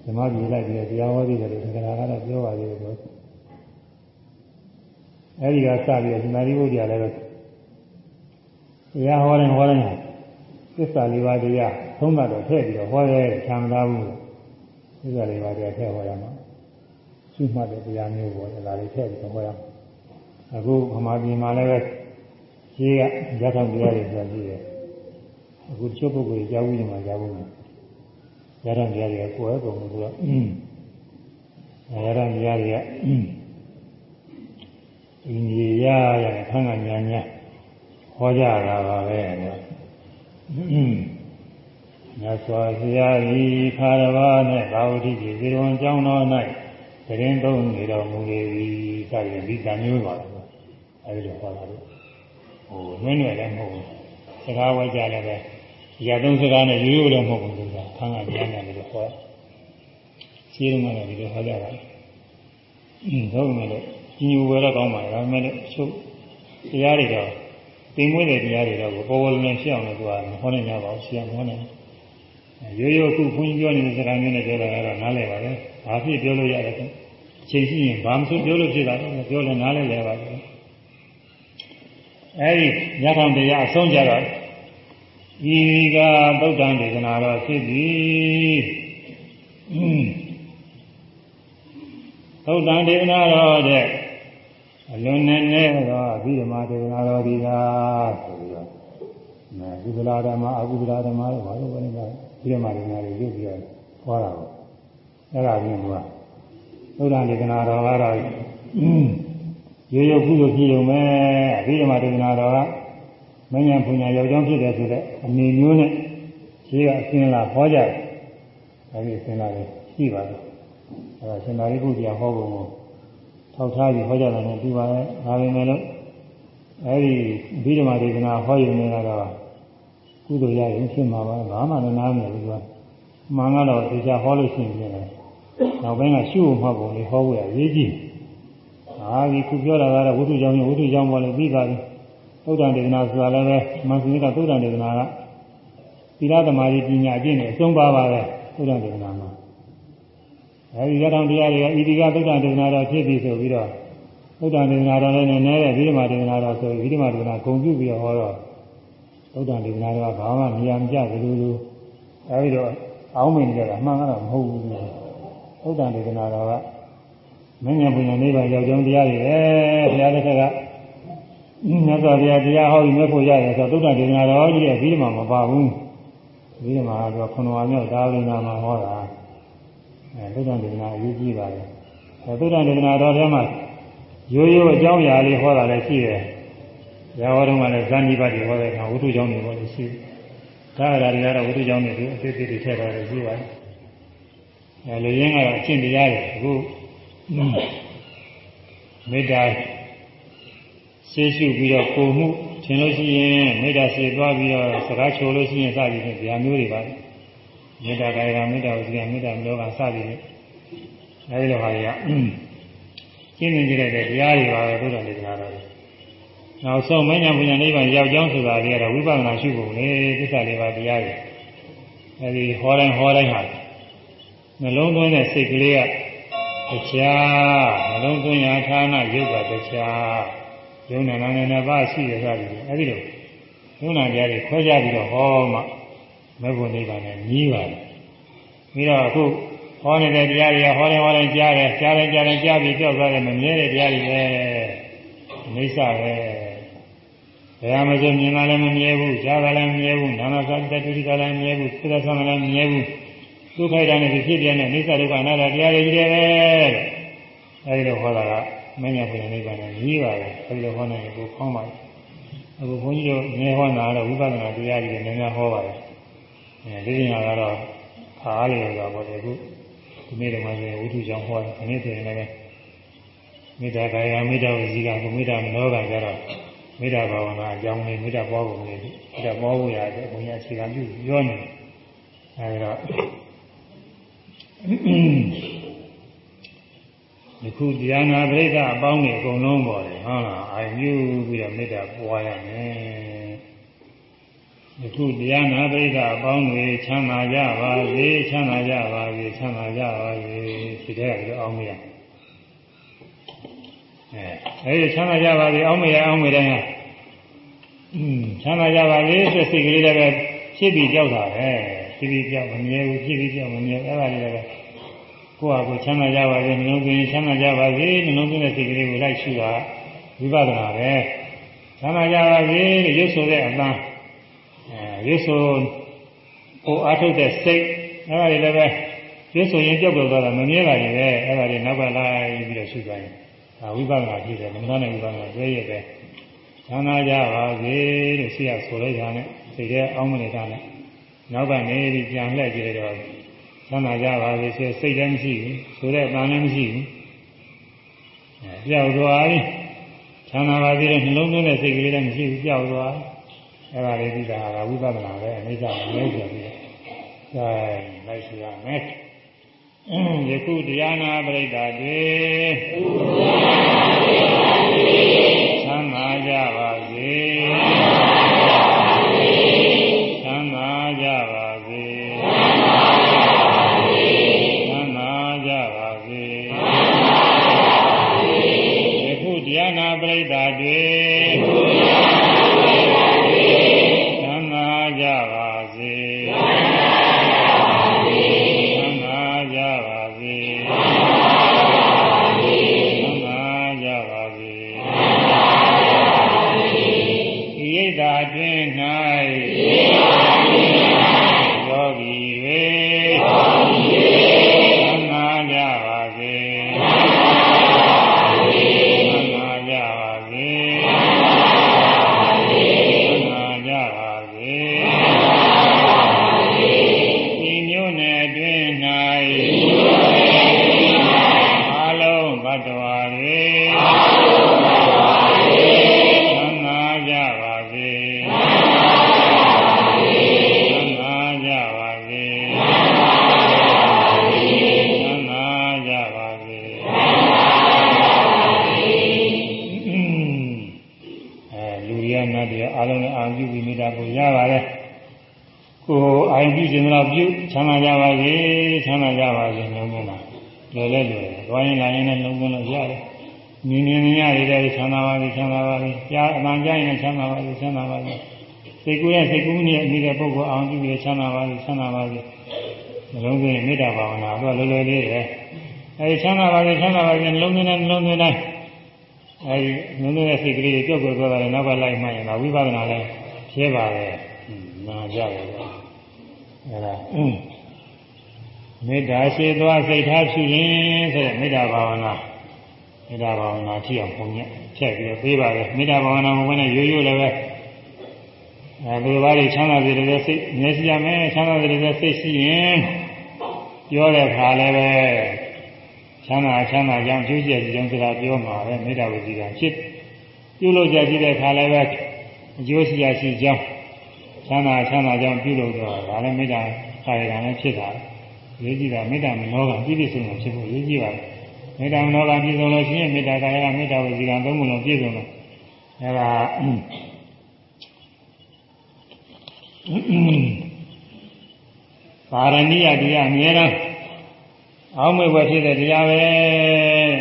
ဓမ္မပြေလိုက်ပြီးတရားဟောသေးတယ်လို့သက္ကရာကတော့ပြောပါသေးတယ်ဆိုအဲဒီကစပြီးမာရိပုတ္တရာလည်းတရားဟောတယ်ဟောတယ် သစ္စာလေးပါးတရားသုံးတော့ထည့်ပြီးတော့ဟောရဲခံမသားဘူးသစ္စာလေးပါးတရားထည့်ဟောရမှာရှိမှတ်တဲ့တရားမျိုးပေါ်တယ်ဒါလေးထည့်ပြီးတော့ဟောရမှာအခုဗမာပြည်မှာလည်းပဲရှိကရထောင်တရားတွေဆိုပြီးတယ်အခုချုပ်ပုဂ္ဂိုလ်ကြားဘူးညီမှာကြားဘူးရထောင်တရားတွေကကိုယ်ရဲ့ပုံလို့ဆိုတော့ရထောင်တရားတွေကဒီညီရရခန်းကညာညာဟောကြတာပါပဲ မြတ်စွာဘုရားဤခါရဝါနဲ့ဘာဝတိကြီးဇေရဝံကျောင်းတော်၌တရင်သုံးနေတော်မူလေ၏စသည်ဒီကံမျိုးပါတော့အဲဒီလိုဟောတာလို့ဟိုနည်းနည်းလည်းမဟုတ်ဘူးစကားဝဲကြလည်းပဲရာသုံးစကားနဲ့ရိုးရိုးလည်းမဟုတ်ဘူးကွာခန်းကပြန်နေတယ်လို့ဟောရှင်းမှလည်းဒီလိုဟောကြတာအင်းတော့မယ်လို့ညူဝဲတော့ကောင်းပါလေဒါပေမဲ့လည်းချုပ်တရားတွေတော့တ င်မွေးတဲ့တရားတွေတော့ပေါ်ပေါ်လည်းဖြစ်အောင်လို့သူကမဟောနိုင်ကြပါဘူးရှင်းမဟောနိုင်ရိုးရိုးအခုခွန်ကြီးပြောနေတဲ့စကားမျိုးနဲ့ပြောတာကတော့နားလည်ပါပဲဘာဖြစ်ပြောလို့ရတယ်အချိန်ရှိရင်ဘာမှမပြောလို့ဖြစ်တာတော့ပြောလည်းနားလည်လဲပါပဲအဲဒီညထောင်တရားအဆုံးကြတော့ဤကသုတ်တံဒေသနာတော်ဖြစ်သည်သုတ်တံဒေသနာတော်တဲ့ အလွန်နဲ့နဲ့တော့အဘိဓမ္မာဒေသနာတော်ဒီကဆိုပြီးတော့အဲကုသလာဓမ္မအကုသလာဓမ္မတွေဘာလို့လဲလဲအဘိဓမ္မာဒေသနာတွေရုပ်ပြီးတော့ဟောတာပေါ့အဲ့ဒါပြင်ကသုတ်တံဒေသနာတော်ကတော့ရိုးရိုးကုသိုလ်ဖြစ်ုံပဲအဘိဓမ္မာဒေသနာတော်ကမဉ္ဇဉ်ပညာယောက်ျောင်းဖြစ်တယ်ဆိုတဲ့အနေမျိုးနဲ့ရှိကအစင်းလာဟောကြတယ်အဲဒီအစင်းလာတွေရှိပါတယ်အဲဒါရှင်သာရိပုတ္တရာဟောပုံကို ထောက်ထားပြီးဟောကြတယ်နဲ့ပြီးပါရဲ့ဒါပေမဲ့လို့အဲဒီဘိဓမ္မာဒေသနာဟောယူနေတော့ကုသိုလ်ရရင်ဖြစ်မှာပါဘာမှလည်းနားမလည်ဘူးကမှန်ကတော့ဒီချဟောလို့ရှိရင်လည်းနောက်ပိုင်းကရှုဖို့မှတ်ပုံလေးဟောဖို့ရရေးကြည့်ဟာဒီခုပြောတာကတော့ဝိသုကြောင့်ဝိသုကြောင့်ပေါ်လေပြီးပါပြီသုဒ္ဓံဒေသနာဆိုတာလည်းပဲမန်စင်းကသုဒ္ဓံဒေသနာကသီလသမာဓိပညာအကျင့်နဲ့အဆုံးပါပါပဲသုဒ္ဓံဒေသနာမှာ အဲဒီရတောင်တရားတွေကဣတိကသုဒ္ဓံဒေသနာတော်ဖြစ်ပြီဆိုပြီးတော့သုဒ္ဓံဒေသနာတော်လည်းနည်းနည်းတဲ့ဗိဓမာဒေသနာတော်ဆိုဗိဓမာဒေသနာဂုံပြုပြီးတော့ဟောတော့သုဒ္ဓံဒေသနာတော်ကဘာမှမရမကြဘူးလို့အဲဒီတော့အောင်းမင်းကြတာအမှန်ကတော့မဟုတ်ဘူးသုဒ္ဓံဒေသနာတော်ကမဉ္ဇဉ်ပညာနိဗ္ဗာန်ရောက်ကြောင်းတရားတွေပဲဘုရားတစ်ခါကမြတ်စွာဘုရားတရားဟောပြီးမြတ်ဖို့ရတယ်ဆိုတော့သုဒ္ဓဒေသနာတော်ကြီးရဲ့ပြီးမှမပါဘူးပြီးမှကတော့ခုနဝါမြောက်ဒါဝိနာမှာဟောတာအဲ သုဒ္ဓဒေသနာအရေးကြီးပါတယ်အဲသုဒ္ဓဒေသနာတော်ထဲမှာရိုးရိုးအကြောင်းအရာလေးဟောတာလည်းရှိတယ်။ရာဟောတုန်းကလည်းဇန်နိပါတိဟောတဲ့အခါဝိတုကြောင့်တွေဟောလို့ရှိတယ်။ဒါအရာတွေကတော့ဝိတုကြောင့်တွေသူအသေးသေးတွေထည့်ထားတယ်ရှိပါတယ်။အဲလူရင်းကတော့အရှင်းတရားတွေအခုမေတ္တာရှေးရှုပြီးတော့ပုံမှုထင်လို့ရှိရင်မေတ္တာရှေ့သွားပြီးတော့စကားချိုလို့ရှိရင်စသည်ဖြင့်ဗျာမျိုးတွေပါ မေတ္တာကာယကမေတ္တာဝစီကမေတ္တာမလောကစသည်ဖြင့်အဲဒီလိုဟာတွေကရှင်းနေကြတဲ့တရားတွေပါပဲဘုရားဒေသနာတော်နောက်ဆုံးမဉ္ဇဉ်ပညာနိဗ္ဗာန်ရောက်ကြောင်းဆိုတာတွေကတော့ဝိပဿနာရှုဖို့လေသစ္စာလေးပါးတရားတွေအဲဒီဟောတိုင်းဟောတိုင်းဟာနှလုံးသွင်းတဲ့စိတ်ကလေးကတရားနှလုံးသွင်းရာဌာနရုပ်ကတရားယုံနာနာနဲ့ပါရှိရကြတယ်အဲဒီလိုယုံနာကြတွေခွဲခြားပြီးတော့ဟောမှ မဂ္ဂနိဗ္ဗာန်နဲ့ညီးပါတယ်ပြီးတော့အခုဟောနေတဲ့တရားတွေကဟောတယ်ဟောတယ်ကြားတယ်ကြားတယ်ကြားတယ်ကြားပြီးကြောက်သွားတယ်မမြဲတဲ့တရားတွေပဲအိဋ္ဌပဲဘယ်မှာဆိုမြင်လာလည်းမမြဲဘူးကြားလာလည်းမမြဲဘူးနာနာသတ္တိကလည်းမမြဲဘူးသိသဆောင်လည်းမမြဲဘူးဒုက္ခိုက်တာနဲ့ဖြစ်ပြတဲ့အိဋ္ဌဒုက္ခအနာတ္တတရားတွေကြီးတယ်ပဲအဲဒီလိုဟောတာကမညာဘုရားနိဗ္ဗာန်နဲ့ကြီးပါပဲအဲဒီလိုဟောနိုင်ရင်ကိုကောင်းပါဘူးအခုဘုန်းကြီးတို့ငယ်ဟောတာတော့ဝိပဿနာတရားကြီးတွေနည်းနည်းဟောပါတယ် အဲဒီပညာကတော့အားလျော်တာပေါ့လေအခုဒီနေ့တော့မှဆိုဝိထုကြောင့်ဟောတယ်ခဏဆိုရင်လည်းမေတ္တာကာယမေတ္တာဝစီကကိုမေတ္တာမနောကကြတော့မေတ္တာဘာဝနာအကြောင်းလေးမေတ္တာပွားပုံလေးမေတ္တာပွားဖို့ရတယ်ဘုရားအခြေခံပြုပြောနေတယ်အဲဒီတော့ဒီခုတရားနာပရိသတ်အပေါင်းတွေအကုန်လုံးပေါ်တယ်ဟုတ်လားအာယူပြီးတော့မေတ္တာပွားရမယ် ဒီခုတရားနာပရိသတ်အပေါင်းတွေချမ်းသာကြပါစေချမ်းသာကြပါစေချမ်းသာကြပါစေဒီတဲ့ကတော့အောင်မရအဲအဲဒီချမ်းသာကြပါစေအောင်မရအောင်မရတိုင်းอืมချမ်းသာကြပါစေဆိုစိတ်ကလေးလည်းပဲဖြစ်ပြီးကြောက်တာပဲဖြစ်ပြီးကြောက်မမြဲဘူးဖြစ်ပြီးကြောက်မမြဲအဲ့ဒါလေးလည်းကိုယ့်ဟာကိုယ်ချမ်းသာကြပါစေနှလုံးသွင်းချမ်းသာကြပါစေနှလုံးသွင်းတဲ့စိတ်ကလေးကိုလိုက်ရှုတာဝိပဿနာပဲချမ်းသာကြပါစေလို့ရုပ်ဆိုတဲ့အတန်းအဲ ရုပ်ဆိုကိုအားထုတ်တဲ့စိတ်အဲဒါတွေလည်းပဲရုပ်ဆိုရင်ကြောက်ကြောက်သွားတာမမြဲတာတွေပဲအဲဒါတွေနောက်ကလိုက်ပြီးတော့ရှုသွားရင်ဒါဝိပဿနာဖြစ်တယ်မနာနဲ့ဝိပဿနာတွဲရပဲချမ်းသာကြပါစေလို့ရှိရဆိုလိုက်တာနဲ့စိတ်ထဲအောင်းမနေတာနဲ့နောက်ကနေပြီးပြန်လှည့်ကြည့်တော့ချမ်းသာကြပါစေဆိုစိတ်လည်းမရှိဘူးဆိုတဲ့အတန်လည်းမရှိဘူးအဲပြောက်သွားပြီချမ်းသာပါစေတဲ့နှလုံးသွင်းတဲ့စိတ်ကလေးလည်းမရှိဘူးပြောက်သွား အဲ့ဒါလေးဒီတာကဝိပဿနာပဲအနိစ္စမလဲဆိုပြီးအဲလိုက်ရှိရမယ်ယခုတရားနာပရိသတ်တွေချမ်းသာကြပါ ချမ်းသာကြပါစေချမ်းသာကြပါစေလုံးလုံးလားလွယ်လဲလွယ်တယ်တွားရင်လာရင်လည်းလုံးလုံးလို့ရတယ်မြင်မြင်မြင်ရတဲ့ချမ်းသာပါစေချမ်းသာပါစေကြားအမှန်ကြားရင်ချမ်းသာပါစေချမ်းသာပါစေစိတ်ကူးရဲ့စိတ်ကူးနဲ့အမိတဲ့ပုဂ္ဂိုလ်အောင်ပြုပြီးချမ်းသာပါစေချမ်းသာပါစေနှလုံးသွင်းမေတ္တာဘာဝနာတော့လွယ်လွယ်လေးပဲအဲဒီချမ်းသာပါစေချမ်းသာပါစေနှလုံးသွင်းတဲ့နှလုံးသွင်းတိုင်းအဲဒီနှလုံးသွင်းတဲ့စိတ်ကလေးတွေကြောက်ကြောက်သွားတယ်နောက်ကလိုက်မှရင်တော့ဝိပဿနာလည်းဖြဲပါပဲနာကြတယ် အဲဒါမေတ္တာရှိသွားစိတ်ထားဖြစ်ရင်ဆိုတဲ့မေတ္တာဘာဝနာမေတ္တာဘာဝနာဖြစ်အောင်ပုံညက်ဖြတ်ပြီးတော့ပြေးပါလေမေတ္တာဘာဝနာမဝင်နဲ့ရိုးရိုးလည်းပဲအဲဒီဘာတွေချမ်းသာစေတဲ့စိတ်မျက်စိရမယ်ချမ်းသာစေတဲ့စိတ်ရှိရင်ပြောတဲ့ခါလည်းပဲချမ်းသာချမ်းသာကြောင်းကျိုးကျက်ကြောင်းစကားပြောမှာပဲမေတ္တာဝိဇ္ဇာဖြစ်ပြုလို့ကြရှိတဲ့ခါလည်းပဲအကျိုးရှိရရှိကြောင်း ချမ်းသာချမ်းသာကြောင်းပြုလို့တော့ဒါလည်းမေတ္တာခါရကလည်းဖြစ်တာရေးကြည့်တာမေတ္တာမနောကပြည့်ပြည့်စုံစုံဖြစ်ဖို့ရေးကြည့်ပါမေတ္တာမနောကပြည့်စုံလို့ရှိရင်မေတ္တာကာယကမေတ္တာဝစီကံသုံးခုလုံးပြည့်စုံလို့အဲဒါပါရဏိယတရားအမြဲတမ်းအောင်းမွေဘဖြစ်တဲ့တရားပဲ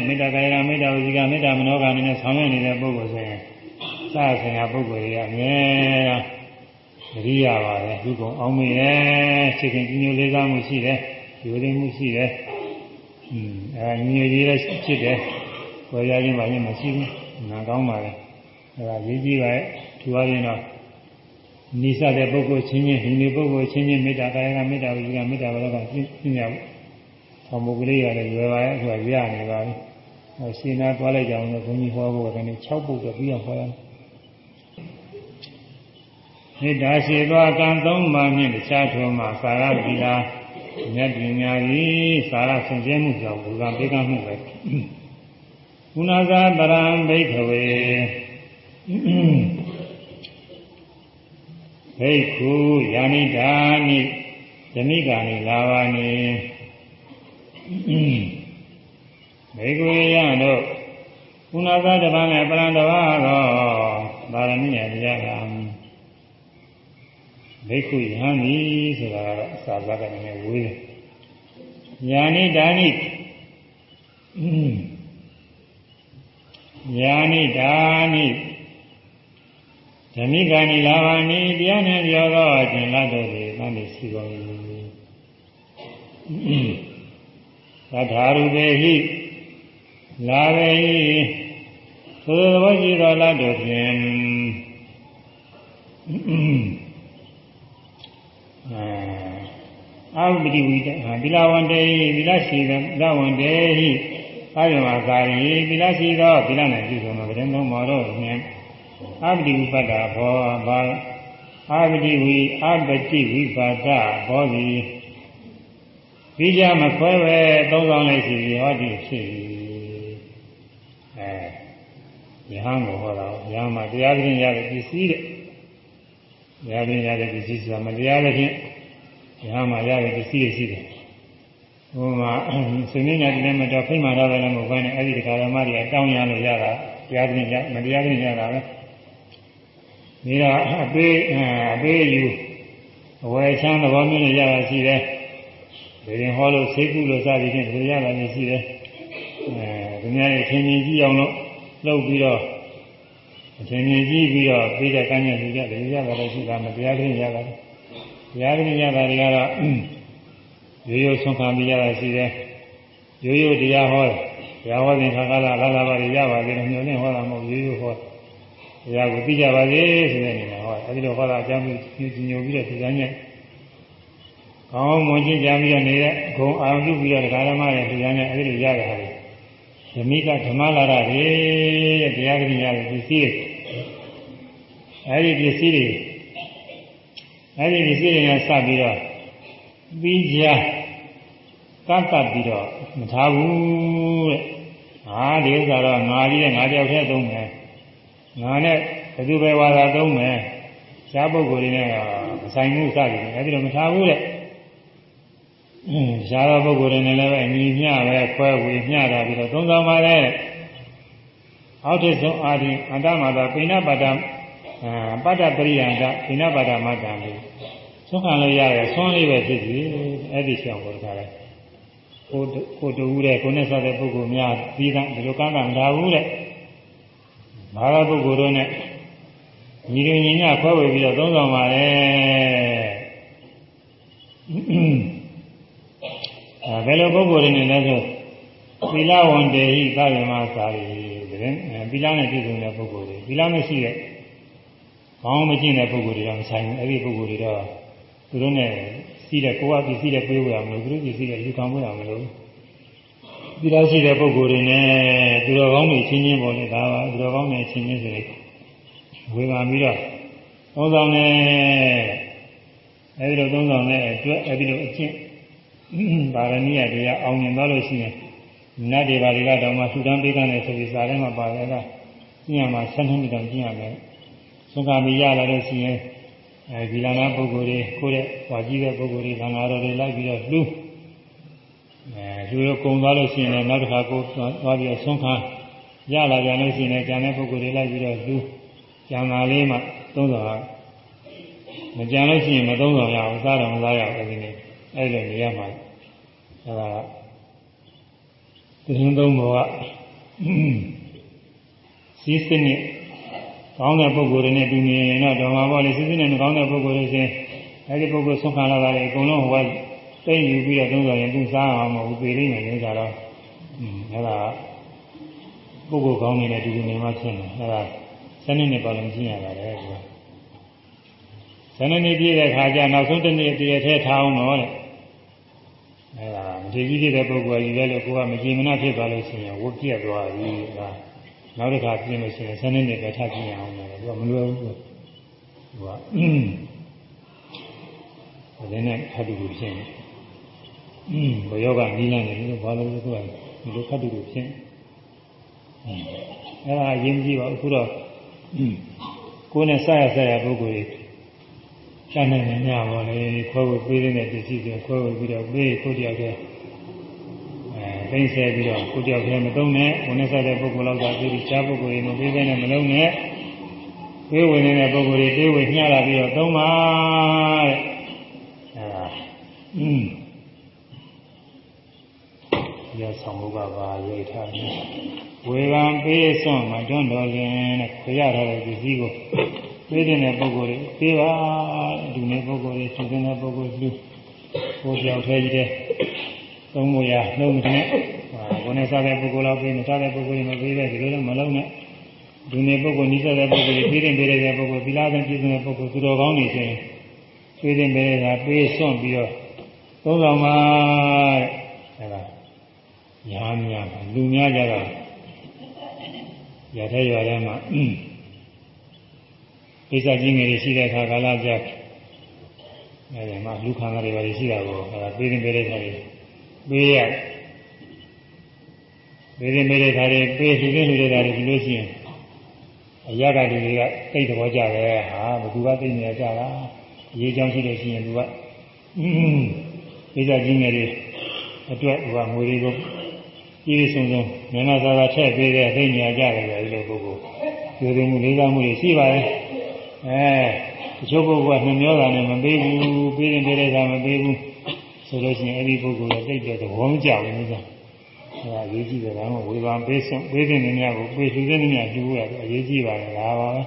မေတ္တာကာယကမေတ္တာဝစီကမေတ္တာမနောကအနေနဲ့ဆောင်ရွက်နေတဲ့ပုဂ္ဂိုလ်ဆိုရင်စဆင်ရပုဂ္ဂိုလ်တွေကအမြဲတ မ်းသတိရပါတယ်ဒီကုံအောင်းမွေရဲ့စိတ်ကညိုလေးစားမှုရှိတယ်ယူရင်းမှုရှိတယ်อืมအဲညိုကြီးလည်းဖြစ်တယ်ဝယ်ရခြင်းပါရင်မရှိဘူးနာကောင်းပါလေအဲဒါရေးကြည့်ပါရဲ့ထူအားဖြင့်တော့နိစ္စတဲ့ပုဂ္ဂိုလ်ချင်းချင်းဒီနေ့ပုဂ္ဂိုလ်ချင်းချင်းမေတ္တာကာယကမေတ္တာဝိကမေတ္တာဘာလို့ကပြင်းပြဘူး။ဆောင်ပုဂ္ဂလိကလည်းရွယ်ပါရဲ့အခုကရနေပါပြီ။အဲရှင်နာသွားလိုက်ကြအောင်လို့ဘုန်းကြီးဟောဖို့ကတည်းက6ပုဒ်တော့ပြီးအောင်ဟောရမယ်။ မေတ္တာရှိသောကံသုံးပါးနှင့်တခြားထုံးမှာသာရတိလာမြတ်ပညာကြီးသာရဆင်ကျဲမှုကြောင့်ဘုရားပြေကမှုပဲ။ကုဏဇာတရံဘိခဝေဘိက္ခုယာနိဒာနိဓမိကာနိလာဝနိဘေကွေရတို့ကုဏသာတပံနဲ့ပရံတဘာသောပါရမီရဲ့တရားက ဘိက္ခုယဟန်ဤဆိုတာကတော့အစာဇာကလည်းဝေးတယ်ယာနိဒာနိယာနိဒာနိဓမိကဏီလာဘာနိတရားနဲ့ပြောသောအကျဉ်းလတ်တို့သည်တန်တိရှိကုန်၏သတ္ထာရုပေဟိလာပေဟိသို့သဘောရှိသောလတ်တို့ဖြင့် အာဝတိဝိတသီလဝန္တေသီလရှိသောသီလဝန္တေဟိအာယမကာရီသီလရှိသောသီလနဲ့ပြုဆုံးသောဗရင်သုံးပါတော့ဖြင့်အပတိဝိပတ္တာဘောဘာအပတိဝိအပတိဝိပါဒဘောဒီပြီးကြမခွဲပဲသုံးဆောင်လိုက်စီဟောဒီဖြစ်အဲယဟန်ကိုဟောတာယဟန်မှာတရားပြင်ရတဲ့ပစ္စည်းတဲ့တရားပြင်ရတဲ့ပစ္စည်းဆိုတာမတရားတဲ့ဖြင့် ယဟန်မှာရတဲ့ပစ္စည်းတွေရှိတယ်ဟိုမှာဆွေမျိုးညာတည်းနဲ့မတော်ဖိမှန်တော့လည်းမဟုတ်ဘဲနဲ့အဲ့ဒီတရားဓမ္မတွေတောင်းရလို့ရတာတရားပြင်ရမတရားပြင်ရတာပဲဒီတော့အပေးအပေးယူအဝယ်ချမ်းသဘောမျိုးနဲ့ရတာရှိတယ်။ဒီရင်ဟောလို့ဆေးကုလို့စသည်ဖြင့်ဒီရတာမျိုးရှိတယ်။အဲဒီများရဲ့ထင်မြင်ကြည့်အောင်လို့လုပ်ပြီးတော့အထင်မြင်ကြည့်ပြီးတော့ပြီးတဲ့ကမ်းရလူကြတယ်ရတာလည်းရှိတာမတရားချင်းရတာ။တ ရားချင်းရတာတွေကတော့ရိုးရိုးဆုံးခံပြီးရတာရှိတယ်။ရိုးရိုးတရားဟောတယ်။တရားဟောတဲ့ခါကလာလာပါရရပါသေးတယ်ညွှန်နေဟောတာမဟုတ်ရိုးရိုးဟောတယ်တရားကိုသိကြပါစေဆိုတဲ့အနေနဲ့ဟောအဲဒီလိုဟောတာအကြောင်းပြုညိုပြီးတော့သိကြညက်ကောင်းမွန်ချင်းကြပြီးတော့နေတဲ့ဂုံအာရုံပြုပြီးတော့ဓမ္မရဲ့သိကြညက်အဲဒီလိုရရတာလေဓမိကဓမ္မလာတာတွေတရားကလေးရတဲ့ပစ္စည်းတွေအဲဒီပစ္စည်းတွေ အဲဒီပစ္စည်းတွေနဲ့စပြီးတော့ပြီးကြကတ်တ်ပြီးတော့မထားဘူးတဲ့ဟာဒီဥစ္စာတော့ငါကြီးနဲ့ငါတယောက်တည်းသုံးမယ်ငါနဲ့ဘယ်သူပဲဝါသာသုံးမယ်ရှားပုဂ္ဂိုလ်တွေနဲ့မဆိုင်မှုစသည်အဲဒီလိုမထားဘူးတဲ့ရှားသောပုဂ္ဂိုလ်တွေနဲ့လည်းပဲညီမျှပဲခွဲဝေမျှတာပြီးတော့သုံးဆောင်ပါလေအောက်ထစ်ဆုံးအာရင်အန္တမသာပိဏပါဒ ပတ္တပရိယန္တပိဏပါဒမတ္တံလို့သုံးခံလို့ရတယ်ဆွမ်းလေးပဲဖြစ်စီအဲ့ဒီဆောင်ကိုတခါလဲကိုကိုတူတဲ့ကိုနဲ့ဆက်တဲ့ပုဂ္ဂိုလ်များပြီးသားဒီလိုကမ်းကမထားဘူးတဲ့ဘာသာပုဂ္ဂိုလ်တို့နဲ့ညီရညီညခွဲဝေပြီးတော့သုံးဆောင်ပါလေအဲဘယ်လိုပုဂ္ဂိုလ်တွေနဲ့လဲဆိုသီလဝန္တေဟိသာယမစာရီတဲ့သီလနဲ့ပြည့်စုံတဲ့ပုဂ္ဂိုလ်တွေသီလမရှိတဲ့ ကောင်းမကျင့်တဲ့ပုဂ္ဂိုလ်တွေတော့မဆိုင်ဘူးအဲ့ဒီပုဂ္ဂိုလ်တွေတော့သူတို့နဲ့စီးတဲ့ကိုယ်ကပစ္စည်းတဲ့ပြေးဝရမလို့သူတို့ပစ္စည်းတဲ့ယူခံဝရမလို့ဒီလိုရှိတဲ့ပုဂ္ဂိုလ်တွေနဲ့သူတော်ကောင်းတွေချင်းချင်းပေါ်နေဒါပါသူတော်ကောင်းတွေချင်းချင်းဆိုရင်ဝေဘာပြီးတော့သုံးဆောင်နေအဲဒီလိုသုံးဆောင်တဲ့အတွက်အဲဒီလိုအကျင့်ပါရမီရတရားအောင်မြင်သွားလို့ရှိရင်နတ်တွေဘာတွေကတော့မှသုတန်းပေးကနေဆိုပြီးစာထဲမှာပါတယ်ကကျင့်ရမှာ7နှစ်တောင်ကျင့်ရမယ် သုံးခါမီရလာလို့ရှိရင်အဲဒီလာနာပုဂ္ဂိုလ်တွေကိုယ့်ရဲ့ဟွာကြီးတဲ့ပုဂ္ဂိုလ်တွေသံဃာတော်တွေလိုက်ပြီးတော့လှူအဲလူရောကုံသွားလို့ရှိရင်လည်းနောက်တစ်ခါကိုသွားပြီးတော့ဆုံးခါရလာပြန်လို့ရှိရင်လည်းကျန်တဲ့ပုဂ္ဂိုလ်တွေလိုက်ပြီးတော့လှူကျန်တာလေးမှသုံးဆောင်မကြံလို့ရှိရင်မသုံးဆောင်ရအောင်စားတော်မစားရဘူးဒီနေ့အဲ့လိုနေရမှာအဲဒါတင်းသုံးဘောကစီးစနစ် ကောင်းတဲ့ပုဂ္ဂိုလ်တွေနဲ့တူနေရင်တော့တော်မှာပေါ့လေစီးစနစ်နဲ့ကောင်းတဲ့ပုဂ္ဂိုလ်တွေချင်းအဲဒီပုဂ္ဂိုလ်ဆုံးခံလာတာလေအကုန်လုံးဟိုကသိယူပြီးတော့သုံးဆောင်ရင်သူစားအောင်မဟုတ်ဘူးပြေးနေတယ်ဆိုတော့အဲဒါပုဂ္ဂိုလ်ကောင်းနေတဲ့တူနေမှဖြစ်နေအဲဒါစနစ်နဲ့ပါလို့ရှင်းရပါတယ်ကွာဇနနေပြည့်တဲ့ခါကျနောက်ဆုံးတစ်နေ့တည်းထဲထားအောင်တော့တဲ့အဲဒါမထေကြီးဖြစ်တဲ့ပုဂ္ဂိုလ်ကြီးလည်းကိုကမကြည်မနာဖြစ်သွားလို့ရှိရင်ဝတ်ပြက်သွားပြီက နောက်တစ်ခါပြင်းလို့ရှိရင်ဇနနေပဲထပ်ပြင်းအောင်တယ်သူကမလွယ်ဘူးသူကအင်းနဲ့ခတ်တူကိုဖြစ်နေအင်းဘယောကနီးနေတယ်လို့ဘာလို့လဲသူကဒီလိုခတ်တူကိုဖြစ်အဲဒါအရင်ကြည့်ပါအခုတော့ကိုယ်နဲ့ဆက်ရဆက်ရပုဂ္ဂိုလ်ကြီးရှာနိုင်နေကြပါလေခွဲဝေပေးတဲ့ပစ္စည်းတွေခွဲဝေပြီးတော့ပေးကိုတယောက် တည်းအဲသိဆဲပြီးတော့ကိုတယောက်တည်းမသုံးနဲ့ဝင်နေဆက်တဲ့ပုဂ္ဂိုလ်လောက်ကပြီးပြီးရှားပုဂ္ဂိုလ်တွေမပေးတဲ့နဲ့မလုံးနဲ့ပေးဝင်နေတဲ့ပုဂ္ဂိုလ်တွေပေးဝင်ညှလာပြီးတော့သုံးပါတဲ့အဲဒါอืมရဆောင်မှုကပါရိတ်ထားတယ်ဝေဗံပေးစွန့်မတွန်းတော်လင်တဲ့ခရထားတဲ့ပစ္စည်းကိုပေးတဲ့ပုဂ္ဂိုလ်တွေပေးပါဒီနေ့ပုဂ္ဂိုလ်တွေသူတဲ့ပုဂ္ဂိုလ်လူကိုကြောက်သေးတယ် သုံးမရနှုံးနဲ့ဘုန်းနဲ့စားတဲ့ပုဂ္ဂိုလ်လောက်ပေးမစားတဲ့ပုဂ္ဂိုလ်တွေမပေးတဲ့ဒီလိုလည်းမလုံးနဲ့ဒီနေ့ပုဂ္ဂိုလ်နိစ္စတဲ့ပုဂ္ဂိုလ်တွေပေးတဲ့ပေးတဲ့ပုဂ္ဂိုလ်သီလသင်ပြည့်စုံတဲ့ပုဂ္ဂိုလ်သူတော်ကောင်းတွေဆိုရင်ပေးတဲ့ပေးတဲ့ကပေးစွန့်ပြီးတော့သုံးဆောင်ပါတဲ့အဲဒါညာများလူများကြတော့ရတဲ့ရွာထဲမှာကိစ္စကြီးငယ်တွေရှိတဲ့အခါကာလကြအဲဒီမှာလူခံတွေပါရှိတာကိုအဲဒါပေးရင်ပေးတဲ့ခါတွေ ပေးရပေးရင်ပေးတဲ့ခါတွေပေးလူတွေလူတွေတာတွေဒီလိုရှိရင်အရာကလူတွေကသိတဲ့ဘောကြတယ်ဟာဘသူကသိနေကြတာအရေးကြောင်းရှိလို့ရှိရင်သူကကိစ္စကြီးငယ်တွေအတွက်သူကငွေတွေကိုပြည်စုံစုံမြန်မာစာသာထည့်ပေးတဲ့သိနေကြတယ်လေဒီလိုပုဂ္ဂိုလ်ကျိုးသိမှုလေးစားမှုတွေရှိပါတယ်အဲတချို့ပုဂ္ဂိုလ်ကနှမျောတာနဲ့မပေးဘူးပေးရင်ပေးတဲ့ကမပေးဘူး ဆိုလို့ရှိရင်အဲ့ဒီပုဂ္ဂိုလ်ကတိတ်တဲ့သဘောမကျဘူးလို့ဆိုတာအဲဒါအရေးကြီးတယ်ဒါမှဝေဘာပေးဆုံးပေးတဲ့နေရာကိုပေးသူတဲ့နေရာကျူးရတယ်အရေးကြီးပါတယ်ဒါပါပဲ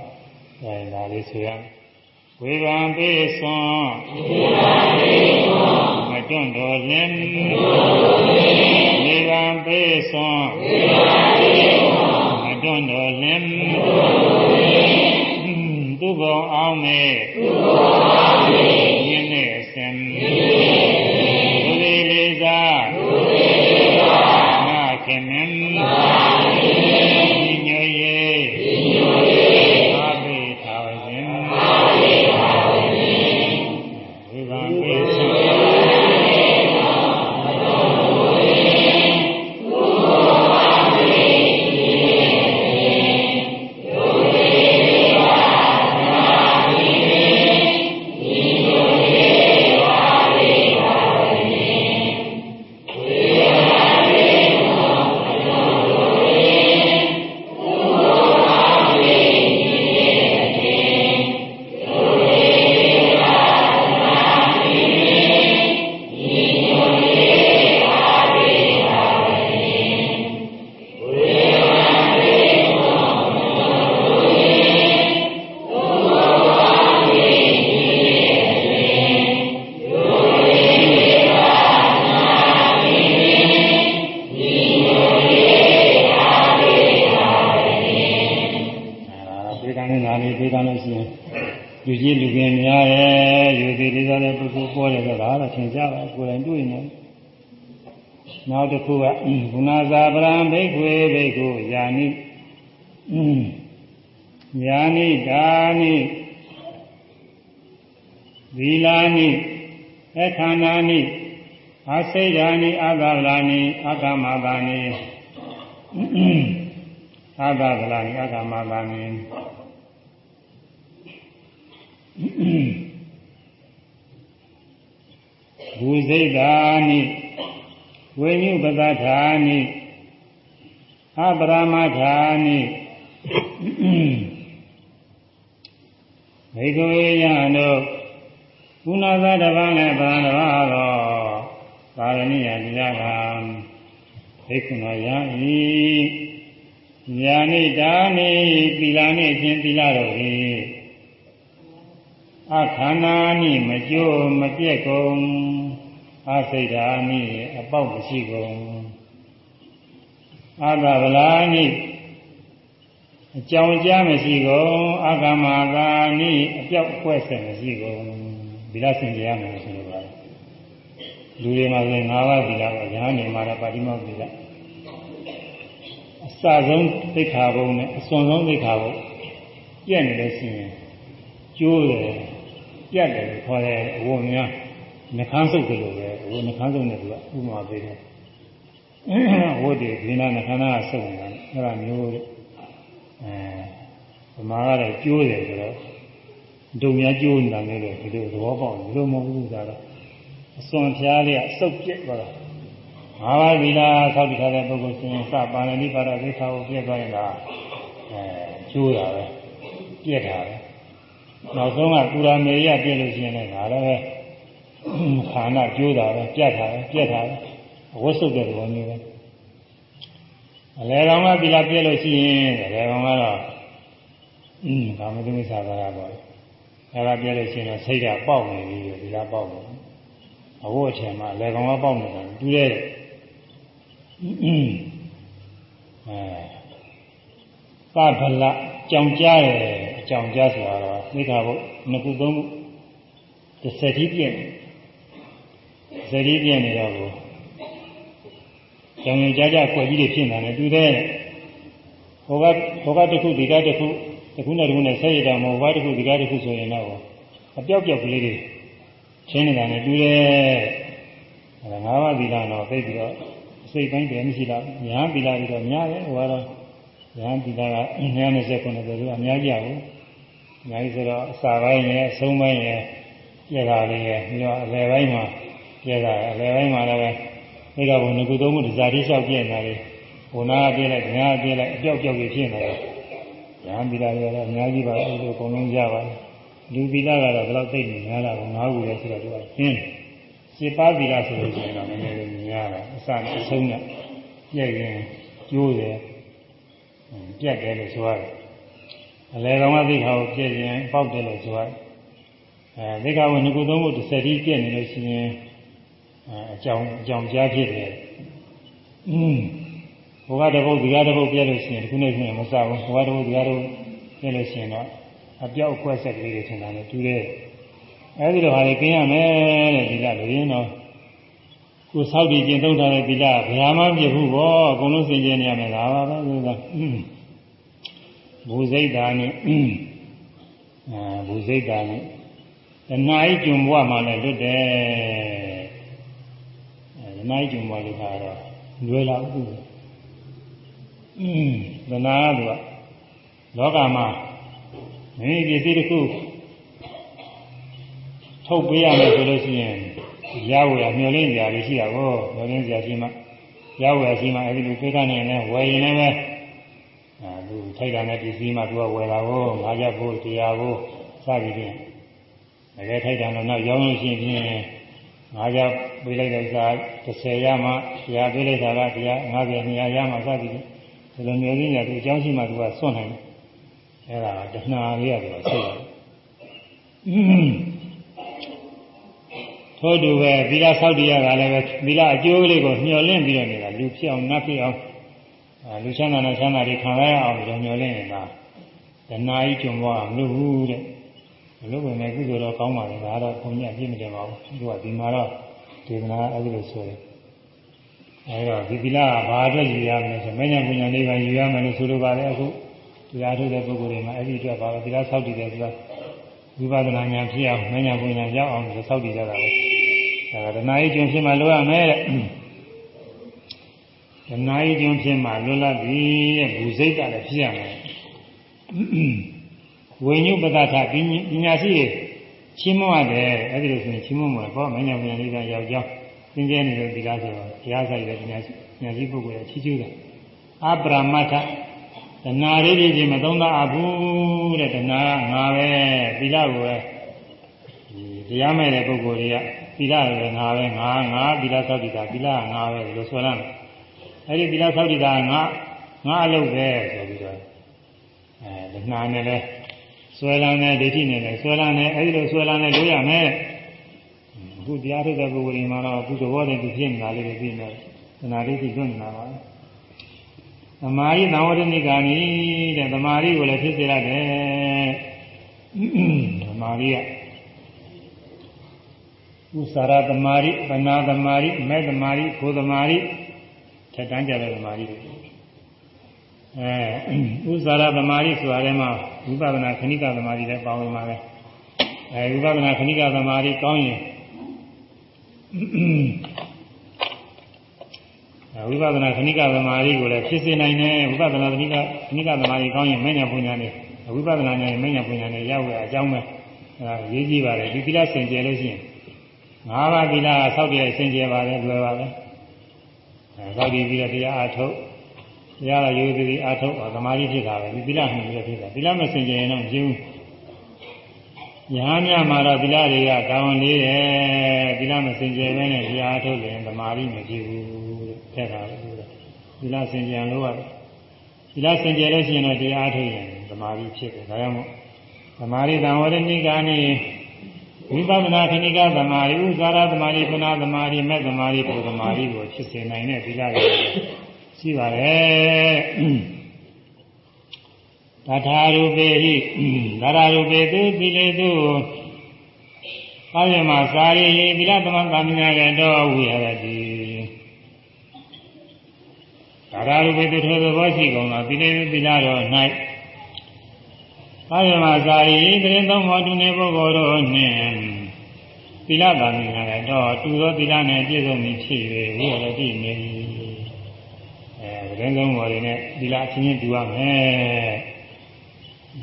အဲဒါလေးဆိုရဝေဘာပေးဆုံးဝေဘာပေးဆုံးမတွန့်တော်လင်းဝေဘာပေးဆုံးဝေဘာပေးဆုံးမတွန့်တော်လင်းသူဘုံအောင်မေသူဘုံအောင်မေ စေယာနိအာဂဗလာနိအာဂမဘာနိအာသဗလာနိအကမသာနိဘူစိတ်တာနိဝိညုပသထာနိအပရမထာနိဘေကဝေယံတို့ကုဏသာတပံနဲ့ဗန္ဓဝါသော သာရဏိယတိယကံဘေကုဏယံဤညာနိတာနိသီလနှင့်ခြင်းသီလတော်၏အခန္ဓာနိမကြိုးမပြက်ကုန်အစိတ်ဓာနိအပေါက်မရှိကုန်အာသဗလာနိအကြောင်းကြားမရှိကုန်အာဂမသာနိအပြောက်အကွက်ဆက်မရှိကုန်ဒီလားစင်ကြရမယ်ဆိုလိုပါတယ် လူတွေမှာဆိုရင်၅ပါးဒီလားကညာနေမှာပါတိမောဒီလားအစဆုံးသိခါဘုံနဲ့အစွန်ဆုံးသိခါဘုံပြည့်နေလို့ရှိရင်ကျိုးတယ်ပြတ်တယ်ခေါ်တယ်အဝများနှခမ်းစုပ်တယ်လို့ပဲဟိုနှခမ်းစုပ်နဲ့သူကဥပမာပေးတယ်ဟိုဒီဒီနာနှခမ်းသားကစုပ်နေတာအဲ့ဒါမျိုးအဲဗမာကတော့ကျိုးတယ်ဆိုတော့ဒုံများကျိုးနေတာမျိုးလေဒီလိုသဘောပေါက်တယ်ဘယ်လိုမဟုတ်ဘူးဆိုတော့ အစွန်ဖျားလေးကစုပ်ပြစ်သွားတာငါးပါးသီလဆောက်တည်ထားတဲ့ပုဂ္ဂိုလ်ရှင်စပါဠိပါဒသိက္ခာကိုပြည့်သွားရင်ကအဲကျိုးတာပဲပြည့်တာပဲနောက်ဆုံးကကုရာမေရပြည့်လို့ရှိရင်လည်းဒါလည်းပဲခန္ဓာကျိုးတာပဲပြတ်တာပဲပြတ်တာပဲအဝတ်စုပ်တဲ့သဘောမျိုးပဲအလဲကောင်ကသီလပြည့်လို့ရှိရင်အလဲကောင်ကတော့อืมကာမတုမိစ္ဆာပါရပေါ့အဲဒါပြည့်လို့ရှိရင်တော့စိတ်ကပေါက်နေပြီသီလပေါက်နေ အဝတ်အထည်မှာအလဲကောင်ကပေါက်နေတာတူတဲ့အဲသဗ္ဗလကြောင်ကြားတယ်အကြောင်ကြားဆိုတာတော့သိခါဘုနှစ်ခုသုံးခုတစ်ဆက်ကြီးပြည့်ဇရီပြည့်နေတော့ကိုကြောင်ရင်ကြားကြားကွက်ကြီးတွေဖြစ်နေတယ်တူတဲ့ဟိုကဟိုကတစ်ခုဒီကတစ်ခုတစ်ခုနဲ့တစ်ခုနဲ့ဆက်ရတာမဟုတ်ဘာတစ်ခုဒီကတစ်ခုဆိုရင်တော့အပြောက်ပြောက်ကလေးတွေ ချင်းနေတာနဲ့တူတယ်အဲငါးပါးသီလတော့သိပြီးတော့စိတ်ပိုင်းတည်းမရှိတော့ညာသီလတွေတော့များတယ်ဟိုကတော့ညာသီလက129တယ်သူကအများကြီးရဘူးအများကြီးဆိုတော့အစာပိုင်းရဲ့အဆုံးပိုင်းရဲ့ပြက်တာလေးရဲ့ပြီးတော့အလယ်ပိုင်းမှာပြက်တာအလယ်ပိုင်းမှာလည်းပဲမိကဘုံငကုသုံးခုဇာတိလျှောက်ပြက်နေတာလေဘုနာပြက်လိုက်ညာပြက်လိုက်အပြောက်ပြောက်ကြီးဖြစ်နေတယ်ညာသီလတွေကတော့အများကြီးပါအဲ့လိုအကုန်လုံးရပါတယ် လူသီလကတော့ဘယ်လောက်သိနေများလားငါးခုလည်းဆိုတော့သူကရှင်းစေပါသီလဆိုလို့ရှိရင်တော့နည်းနည်းလေးများတာအစနဲ့အဆုံးနဲ့ပြည့်ရင်ကျိုးတယ်ပြတ်တယ်လို့ဆိုရတယ်အလဲကောင်ကသိခါကိုပြည့်ရင်ပေါက်တယ်လို့ဆိုရတယ်အဲသိခါဝင်ကုသုံးဖို့တစ်ဆက်ကြီးပြည့်နေလို့ရှိရင်အကြောင်းအကြောင်းကြားဖြစ်တယ်อืมဘုရားတပုတ်ဒီကားတပုတ်ပြည့်လို့ရှိရင်ဒီခုနေ့ခုနေ့မစဘူးဘုရားတပုတ်ဒီကားတပုတ်ပြည့်လို့ရှိရင်တော့ အပြောက်ခွက်ဆက်ကလေးတွေထင်တာနဲ့တူတယ်အဲဒီလိုဟာတွေကင်းရမယ်တဲ့ဒီကလူရင်းတော့ကိုဆောက်တည်ကျင့်သုံးထားတဲ့ဒီကဘယ်မှာပြဘူးပေါ့အကုန်လုံးစင်ကြင်နေရမယ်ဒါပါပဲဆိုတော့ဘူစိတ်တာနဲ့အာဘူစိတ်တာနဲ့တဏှာကြီးကျွံဘွားမှလည်းလွတ်တယ်အဲတဏှာကြီးကျွံဘွားလို့ခါတော့လွယ်လာဥပ္ပဒနာကလောကမှာ မင်းပစ္စည်းတစ်ခုထုတ်ပေးရမယ်ဆိုလို့ရှိရင်ရဝယ်မျောလင်းကြရရှိတာကိုမျောလင်းကြရှိမှရဝယ်ရှိမှအဲဒီလိုသိကနေလည်းဝယ်ရင်လည်းပဲအဲသူထိုက်တာနဲ့ပစ္စည်းမှသူကဝယ်တာကိုငါးချက်ဖို့တရားကိုစသည်ဖြင့်တကယ်ထိုက်တာတော့နောက်ရောင်းလို့ရှိရင်ငါးချက်ပေးလိုက်တဲ့စာ30ရမှတရားပေးလိုက်တာကတရား50 200ရမှစသည်ဖြင့်ဒီလိုမျိုးလေးညာသူအကြောင်းရှိမှသူကစွန့်နိုင်တယ် အဲ့ဒါတဏှာလေးရတယ်ဆိုရတယ်ထို့တူပဲသီလဆောက်တည်ရတာလည်းပဲသီလအကျိုးလေးကိုမျှော်လင့်ပြီးတော့နေတာလူဖြစ်အောင်နတ်ဖြစ်အောင်လူချမ်းသာနဲ့ချမ်းသာတွေခံရအောင်ဒီလိုမျှော်လင့်နေတာတဏှာကြီးကျွံသွားမလို့ဘူးတဲ့မလို့ပဲကုသိုလ်တော့ကောင်းပါလေဒါတော့ဘုန်းကြီးအပြည့်မတင်ပါဘူးသူကဒီမှာတော့ဒေသနာအဲ့ဒီလိုဆိုတယ်အဲတော့ဒီသီလကဘာအတွက်ယူရမလဲဆိုမဉ္ဇဉ်ပညာလေးပါယူရမယ်လို့ဆိုလိုပါတယ်အခု တရားထုတ်တဲ့ပုဂ္ဂိုလ်တွေမှာအဲ့ဒီအတွက်ပါပဲသီလဆောက်တည်တယ်ဆိုတာဝိပဿနာဉာဏ်ဖြစ်အောင်မဉ္ဇဉ်ပညာရောက်အောင်ဆိုဆောက်တည်ကြတာပဲဒါကဒနာရေးကျွန်းဖြစ်မှလိုရမယ်တဲ့ဒတဏှာကြီးကျွန်းဖြစ်မှလွတ်လပ်ပြီတဲ့ဘူစိတ်ကလည်းဖြစ်ရမယ်ဝိညုပဒထပညာရှိချီးမွမ်းတယ်အဲ့ဒီလိုဆိုရင်ချီးမွမ်းမှာပေါ့မညာပညာလေးကယောက်ျားသင်ကျဲနေတဲ့ဒီလားဆိုတော့ဘုရားဆိုင်တဲ့ပညာရှိပညာရှိပုဂ္ဂိုလ်ရဲ့ချီးကျူးတယ်အပရမတ္ထ တဏှာလေးကြီးမသုံးသားအဘူးတဲ့တဏှာကငါပဲသီလကိုပဲတရားမဲ့တဲ့ပုဂ္ဂိုလ်တွေကသီလကငါပဲငါငါသီလသောတိတာသီလကငါပဲဒီလိုဆိုရမယ်အဲ့ဒီသီလသောတိတာငါငါအလုပ်ပဲဆိုပြီးတော့အဲတဏှာနဲ့လဲဆွဲလန်းတဲ့ဒိဋ္ဌိနဲ့လဲဆွဲလန်းတဲ့အဲ့ဒီလိုဆွဲလန်းတဲ့လို့ရမယ်အခုတရားထုတ်တဲ့ပုဂ္ဂိုလ်တွေမှာတော့သူသဘောတည်းသူဖြစ်နေတာလေးတွေပြီးနေတယ်တဏှာဒိဋ္ဌိတွန့်နေတာပါ သမာဓိသံဝရဏိကာနိတဲ့သမာဓိကိုလည်းဖြစ်စေရတယ်သမာဓိကဥစ္စာရသမာဓိပဏာသမာဓိမေသမာဓိဘုသမာဓိထက်တန်းကြတဲ့သမာဓိတွေအဲဥစ္စာရသမာဓိဆိုတာလည်းမှဝိပဿနာခဏိကသမာဓိလည်းပါဝင်ပါပဲအဲဝိပဿနာခဏိကသမာဓိကောင်းရင် ဝိပဿနာခဏိကသမာဓိကိုလည်းဖြစ်စေနိုင်တယ်ဝိပဿနာခဏိကခဏိကသမာဓိကောင်းရင်မဉ္ဇဉ်ပူညာနဲ့ဝိပဿနာဉာဏ်မဉ္ဇဉ်ပူညာနဲ့ရောက်ရအကြောင်းပဲအဲရေးကြည့်ပါလေဒီသီလစင်ကြယ်လို့ရှိရင်ငါးပါးသီလဆောက်တည်စင်ကြယ်ပါလေလွယ်ပါပဲအဲဆောက်တည်ပြီးတော့တရားအားထုတ်တရားရရိုးသေးသေးအားထုတ်သမာဓိဖြစ်တာပဲဒီသီလမှန်ပြီးဖြစ်တာသီလမစင်ကြယ်ရင်တော့ကျင်းညာများမှာတော့သီလတွေကကောင်းလေးတယ်သီလမစင်ကြယ်ပဲနဲ့တရားအားထုတ်ရင်သမာဓိမဖြစ်ဘူး ထက်တာပဲသီလစင်ကြယ်လို့ရတယ်သီလစင်ကြယ်လို့ရှိရင်တော့တရားထုတ်ရင်သမာဓိဖြစ်တယ်ဒါကြောင့်မို့သမာဓိတံဝရဏိကာနိဝိပဿနာခဏိကသမာဓိဥဇာရသမာဓိပနာသမာဓိမဲ့သမာဓိပုသမာဓိကိုဖြစ်စေနိုင်တဲ့သီလတွေရှိပါတယ်တထာရူပေဟိဒါရရူပေသူသီလေသူအာယမစာရိဟိသီလသမံသမညာကတောဝိဟရတိ ဒါရရူပိတ္ထောသဘောရှိကုန်သောသီလေသီလတော်၌အာယမဇာရီတရင်သုံးမောတူနေပုဂ္ဂိုလ်တို့နှင့်သီလသာမင်ရတော့တူသောသီလနှင့်ပြည့်စုံပြီးဖြစ်၍ဝိရတိနေ၏အဲတရင်သုံးမောတွေနဲ့သီလအချင်းချင်းတူရမယ်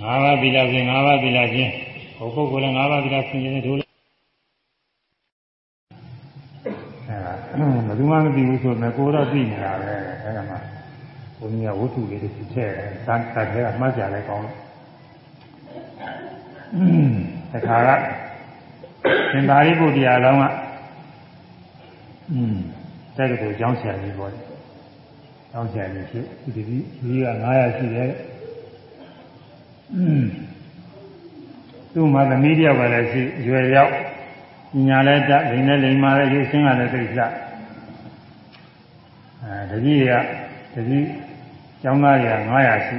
ငါးပါးသီလစဉ်ငါးပါးသီလချင်းဟိုပုဂ္ဂိုလ်လည်းငါးပါးသီလဆင်ခြင်နေတို့ ဘယ်သူမှမသိဘူးဆိုတော့ကိုယ်တော့သိနေတာပဲအဲ့ဒါမှဘုန်းကြီးကဝတ္ထုလေးတွေထည့်တယ်။သံဃာထဲကမှတ်ကြလဲကောင်းလို့တခါကသင်္သာရိပုတ္တရာလောင်းကအင်းတက္ကသိုလ်ကျောင်းဆရာကြီးပေါ့လေ။ကျောင်းဆရာကြီးဖြစ်ဒီဒီကြီးက900ရှိတယ်။အင်းသူ့မှာသမီးတယောက်ကလည်းရှိရွယ်ရောက်ညာလဲတက်လိန်နဲ့လိန်မာလဲရုပ်ဆင်းကလည်းသိစ အဲတကြီးကတကြီးကျောင်းသားတွေက900ရှိ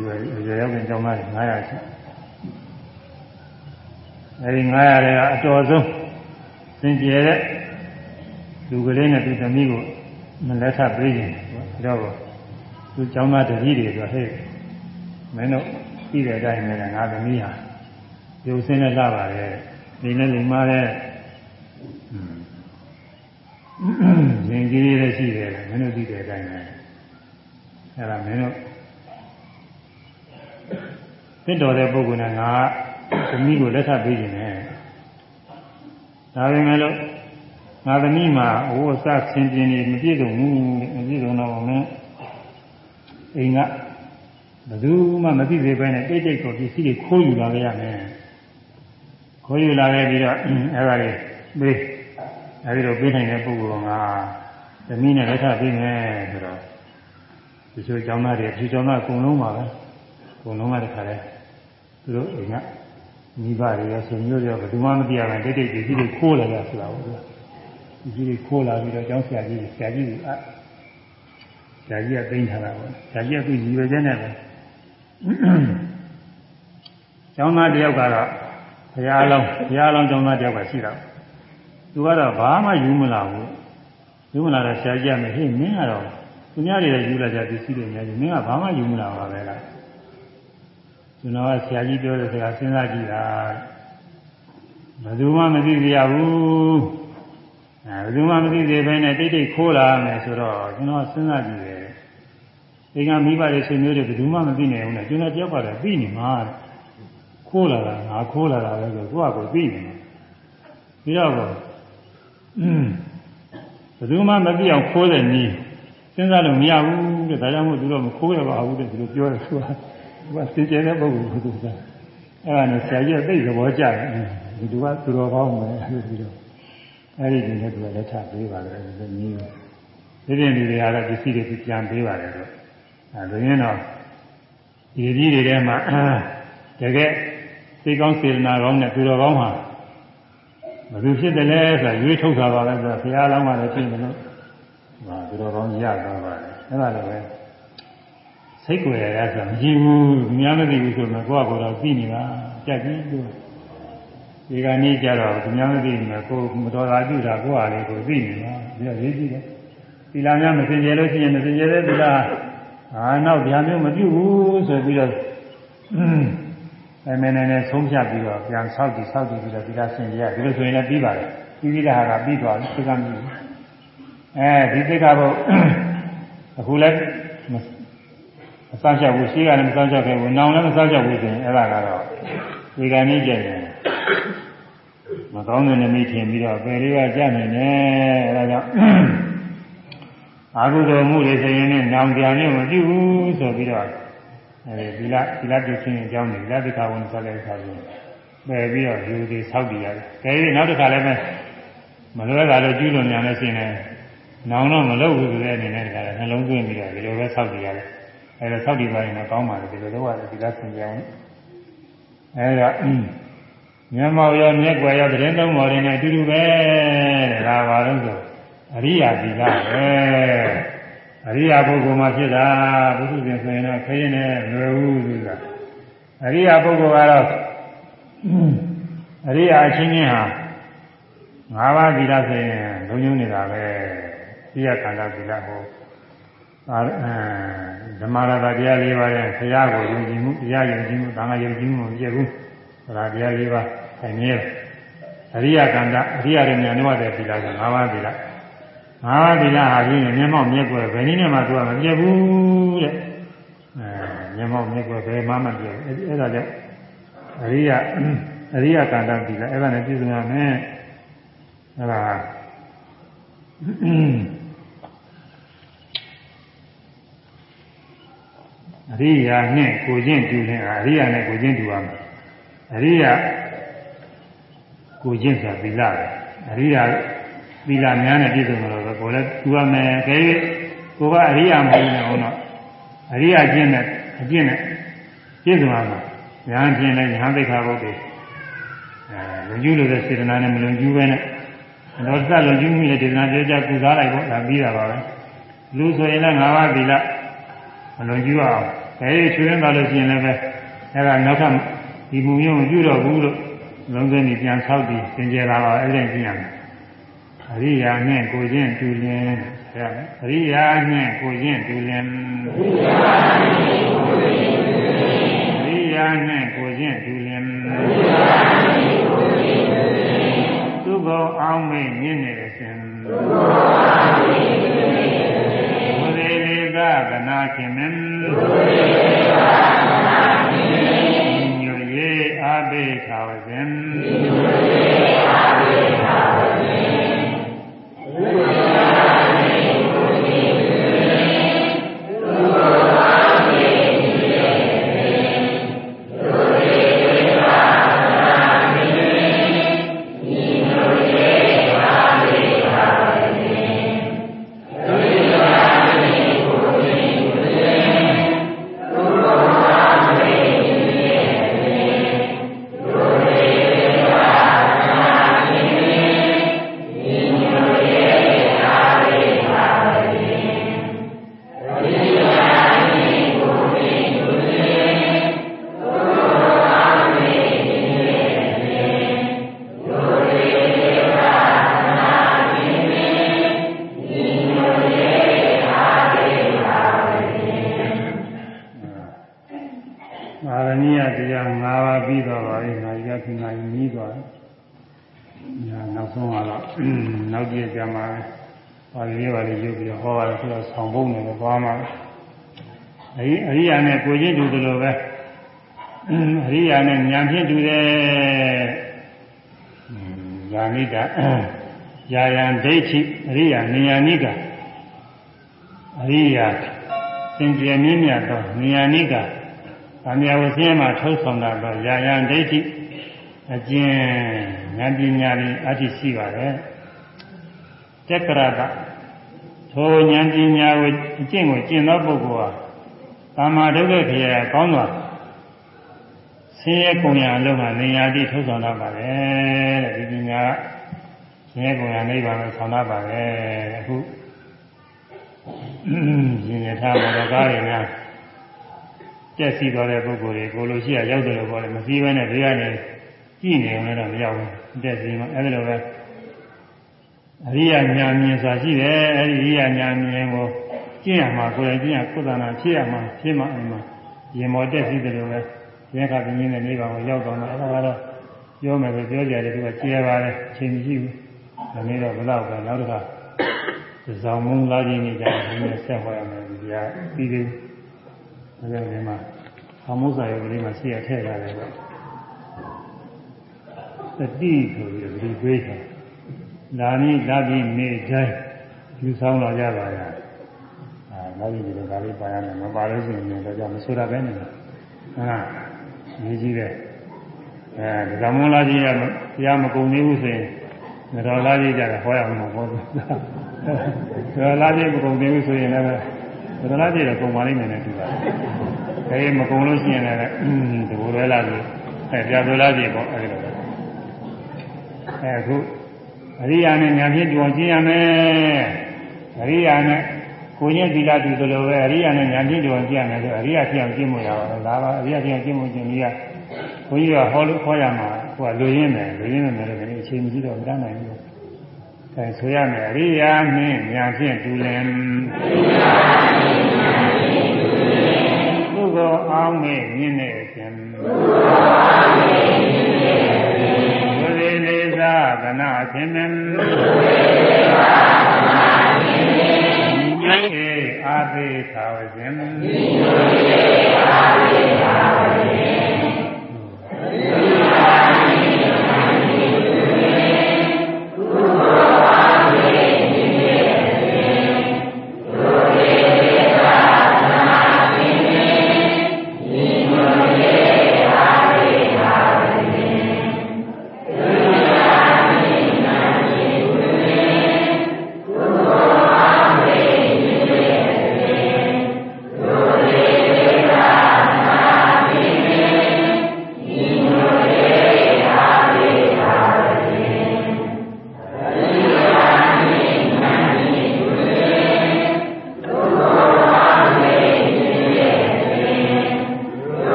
ရွယ်ရွယ်ရောက်တဲ့ကျောင်းသားတွေ900ရှိအဲဒီ900တွေကအတော်ဆုံးသင်ကျဲတဲ့လူကလေးနဲ့သူသမီးကိုမလက်ထပ်ပြေးခြင်းတော့သူကျောင်းသားတကြီးတွေဆိုဟဲ့မင်းတို့ပြီးတဲ့အတိုင်းပဲငါသမီးဟာရုပ်ဆင်းနဲ့လာပါတယ်ဒီနဲ့လိမ္မာ တဲ့ရင်ကြီးလေးလည်းရှိတယ်မင်းတို့သိတဲ့အတိုင်းပဲအဲ့ဒါမင်းတို့သင့်တော်တဲ့ပုဂ္ဂိုလ်နဲ့ငါသမီးကိုလက်ထပ်ပေးခြင်းနဲ့ဒါပေမဲ့လို့ငါသမီးမှာဟိုအစဆင်ပြင်းနေမပြည့်စုံဘူးမပြည့်စုံတော့မင်းအိမ်ကဘယ်သူမှမသိသေးပဲနဲ့တိတ်တိတ်ကိုပစ္စည်းတွေခိုးယူလာကြရမယ်ခိုးယူလာခဲ့ပြီးတော့အဲ့ဒါလေးပေး အဲဒီလိုပေးနိုင်တဲ့ပုဂ္ဂိုလ်ကသမီးနဲ့လက်ထပ်ပေးမယ်ဆိုတော့ဒီလိုကျောင်းသားတွေဒီကျောင်းသားအကုန်လုံးပါပဲအကုန်လုံးကတခါလဲသူတို့အိမ်ကမိဘတွေရောဆွေမျိုးတွေရောဘယ်သူမှမသိရဘူးတိတ်တိတ်ပစ္စည်းတွေခိုးလာကြဆိုတာဟုတ်လားပစ္စည်းတွေခိုးလာပြီးတော့ကျောင်းဆရာကြီးဆရာကြီးကဆရာကြီးကသိမ်းထားတာပေါ့ဆရာကြီးကသူ့ညီရွယ်ချက်နဲ့ပဲကျောင်းသားတယောက်ကတော့ဘုရားလုံးဘုရားလုံးကျောင်းသားတယောက်ကရှိတော့ သူကတော့ဘာမှယူမလာဘူးယူမလာတော့ဆရာကြီးကမဟေ့မင်းကတော့သူများတွေလည်းယူလာကြပစ္စည်းတွေများကြီးမင်းကဘာမှယူမလာပါပဲလားကျွန်တော်ကဆရာကြီးပြောတဲ့စကားစဉ်းစားကြည့်တာဘယ်သူမှမသိကြရဘူးအဲအဲဘယ်သူမှမသိသေးဘဲနဲ့တိတ်တိတ်ခိုးလာမယ်ဆိုတော့ကျွန်တော်စဉ်းစားကြည့်တယ်ဒီကမိဘတွေဆွေမျိုးတွေဘယ်သူမှမသိနိုင်ဘူးနဲ့ကျွန်တော်တယောက်ကတော့သိနေမှာခိုးလာတာငါခိုးလာတာလည်းဆိုကိုယ့်အကိုသိနေတယ်ပြီးတော့อืม ဘယ်သူမှမသိအောင်ခိုးတဲ့နည်းစဉ်းစားလို့မရဘူးတဲ့ဒါကြောင့်မို့သူတော့မခိုးရပါဘူးတဲ့သူတို့ပြောတယ်သူကသူကစင်ကြဲတဲ့ပုဂ္ဂိုလ်ကသူကအဲ့ဒါနဲ့ဆရာကြီးကသိသဘောကျတယ်ဒီသူကသူတော်ကောင်းမယ်အဲ့ဒီတော့အဲ့ဒီဒီနဲ့သူကလက်ထပ်ပေးပါလေဒီနည်းဒီပြင်ဒီတွေကတော့ပစ္စည်းတွေပြန်ပေးပါတယ်တော့အဲဒါရင်တော့ဒီကြီးတွေထဲမှာတကယ်စိတ်ကောင်းစေတနာကောင်းနဲ့သူတော်ကောင်းမှာ ဘယ်သူဖြစ်တယ်လဲဆိုတာရွေးထုတ်တာပါပဲဆိုတော့ဘုရားလောင်းမှလည်းဖြစ်တယ်လို့ဟာသူတော်ကောင်းရသွားပါတယ်အဲ့ဒါလည်းပဲစိတ်ကိုယ်ရရဆိုမရှိဘူးများမသိဘူးဆိုတော့ကိုယ့်အကိုယ်တော့သိနေတာကြက်ကြီးလို့ဒီကနေ့ကျတော့သူများမသိဘူးနဲ့ကိုယ်မတော်တာပြုတာကိုယ့်အားလေးကိုသိနေတာပြီးတော့ရေးကြည့်တယ်သီလများမစင်ကြယ်လို့ရှိရင်မစင်ကြယ်တဲ့သီလဟာနောက်ဗျာမျိုးမပြုတ်ဘူးဆိုပြီးတော့ အဲမင်းနဲ့ဆုံးဖြတ်ပြီးတော့ပြန်ဆောက်တည်ဆောက်တည်ပြီးတော့သီလစင်ကြယ်ဒီလိုဆိုရင်လည်းပြီးပါတယ်ပြီးပြီးတဲ့ဟာကပြီးသွားပြီသိကမျိုးအဲဒီသိကဘုအခုလည်းမစောင့်ရှောက်ဘူးရှိကလည်းမစောင့်ရှောက်ခဲ့ဘူးနောင်လည်းမစောင့်ရှောက်ဘူးဆိုရင်အဲ့ဒါကတော့ဒီကနေ့ကျရင်မကောင်းတဲ့နမိတ်ထင်ပြီးတော့ပယ်လေးကကြနိုင်တယ်အဲဒါကြောင့်အာဟုတော်မှုတွေဆိုရင်လည်းနောင်ပြန်မျိုးမပြုဘူးဆိုပြီးတော့ အဲဒီလဒီလပြုခြင်းအကြောင်းတွေလက်တိခဝန်ဆက်လက်ဆက်ပြီးပယ်ပြီးတော့လူတွေဆောက်တည်ရတယ်။ဒါပြီးနောက်တစ်ခါလည်းမလွဲတာလို့ကျူးလွန်ညာလို့ရှိရင်နောင်တော့မလုပ်ဘူးဆိုတဲ့အနေနဲ့တခါလည်းနှလုံးသွင်းပြီးတော့ဒီလိုပဲဆောက်တည်ရတယ်။အဲဒါဆောက်တည်ပါရင်တော့ကောင်းပါလေဒီလိုတော့ဒီလားဆင်ကြအောင်။အဲဒါမျက်မှောက်ရောမျက်ွယ်ရောသတင်းသုံးမော်တွေနဲ့အတူတူပဲတဲ့ဒါပါလို့ဆိုအရိယာတိကပဲ အရိယာပုဂ္ဂိုလ်မှာဖြစ်တာဘုသူရှင်ဆိုရင်တော့ခရင်နဲ့လွယ်ဘူးဆိုတာအရိယာပုဂ္ဂိုလ်ကတော့အရိယာအချင်းချင်းဟာ၅ပါးသီလဆိုရင်လုံးလုံးနေတာပဲသိရခန္ဓာသီလဟောအာဓမ္မရတာတရား၄ပါးရဲ့ဆရာကိုယုံကြည်မှုတရားယုံကြည်မှုသံဃာယုံကြည်မှုမပြည့်ဘူးဒါတရား၄ပါးဆိုင်နေတယ်အရိယကန္တအရိယရမြတ်နဝတဲ့သီလက၅ပါးသီလ ငါးဒီလားဟာပြင်းမျက်မှောက်မျက်ွယ်ဘယ်နည်းနဲ့မှသူကမပြတ်ဘူးတဲ့အဲမျက်မှောက်မျက်ွယ်ဘယ်မှမပြတ်ဘူးအဲ့ဒါကြောင့်အရိယအရိယကန္တဒီလားအဲ့ဒါနဲ့ပြည့်စုံရမယ်အဲ့ဒါအရိယာနဲ့ကိုချင်းတူရင်အရိယာနဲ့ကိုချင်းတူရမယ်အရိယာကိုချင်းဆိုတာသီလပဲအရိယာသီလများနဲ့ပြည့်စုံလို့ပဲ ကိုယ်လည်းတူရမယ်ခဲကိုကအရိယာမဟုတ်နေအောင်တော့အရိယာကျင့်နဲ့အကျင့်နဲ့ပြည့်စုံရမှာညာကျင့်နဲ့ညာသိက္ခာပုဒ်တွေအဲလုံကျူးလို့တဲ့စေတနာနဲ့မလုံကျူးပဲနဲ့တော့စလုံကျူးမှုနဲ့ဒေသနာပြောကြကုစားလိုက်ပေါ့ဒါပြီးတာပါပဲလူဆိုရင်လည်း၅ပါးသီလမလုံကျူးအောင်ခဲချွေးရတာလို့ရှိရင်လည်းပဲအဲဒါနောက်ထပ်ဒီမူမျိုးမပြုတော့ဘူးလို့လုံးစုံကြီးပြန်ဆောက်ပြီးသင်ကြလာတော့အဲ့ဒါကျင့်ရမယ် အရိယာနဲ့ကိုချင်းတူလင်ဆရာအရိယာနဲ့ကိုချင်းတူလင်အရိယာနဲ့ကိုချင်းတူလင်သူဘုံအောင်မေ့မြင့်နေစဉ်ဘုရေလေကကနာခင်မင်းညွရေအာဘေခါဝဇင် အရိအရိယာနဲ့ကိုချင်းတူတယ်လို့ပဲအရိယာနဲ့ဉာဏ်ဖြင့်တူတယ်ယာနိတာယာယံဒိဋ္ဌိအရိယာဉာဏိကအရိယာစင်ကြယ်မြင့်မြတ်သောဉာဏိကဗာမယဝဆင်းမှာထုတ်ဆောင်တာတော့ယာယံဒိဋ္ဌိအကျဉ်ဉာဏ်ပညာနဲ့အတ္တိရှိပါတယ်တက္ကရကထိုဉာဏ်ပညာကိုအကျင့်ကိုကျင့်သောပုဂ္ဂိုလ်ဟာ ကာမဒုက္ခခရကောင်းစွာဆင်းရဲကုန်ရအလုံးမှာနေရာတိထုတ်ဆောင်တတ်ပါတယ်တဲ့ဒီပညာဆင်းရဲကုန်ရနိဗ္ဗာန်ကိုဆောင်တတ်ပါတယ်အခုရှင်ရထားမော်တော်ကားတွေများကျက်စီသွားတဲ့ပုဂ္ဂိုလ်တွေကိုလိုရှိရရောက်တယ်လို့ပြောတယ်မစည်းဘဲနဲ့ဘေးကနေကြည့်နေအောင်လည်းမရောက်ဘူးတက်စီမှအဲဒီလိုပဲအရိယာညာမြင်စွာရှိတယ်အဲဒီအရိယာညာမြင်ကို ကျင့်ရမှာကိုယ်တိုင်ကျင့်ရကုသနာဖြစ်ရမှာဖြစ်မှအိမ်မှာရင်မောတက်စီတယ်လို့ပဲရဲခပြင်းနေတဲ့နေပါကိုရောက်တော့တော့အဲဒါကတော့ပြောမယ်ဆိုပြောကြတယ်သူကကျေပါတယ်အချိန်မရှိဘူးဒါနဲ့တော့ဘယ်တော့ပဲနောက်တစ်ခါဇောင်းမုံလာခြင်းနေကြတယ်ဒီနေ့ဆက်ဟောရမယ်ဒီကပြီးသေးတယ်ဒါကြောင့်ဒီမှာအမှုစာရုပ်ကလေးမှာရှိရထည့်ထားတယ်ပေါ့တတိဆိုပြီးဒီပေးတယ်လာမည်လာပြီးနေတိုင်းယူဆောင်လာကြပါလား အာနောက်ပြီးဒီလိုဒါလေးပါရမယ်မပါလို့ရှိရင်တော့ကြောင့်မဆိုတာပဲနေတယ်ဟာရေးကြည့်တယ်အဲဒီကမွန်လာကြီးရတရားမကုန်သေးဘူးဆိုရင်တော်လာကြီးကြတယ်ဟောရအောင်မဟုတ်ဘူးတော်လာကြီးမကုန်သေးဘူးဆိုရင်လည်းတော်လာကြီးတော့ကုန်ပါလိမ့်မယ်နဲ့တူပါတယ်အဲမကုန်လို့ရှိရင်လည်းဒီလိုလွဲလာပြီအဲပြတော်လာကြီးပေါ့အဲဒီလိုပဲအဲအခုအရိယာနဲ့ညာဖြင့်ကြုံကျင်ရမယ်အရိယာနဲ့ ကိုချင်းသီလတူသလိုပဲအရိယာနဲ့ညာဖြင့်ကြုံကျင်ရမယ်ဆိုအရိယာဖြစ်အောင်ကျင့်မှုရပါတော့ဒါပါအရိယာဖြစ်အောင်ကျင့်မှုကျင့်ပြီးကဘုန်းကြီးကဟောလို့ခေါ်ရမှာဟိုကလူရင်းမယ်လူရင်းမယ်လည်းလည်းအချိန်မရှိတော့မတတ်နိုင်ဘူးအဲဆိုရမယ်အရိယာနှင့်ညာဖြင့်တူလင်ပုဂ္ဂိုလ်အောင်မဲ့မြင့်နေခြင်းပုဂ္ဂိုလ်အောင်မဲ့မြင့်နေခြင်းဘုရားလေးသာကနာခြင်းမ အာသေသာဝခြင်းဉာဏ်ေအာသေသာဝခြင်း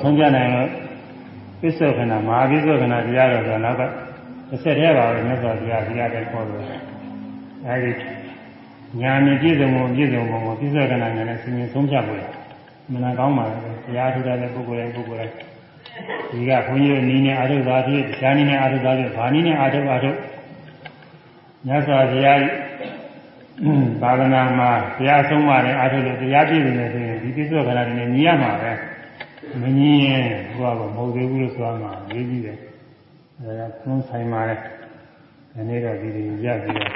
ဆုံးပြနိုင်လို့ပစ္စောခဏမဟာပစ္စောခဏတရားတော်ဆိုနောက်ကတစ်ဆက်တည်းပါပဲမြတ်စွာဘုရားတရားတဲ့ခေါ်လို့အဲဒီညာမြင့်ပြည့်စုံမှုပြည့်စုံမှုကိုပစ္စောခဏနဲ့လည်းစဉ်းဆုံးဖြတ်ဖို့မနာကောင်းပါဘူးတရားထူတဲ့ပုဂ္ဂိုလ်တိုင်းပုဂ္ဂိုလ်တိုင်းဒီကခွန်ကြီးတို့နီးနေအာထုသာဖြစ်တရားနီးနေအာထုသာဖြစ်ဘာနီးနေအာထုအာထုမြတ်စွာဘုရားသာသနာမှာတရားဆုံးမတဲ့အာထုလို့တရားပြည့်စုံနေဆိုရင်ဒီပစ္စောခဏတွေနဲ့ညီရမှာပဲ မငြင်းရင်ဟိုကမဟုတ်သေးဘူးလို့ဆိုမှရေးကြည့်တယ်အဲဒါသုံးဆိုင်ပါလေဒီနေ့တော့ဒီလိုရပြီးတော့